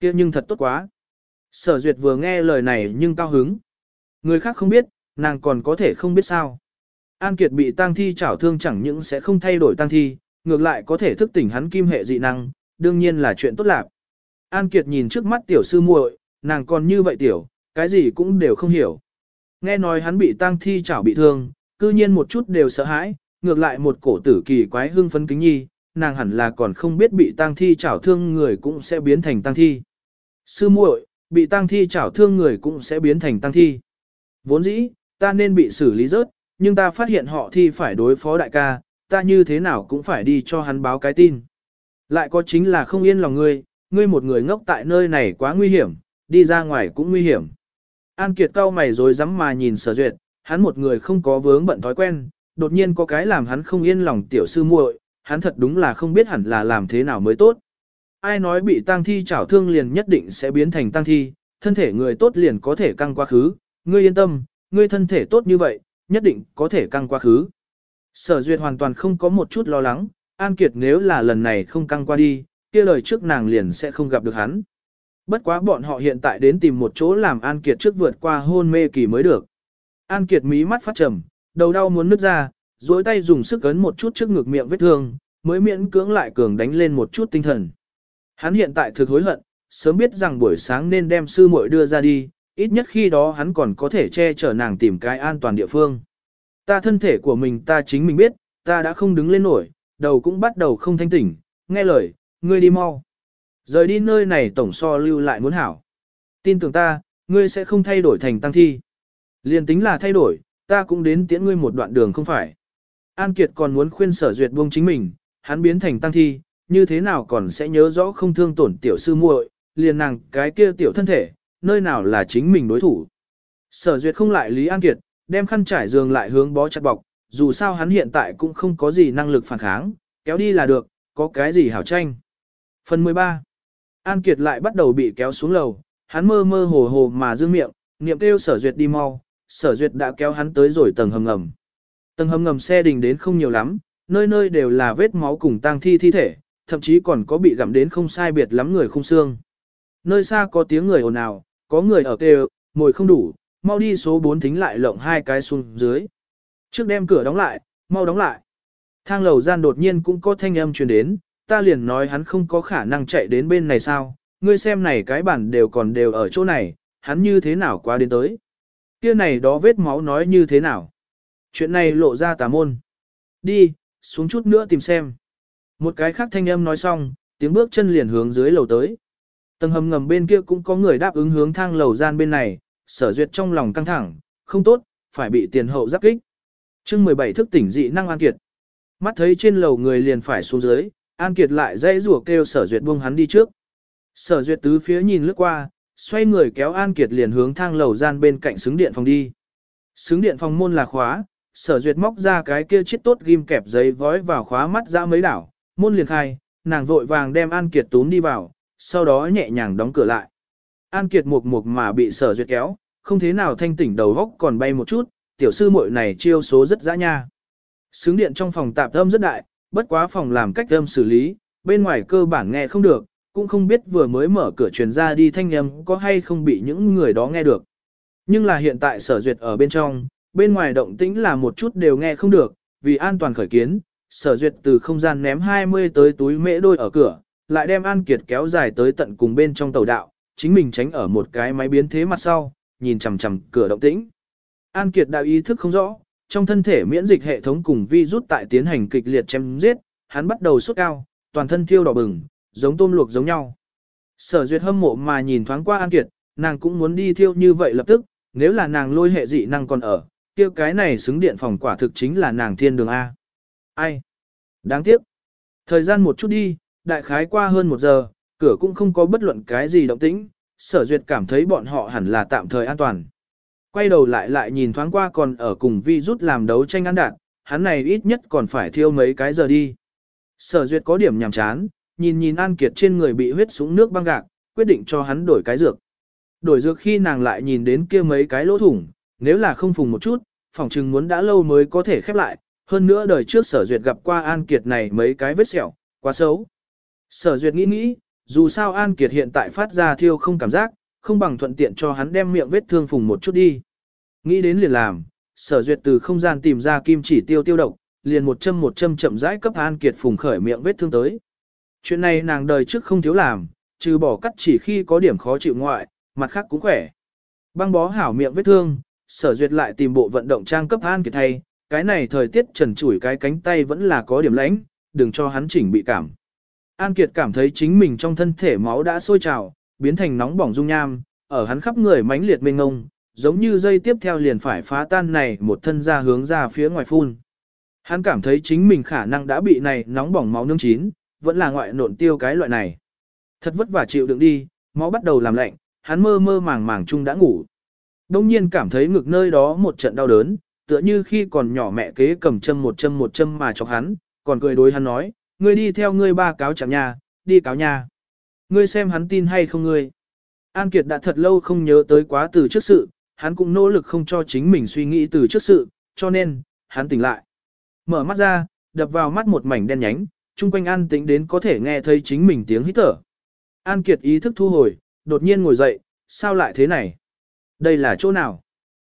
Speaker 1: kia nhưng thật tốt quá. Sở duyệt vừa nghe lời này nhưng cao hứng. Người khác không biết, nàng còn có thể không biết sao. An Kiệt bị tang thi chảo thương chẳng những sẽ không thay đổi tang thi, ngược lại có thể thức tỉnh hắn kim hệ dị năng, đương nhiên là chuyện tốt lạc. An Kiệt nhìn trước mắt tiểu sư muội, nàng còn như vậy tiểu, cái gì cũng đều không hiểu. Nghe nói hắn bị tang thi chảo bị thương, cư nhiên một chút đều sợ hãi, ngược lại một cổ tử kỳ quái hưng phấn kính nhi, nàng hẳn là còn không biết bị tang thi chảo thương người cũng sẽ biến thành tang thi. Sư muội, bị tang thi chảo thương người cũng sẽ biến thành tang thi. Vốn dĩ, ta nên bị xử lý rớt, nhưng ta phát hiện họ thi phải đối phó đại ca, ta như thế nào cũng phải đi cho hắn báo cái tin. Lại có chính là không yên lòng ngươi, ngươi một người ngốc tại nơi này quá nguy hiểm, đi ra ngoài cũng nguy hiểm. An Kiệt cau mày rồi dám mà nhìn sở duyệt, hắn một người không có vướng bận thói quen, đột nhiên có cái làm hắn không yên lòng tiểu sư muội, hắn thật đúng là không biết hẳn là làm thế nào mới tốt. Ai nói bị tang thi chảo thương liền nhất định sẽ biến thành tang thi, thân thể người tốt liền có thể căng quá khứ, ngươi yên tâm, ngươi thân thể tốt như vậy, nhất định có thể căng quá khứ. Sở duyệt hoàn toàn không có một chút lo lắng, An Kiệt nếu là lần này không căng qua đi, kia lời trước nàng liền sẽ không gặp được hắn. Bất quá bọn họ hiện tại đến tìm một chỗ làm An Kiệt trước vượt qua hôn mê kỳ mới được. An Kiệt mí mắt phát trầm, đầu đau muốn nứt ra, duỗi tay dùng sức ấn một chút trước ngực miệng vết thương, mới miễn cưỡng lại cường đánh lên một chút tinh thần. Hắn hiện tại thực hối hận, sớm biết rằng buổi sáng nên đem sư muội đưa ra đi, ít nhất khi đó hắn còn có thể che chở nàng tìm cái an toàn địa phương. Ta thân thể của mình ta chính mình biết, ta đã không đứng lên nổi, đầu cũng bắt đầu không thanh tỉnh, nghe lời, ngươi đi mau. Rời đi nơi này tổng so lưu lại muốn hảo. Tin tưởng ta, ngươi sẽ không thay đổi thành tăng thi. Liên tính là thay đổi, ta cũng đến tiễn ngươi một đoạn đường không phải. An Kiệt còn muốn khuyên sở duyệt buông chính mình, hắn biến thành tăng thi, như thế nào còn sẽ nhớ rõ không thương tổn tiểu sư muội, liền nàng cái kia tiểu thân thể, nơi nào là chính mình đối thủ. Sở duyệt không lại Lý An Kiệt, đem khăn trải giường lại hướng bó chặt bọc, dù sao hắn hiện tại cũng không có gì năng lực phản kháng, kéo đi là được, có cái gì hảo tranh. Phần 13 An Kiệt lại bắt đầu bị kéo xuống lầu, hắn mơ mơ hồ hồ mà dương miệng, niệm kêu sở duyệt đi mau, sở duyệt đã kéo hắn tới rồi tầng hầm ngầm. Tầng hầm ngầm xe đình đến không nhiều lắm, nơi nơi đều là vết máu cùng tang thi thi thể, thậm chí còn có bị gặm đến không sai biệt lắm người không xương. Nơi xa có tiếng người ồn ào, có người ở kêu, ngồi không đủ, mau đi số 4 thính lại lộng hai cái xuống dưới. Trước đem cửa đóng lại, mau đóng lại. Thang lầu gian đột nhiên cũng có thanh âm truyền đến, ta liền nói hắn không có khả năng chạy đến bên này sao, ngươi xem này cái bản đều còn đều ở chỗ này, hắn như thế nào qua đến tới. Kia này đó vết máu nói như thế nào. Chuyện này lộ ra tà môn. Đi, xuống chút nữa tìm xem. Một cái khác thanh âm nói xong, tiếng bước chân liền hướng dưới lầu tới. Tầng hầm ngầm bên kia cũng có người đáp ứng hướng thang lầu gian bên này, sở duyệt trong lòng căng thẳng, không tốt, phải bị tiền hậu giáp kích. chương 17 thức tỉnh dị năng An Kiệt. Mắt thấy trên lầu người liền phải xuống dưới, An Kiệt lại dãy rủa kêu sở duyệt buông hắn đi trước. Sở duyệt tứ phía nhìn lướt qua, xoay người kéo An Kiệt liền hướng thang lầu gian bên cạnh xứng điện phòng đi. Xứng điện phòng môn là khóa, sở duyệt móc ra cái kia chiếc tốt ghim kẹp giấy vói vào khóa mắt ra mấy đảo, môn liền khai, nàng vội vàng đem An Kiệt túm đi vào, sau đó nhẹ nhàng đóng cửa lại. An Kiệt mục mục mà bị sở duyệt kéo, không thế nào thanh tỉnh đầu góc còn bay một chút, tiểu sư muội này chiêu số rất dã nha. Xứng điện trong phòng tạp âm rất đại, bất quá phòng làm cách âm xử lý, bên ngoài cơ bản nghe không được, cũng không biết vừa mới mở cửa truyền ra đi thanh âm có hay không bị những người đó nghe được. Nhưng là hiện tại sở duyệt ở bên trong, bên ngoài động tĩnh là một chút đều nghe không được, vì an toàn khởi kiến, sở duyệt từ không gian ném 20 tới túi mễ đôi ở cửa, lại đem An Kiệt kéo dài tới tận cùng bên trong tàu đạo, chính mình tránh ở một cái máy biến thế mặt sau, nhìn chằm chằm cửa động tĩnh. An Kiệt đã ý thức không rõ, trong thân thể miễn dịch hệ thống cùng vi rút tại tiến hành kịch liệt chém giết, hắn bắt đầu sốt cao, toàn thân thiêu đỏ bừng, giống tôm luộc giống nhau. Sở duyệt hâm mộ mà nhìn thoáng qua An Kiệt, nàng cũng muốn đi thiêu như vậy lập tức, nếu là nàng lôi hệ dị năng còn ở, tiêu cái này xứng điện phòng quả thực chính là nàng thiên đường A. Ai? Đáng tiếc. Thời gian một chút đi, đại khái qua hơn một giờ, cửa cũng không có bất luận cái gì động tĩnh, sở duyệt cảm thấy bọn họ hẳn là tạm thời an toàn. Quay đầu lại lại nhìn thoáng qua còn ở cùng vi rút làm đấu tranh ăn đạn, hắn này ít nhất còn phải thiêu mấy cái giờ đi. Sở duyệt có điểm nhàm chán, nhìn nhìn An Kiệt trên người bị huyết súng nước băng gạc, quyết định cho hắn đổi cái dược. Đổi dược khi nàng lại nhìn đến kia mấy cái lỗ thủng, nếu là không phùng một chút, phòng chừng muốn đã lâu mới có thể khép lại, hơn nữa đời trước sở duyệt gặp qua An Kiệt này mấy cái vết sẹo, quá xấu. Sở duyệt nghĩ nghĩ, dù sao An Kiệt hiện tại phát ra thiêu không cảm giác, không bằng thuận tiện cho hắn đem miệng vết thương phùng một chút đi. Nghĩ đến liền làm, sở duyệt từ không gian tìm ra kim chỉ tiêu tiêu độc, liền một châm một châm chậm rãi cấp An Kiệt phùng khởi miệng vết thương tới. Chuyện này nàng đời trước không thiếu làm, trừ bỏ cắt chỉ khi có điểm khó chịu ngoại, mặt khác cũng khỏe. Băng bó hảo miệng vết thương, sở duyệt lại tìm bộ vận động trang cấp An Kiệt thay, cái này thời tiết trần trụi cái cánh tay vẫn là có điểm lãnh, đừng cho hắn chỉnh bị cảm. An Kiệt cảm thấy chính mình trong thân thể máu đã sôi trào, biến thành nóng bỏng dung nham, ở hắn khắp người mãnh liệt mênh ngông, giống như dây tiếp theo liền phải phá tan này một thân ra hướng ra phía ngoài phun. Hắn cảm thấy chính mình khả năng đã bị này nóng bỏng máu nương chín, vẫn là ngoại nộn tiêu cái loại này. Thật vất vả chịu đựng đi, máu bắt đầu làm lạnh, hắn mơ mơ màng màng chung đã ngủ. Đông nhiên cảm thấy ngực nơi đó một trận đau đớn, tựa như khi còn nhỏ mẹ kế cầm châm một châm một châm mà chọc hắn, còn cười đối hắn nói, ngươi đi theo ngươi ba cáo chẳng nhà, đi cáo nhà. Ngươi xem hắn tin hay không ngươi. An Kiệt đã thật lâu không nhớ tới quá từ trước sự, hắn cũng nỗ lực không cho chính mình suy nghĩ từ trước sự, cho nên, hắn tỉnh lại. Mở mắt ra, đập vào mắt một mảnh đen nhánh, chung quanh An tĩnh đến có thể nghe thấy chính mình tiếng hít thở. An Kiệt ý thức thu hồi, đột nhiên ngồi dậy, sao lại thế này? Đây là chỗ nào?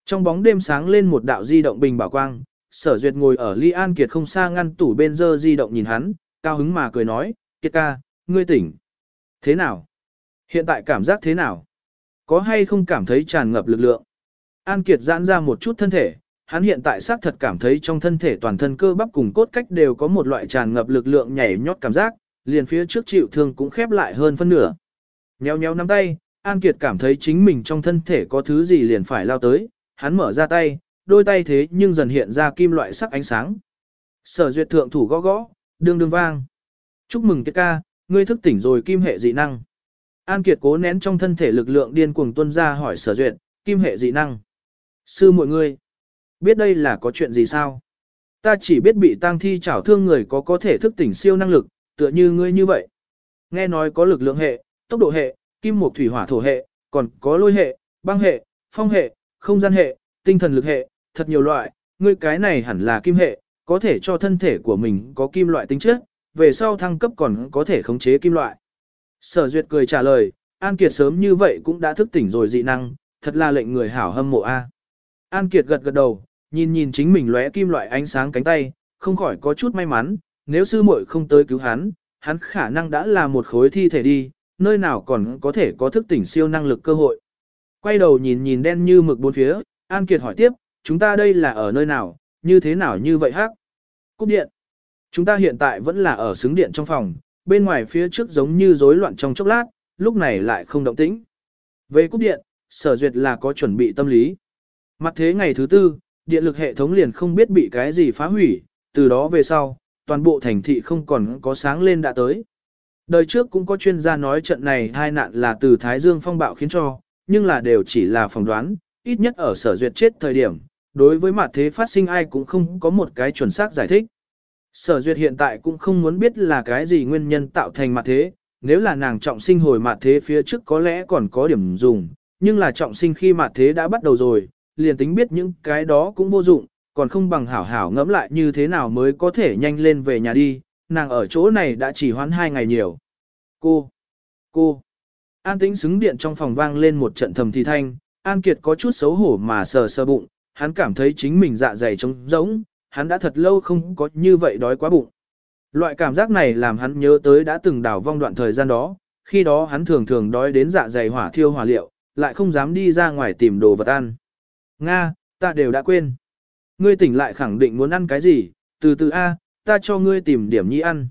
Speaker 1: Trong bóng đêm sáng lên một đạo di động bình bảo quang, sở duyệt ngồi ở ly An Kiệt không xa ngăn tủ bên dơ di động nhìn hắn, cao hứng mà cười nói, Kiệt ca, ngươi tỉnh. Thế nào? Hiện tại cảm giác thế nào? Có hay không cảm thấy tràn ngập lực lượng? An Kiệt giãn ra một chút thân thể, hắn hiện tại xác thật cảm thấy trong thân thể toàn thân cơ bắp cùng cốt cách đều có một loại tràn ngập lực lượng nhảy nhót cảm giác, liền phía trước chịu thương cũng khép lại hơn phân nửa. Nhéo nhéo nắm tay, An Kiệt cảm thấy chính mình trong thân thể có thứ gì liền phải lao tới, hắn mở ra tay, đôi tay thế nhưng dần hiện ra kim loại sắc ánh sáng. Sở duyệt thượng thủ gõ gõ, đương đương vang. Chúc mừng Kiệt ca, ngươi thức tỉnh rồi kim hệ dị năng. An Kiệt cố nén trong thân thể lực lượng điên cuồng tuân ra hỏi sở duyệt, kim hệ dị năng. Sư mọi người, biết đây là có chuyện gì sao? Ta chỉ biết bị tang thi chảo thương người có có thể thức tỉnh siêu năng lực, tựa như ngươi như vậy. Nghe nói có lực lượng hệ, tốc độ hệ, kim mộc thủy hỏa thổ hệ, còn có lôi hệ, băng hệ, phong hệ, không gian hệ, tinh thần lực hệ, thật nhiều loại, ngươi cái này hẳn là kim hệ, có thể cho thân thể của mình có kim loại tính chất, về sau thăng cấp còn có thể khống chế kim loại. Sở Duyệt cười trả lời, An Kiệt sớm như vậy cũng đã thức tỉnh rồi dị năng, thật là lệnh người hảo hâm mộ a. An Kiệt gật gật đầu, nhìn nhìn chính mình lóe kim loại ánh sáng cánh tay, không khỏi có chút may mắn, nếu sư muội không tới cứu hắn, hắn khả năng đã là một khối thi thể đi, nơi nào còn có thể có thức tỉnh siêu năng lực cơ hội. Quay đầu nhìn nhìn đen như mực bốn phía, An Kiệt hỏi tiếp, chúng ta đây là ở nơi nào, như thế nào như vậy hắc? Cúp điện. Chúng ta hiện tại vẫn là ở xứng điện trong phòng, bên ngoài phía trước giống như rối loạn trong chốc lát, lúc này lại không động tĩnh. Về cúp điện, sở duyệt là có chuẩn bị tâm lý. Mặt thế ngày thứ tư, điện lực hệ thống liền không biết bị cái gì phá hủy, từ đó về sau, toàn bộ thành thị không còn có sáng lên đã tới. Đời trước cũng có chuyên gia nói trận này hai nạn là từ Thái Dương phong bạo khiến cho, nhưng là đều chỉ là phỏng đoán, ít nhất ở sở duyệt chết thời điểm, đối với mặt thế phát sinh ai cũng không có một cái chuẩn xác giải thích. Sở duyệt hiện tại cũng không muốn biết là cái gì nguyên nhân tạo thành mặt thế, nếu là nàng trọng sinh hồi mặt thế phía trước có lẽ còn có điểm dùng, nhưng là trọng sinh khi mặt thế đã bắt đầu rồi, liền tính biết những cái đó cũng vô dụng, còn không bằng hảo hảo ngẫm lại như thế nào mới có thể nhanh lên về nhà đi, nàng ở chỗ này đã chỉ hoãn hai ngày nhiều. Cô, cô, an tĩnh xứng điện trong phòng vang lên một trận thầm thì thanh, An Kiệt có chút xấu hổ mà sờ sờ bụng, hắn cảm thấy chính mình dạ dày trống rỗng, hắn đã thật lâu không có như vậy đói quá bụng. Loại cảm giác này làm hắn nhớ tới đã từng đảo vong đoạn thời gian đó, khi đó hắn thường thường đói đến dạ dày hỏa thiêu hỏa liệu, lại không dám đi ra ngoài tìm đồ vật ăn. Nga, ta đều đã quên. Ngươi tỉnh lại khẳng định muốn ăn cái gì, từ từ A, ta cho ngươi tìm điểm nhi ăn.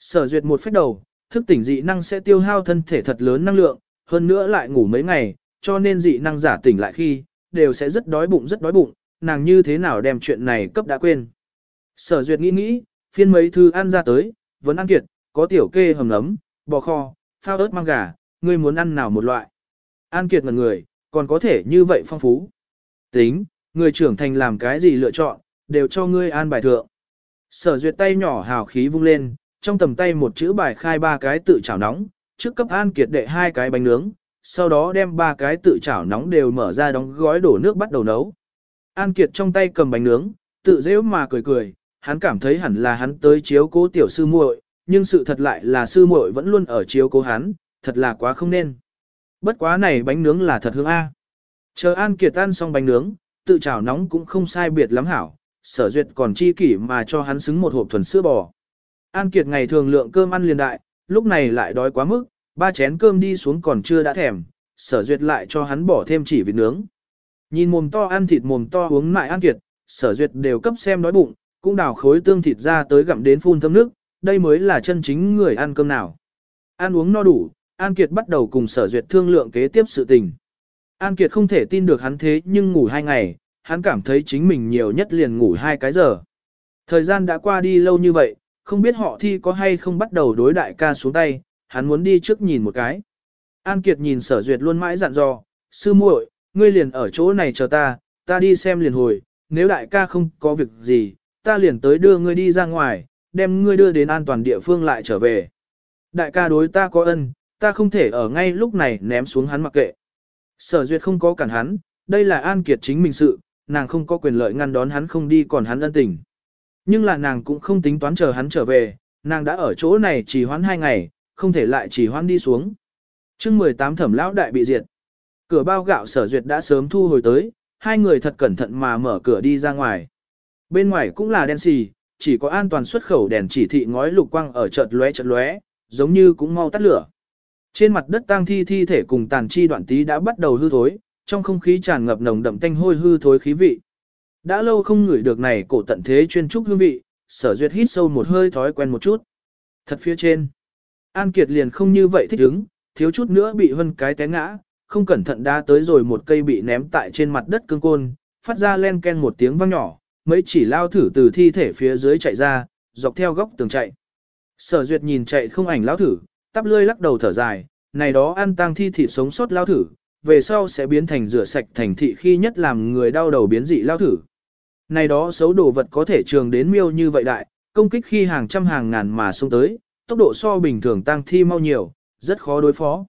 Speaker 1: Sở duyệt một phép đầu, thức tỉnh dị năng sẽ tiêu hao thân thể thật lớn năng lượng, hơn nữa lại ngủ mấy ngày, cho nên dị năng giả tỉnh lại khi, đều sẽ rất đói bụng rất đói bụng, nàng như thế nào đem chuyện này cấp đã quên. Sở duyệt nghĩ nghĩ, phiên mấy thư ăn ra tới, vẫn ăn kiệt, có tiểu kê hầm nấm, bò kho, phao ớt mang gà, ngươi muốn ăn nào một loại. An kiệt ngần người, còn có thể như vậy phong phú. Tính, người trưởng thành làm cái gì lựa chọn, đều cho ngươi an bài thượng. Sở duyệt tay nhỏ hào khí vung lên, trong tầm tay một chữ bài khai ba cái tự chảo nóng, trước cấp an kiệt đệ hai cái bánh nướng, sau đó đem ba cái tự chảo nóng đều mở ra đóng gói đổ nước bắt đầu nấu. An kiệt trong tay cầm bánh nướng, tự dễ mà cười cười, hắn cảm thấy hẳn là hắn tới chiếu cố tiểu sư muội, nhưng sự thật lại là sư muội vẫn luôn ở chiếu cố hắn, thật là quá không nên. Bất quá này bánh nướng là thật hương A. Chờ An Kiệt ăn xong bánh nướng, tự chảo nóng cũng không sai biệt lắm hảo, sở duyệt còn chi kỷ mà cho hắn xứng một hộp thuần sữa bò. An Kiệt ngày thường lượng cơm ăn liền đại, lúc này lại đói quá mức, ba chén cơm đi xuống còn chưa đã thèm, sở duyệt lại cho hắn bỏ thêm chỉ vịt nướng. Nhìn mồm to ăn thịt mồm to uống mại ăn Kiệt, sở duyệt đều cấp xem đói bụng, cũng đào khối tương thịt ra tới gặm đến phun thấm nước, đây mới là chân chính người ăn cơm nào. Ăn uống no đủ, An Kiệt bắt đầu cùng sở duyệt thương lượng kế tiếp sự tình. An Kiệt không thể tin được hắn thế nhưng ngủ hai ngày, hắn cảm thấy chính mình nhiều nhất liền ngủ hai cái giờ. Thời gian đã qua đi lâu như vậy, không biết họ thi có hay không bắt đầu đối đại ca xuống tay, hắn muốn đi trước nhìn một cái. An Kiệt nhìn sở duyệt luôn mãi dặn dò, sư muội, ngươi liền ở chỗ này chờ ta, ta đi xem liền hồi, nếu đại ca không có việc gì, ta liền tới đưa ngươi đi ra ngoài, đem ngươi đưa đến an toàn địa phương lại trở về. Đại ca đối ta có ân, ta không thể ở ngay lúc này ném xuống hắn mặc kệ. Sở duyệt không có cản hắn, đây là An Kiệt chính mình sự, nàng không có quyền lợi ngăn đón hắn không đi còn hắn ân tình. Nhưng là nàng cũng không tính toán chờ hắn trở về, nàng đã ở chỗ này chỉ hoãn hai ngày, không thể lại chỉ hoãn đi xuống. chương 18 thẩm lão đại bị diệt. Cửa bao gạo sở duyệt đã sớm thu hồi tới, hai người thật cẩn thận mà mở cửa đi ra ngoài. Bên ngoài cũng là đen xì, chỉ có an toàn xuất khẩu đèn chỉ thị ngói lục quang ở chợt lóe chợt lóe, giống như cũng mau tắt lửa. Trên mặt đất tang thi thi thể cùng tàn chi đoạn tí đã bắt đầu hư thối, trong không khí tràn ngập nồng đậm tanh hôi hư thối khí vị. Đã lâu không ngửi được này cổ tận thế chuyên trúc hương vị, sở duyệt hít sâu một hơi thói quen một chút. Thật phía trên, An Kiệt liền không như vậy thích ứng, thiếu chút nữa bị hân cái té ngã, không cẩn thận đá tới rồi một cây bị ném tại trên mặt đất cương côn, phát ra len ken một tiếng vang nhỏ, mấy chỉ lao thử từ thi thể phía dưới chạy ra, dọc theo góc tường chạy. Sở duyệt nhìn chạy không ảnh lao thử, tắp lươi lắc đầu thở dài, này đó ăn tang thi thịt sống sót lao thử, về sau sẽ biến thành rửa sạch thành thị khi nhất làm người đau đầu biến dị lao thử. Này đó xấu đồ vật có thể trường đến miêu như vậy đại, công kích khi hàng trăm hàng ngàn mà xông tới, tốc độ so bình thường tăng thi mau nhiều, rất khó đối phó.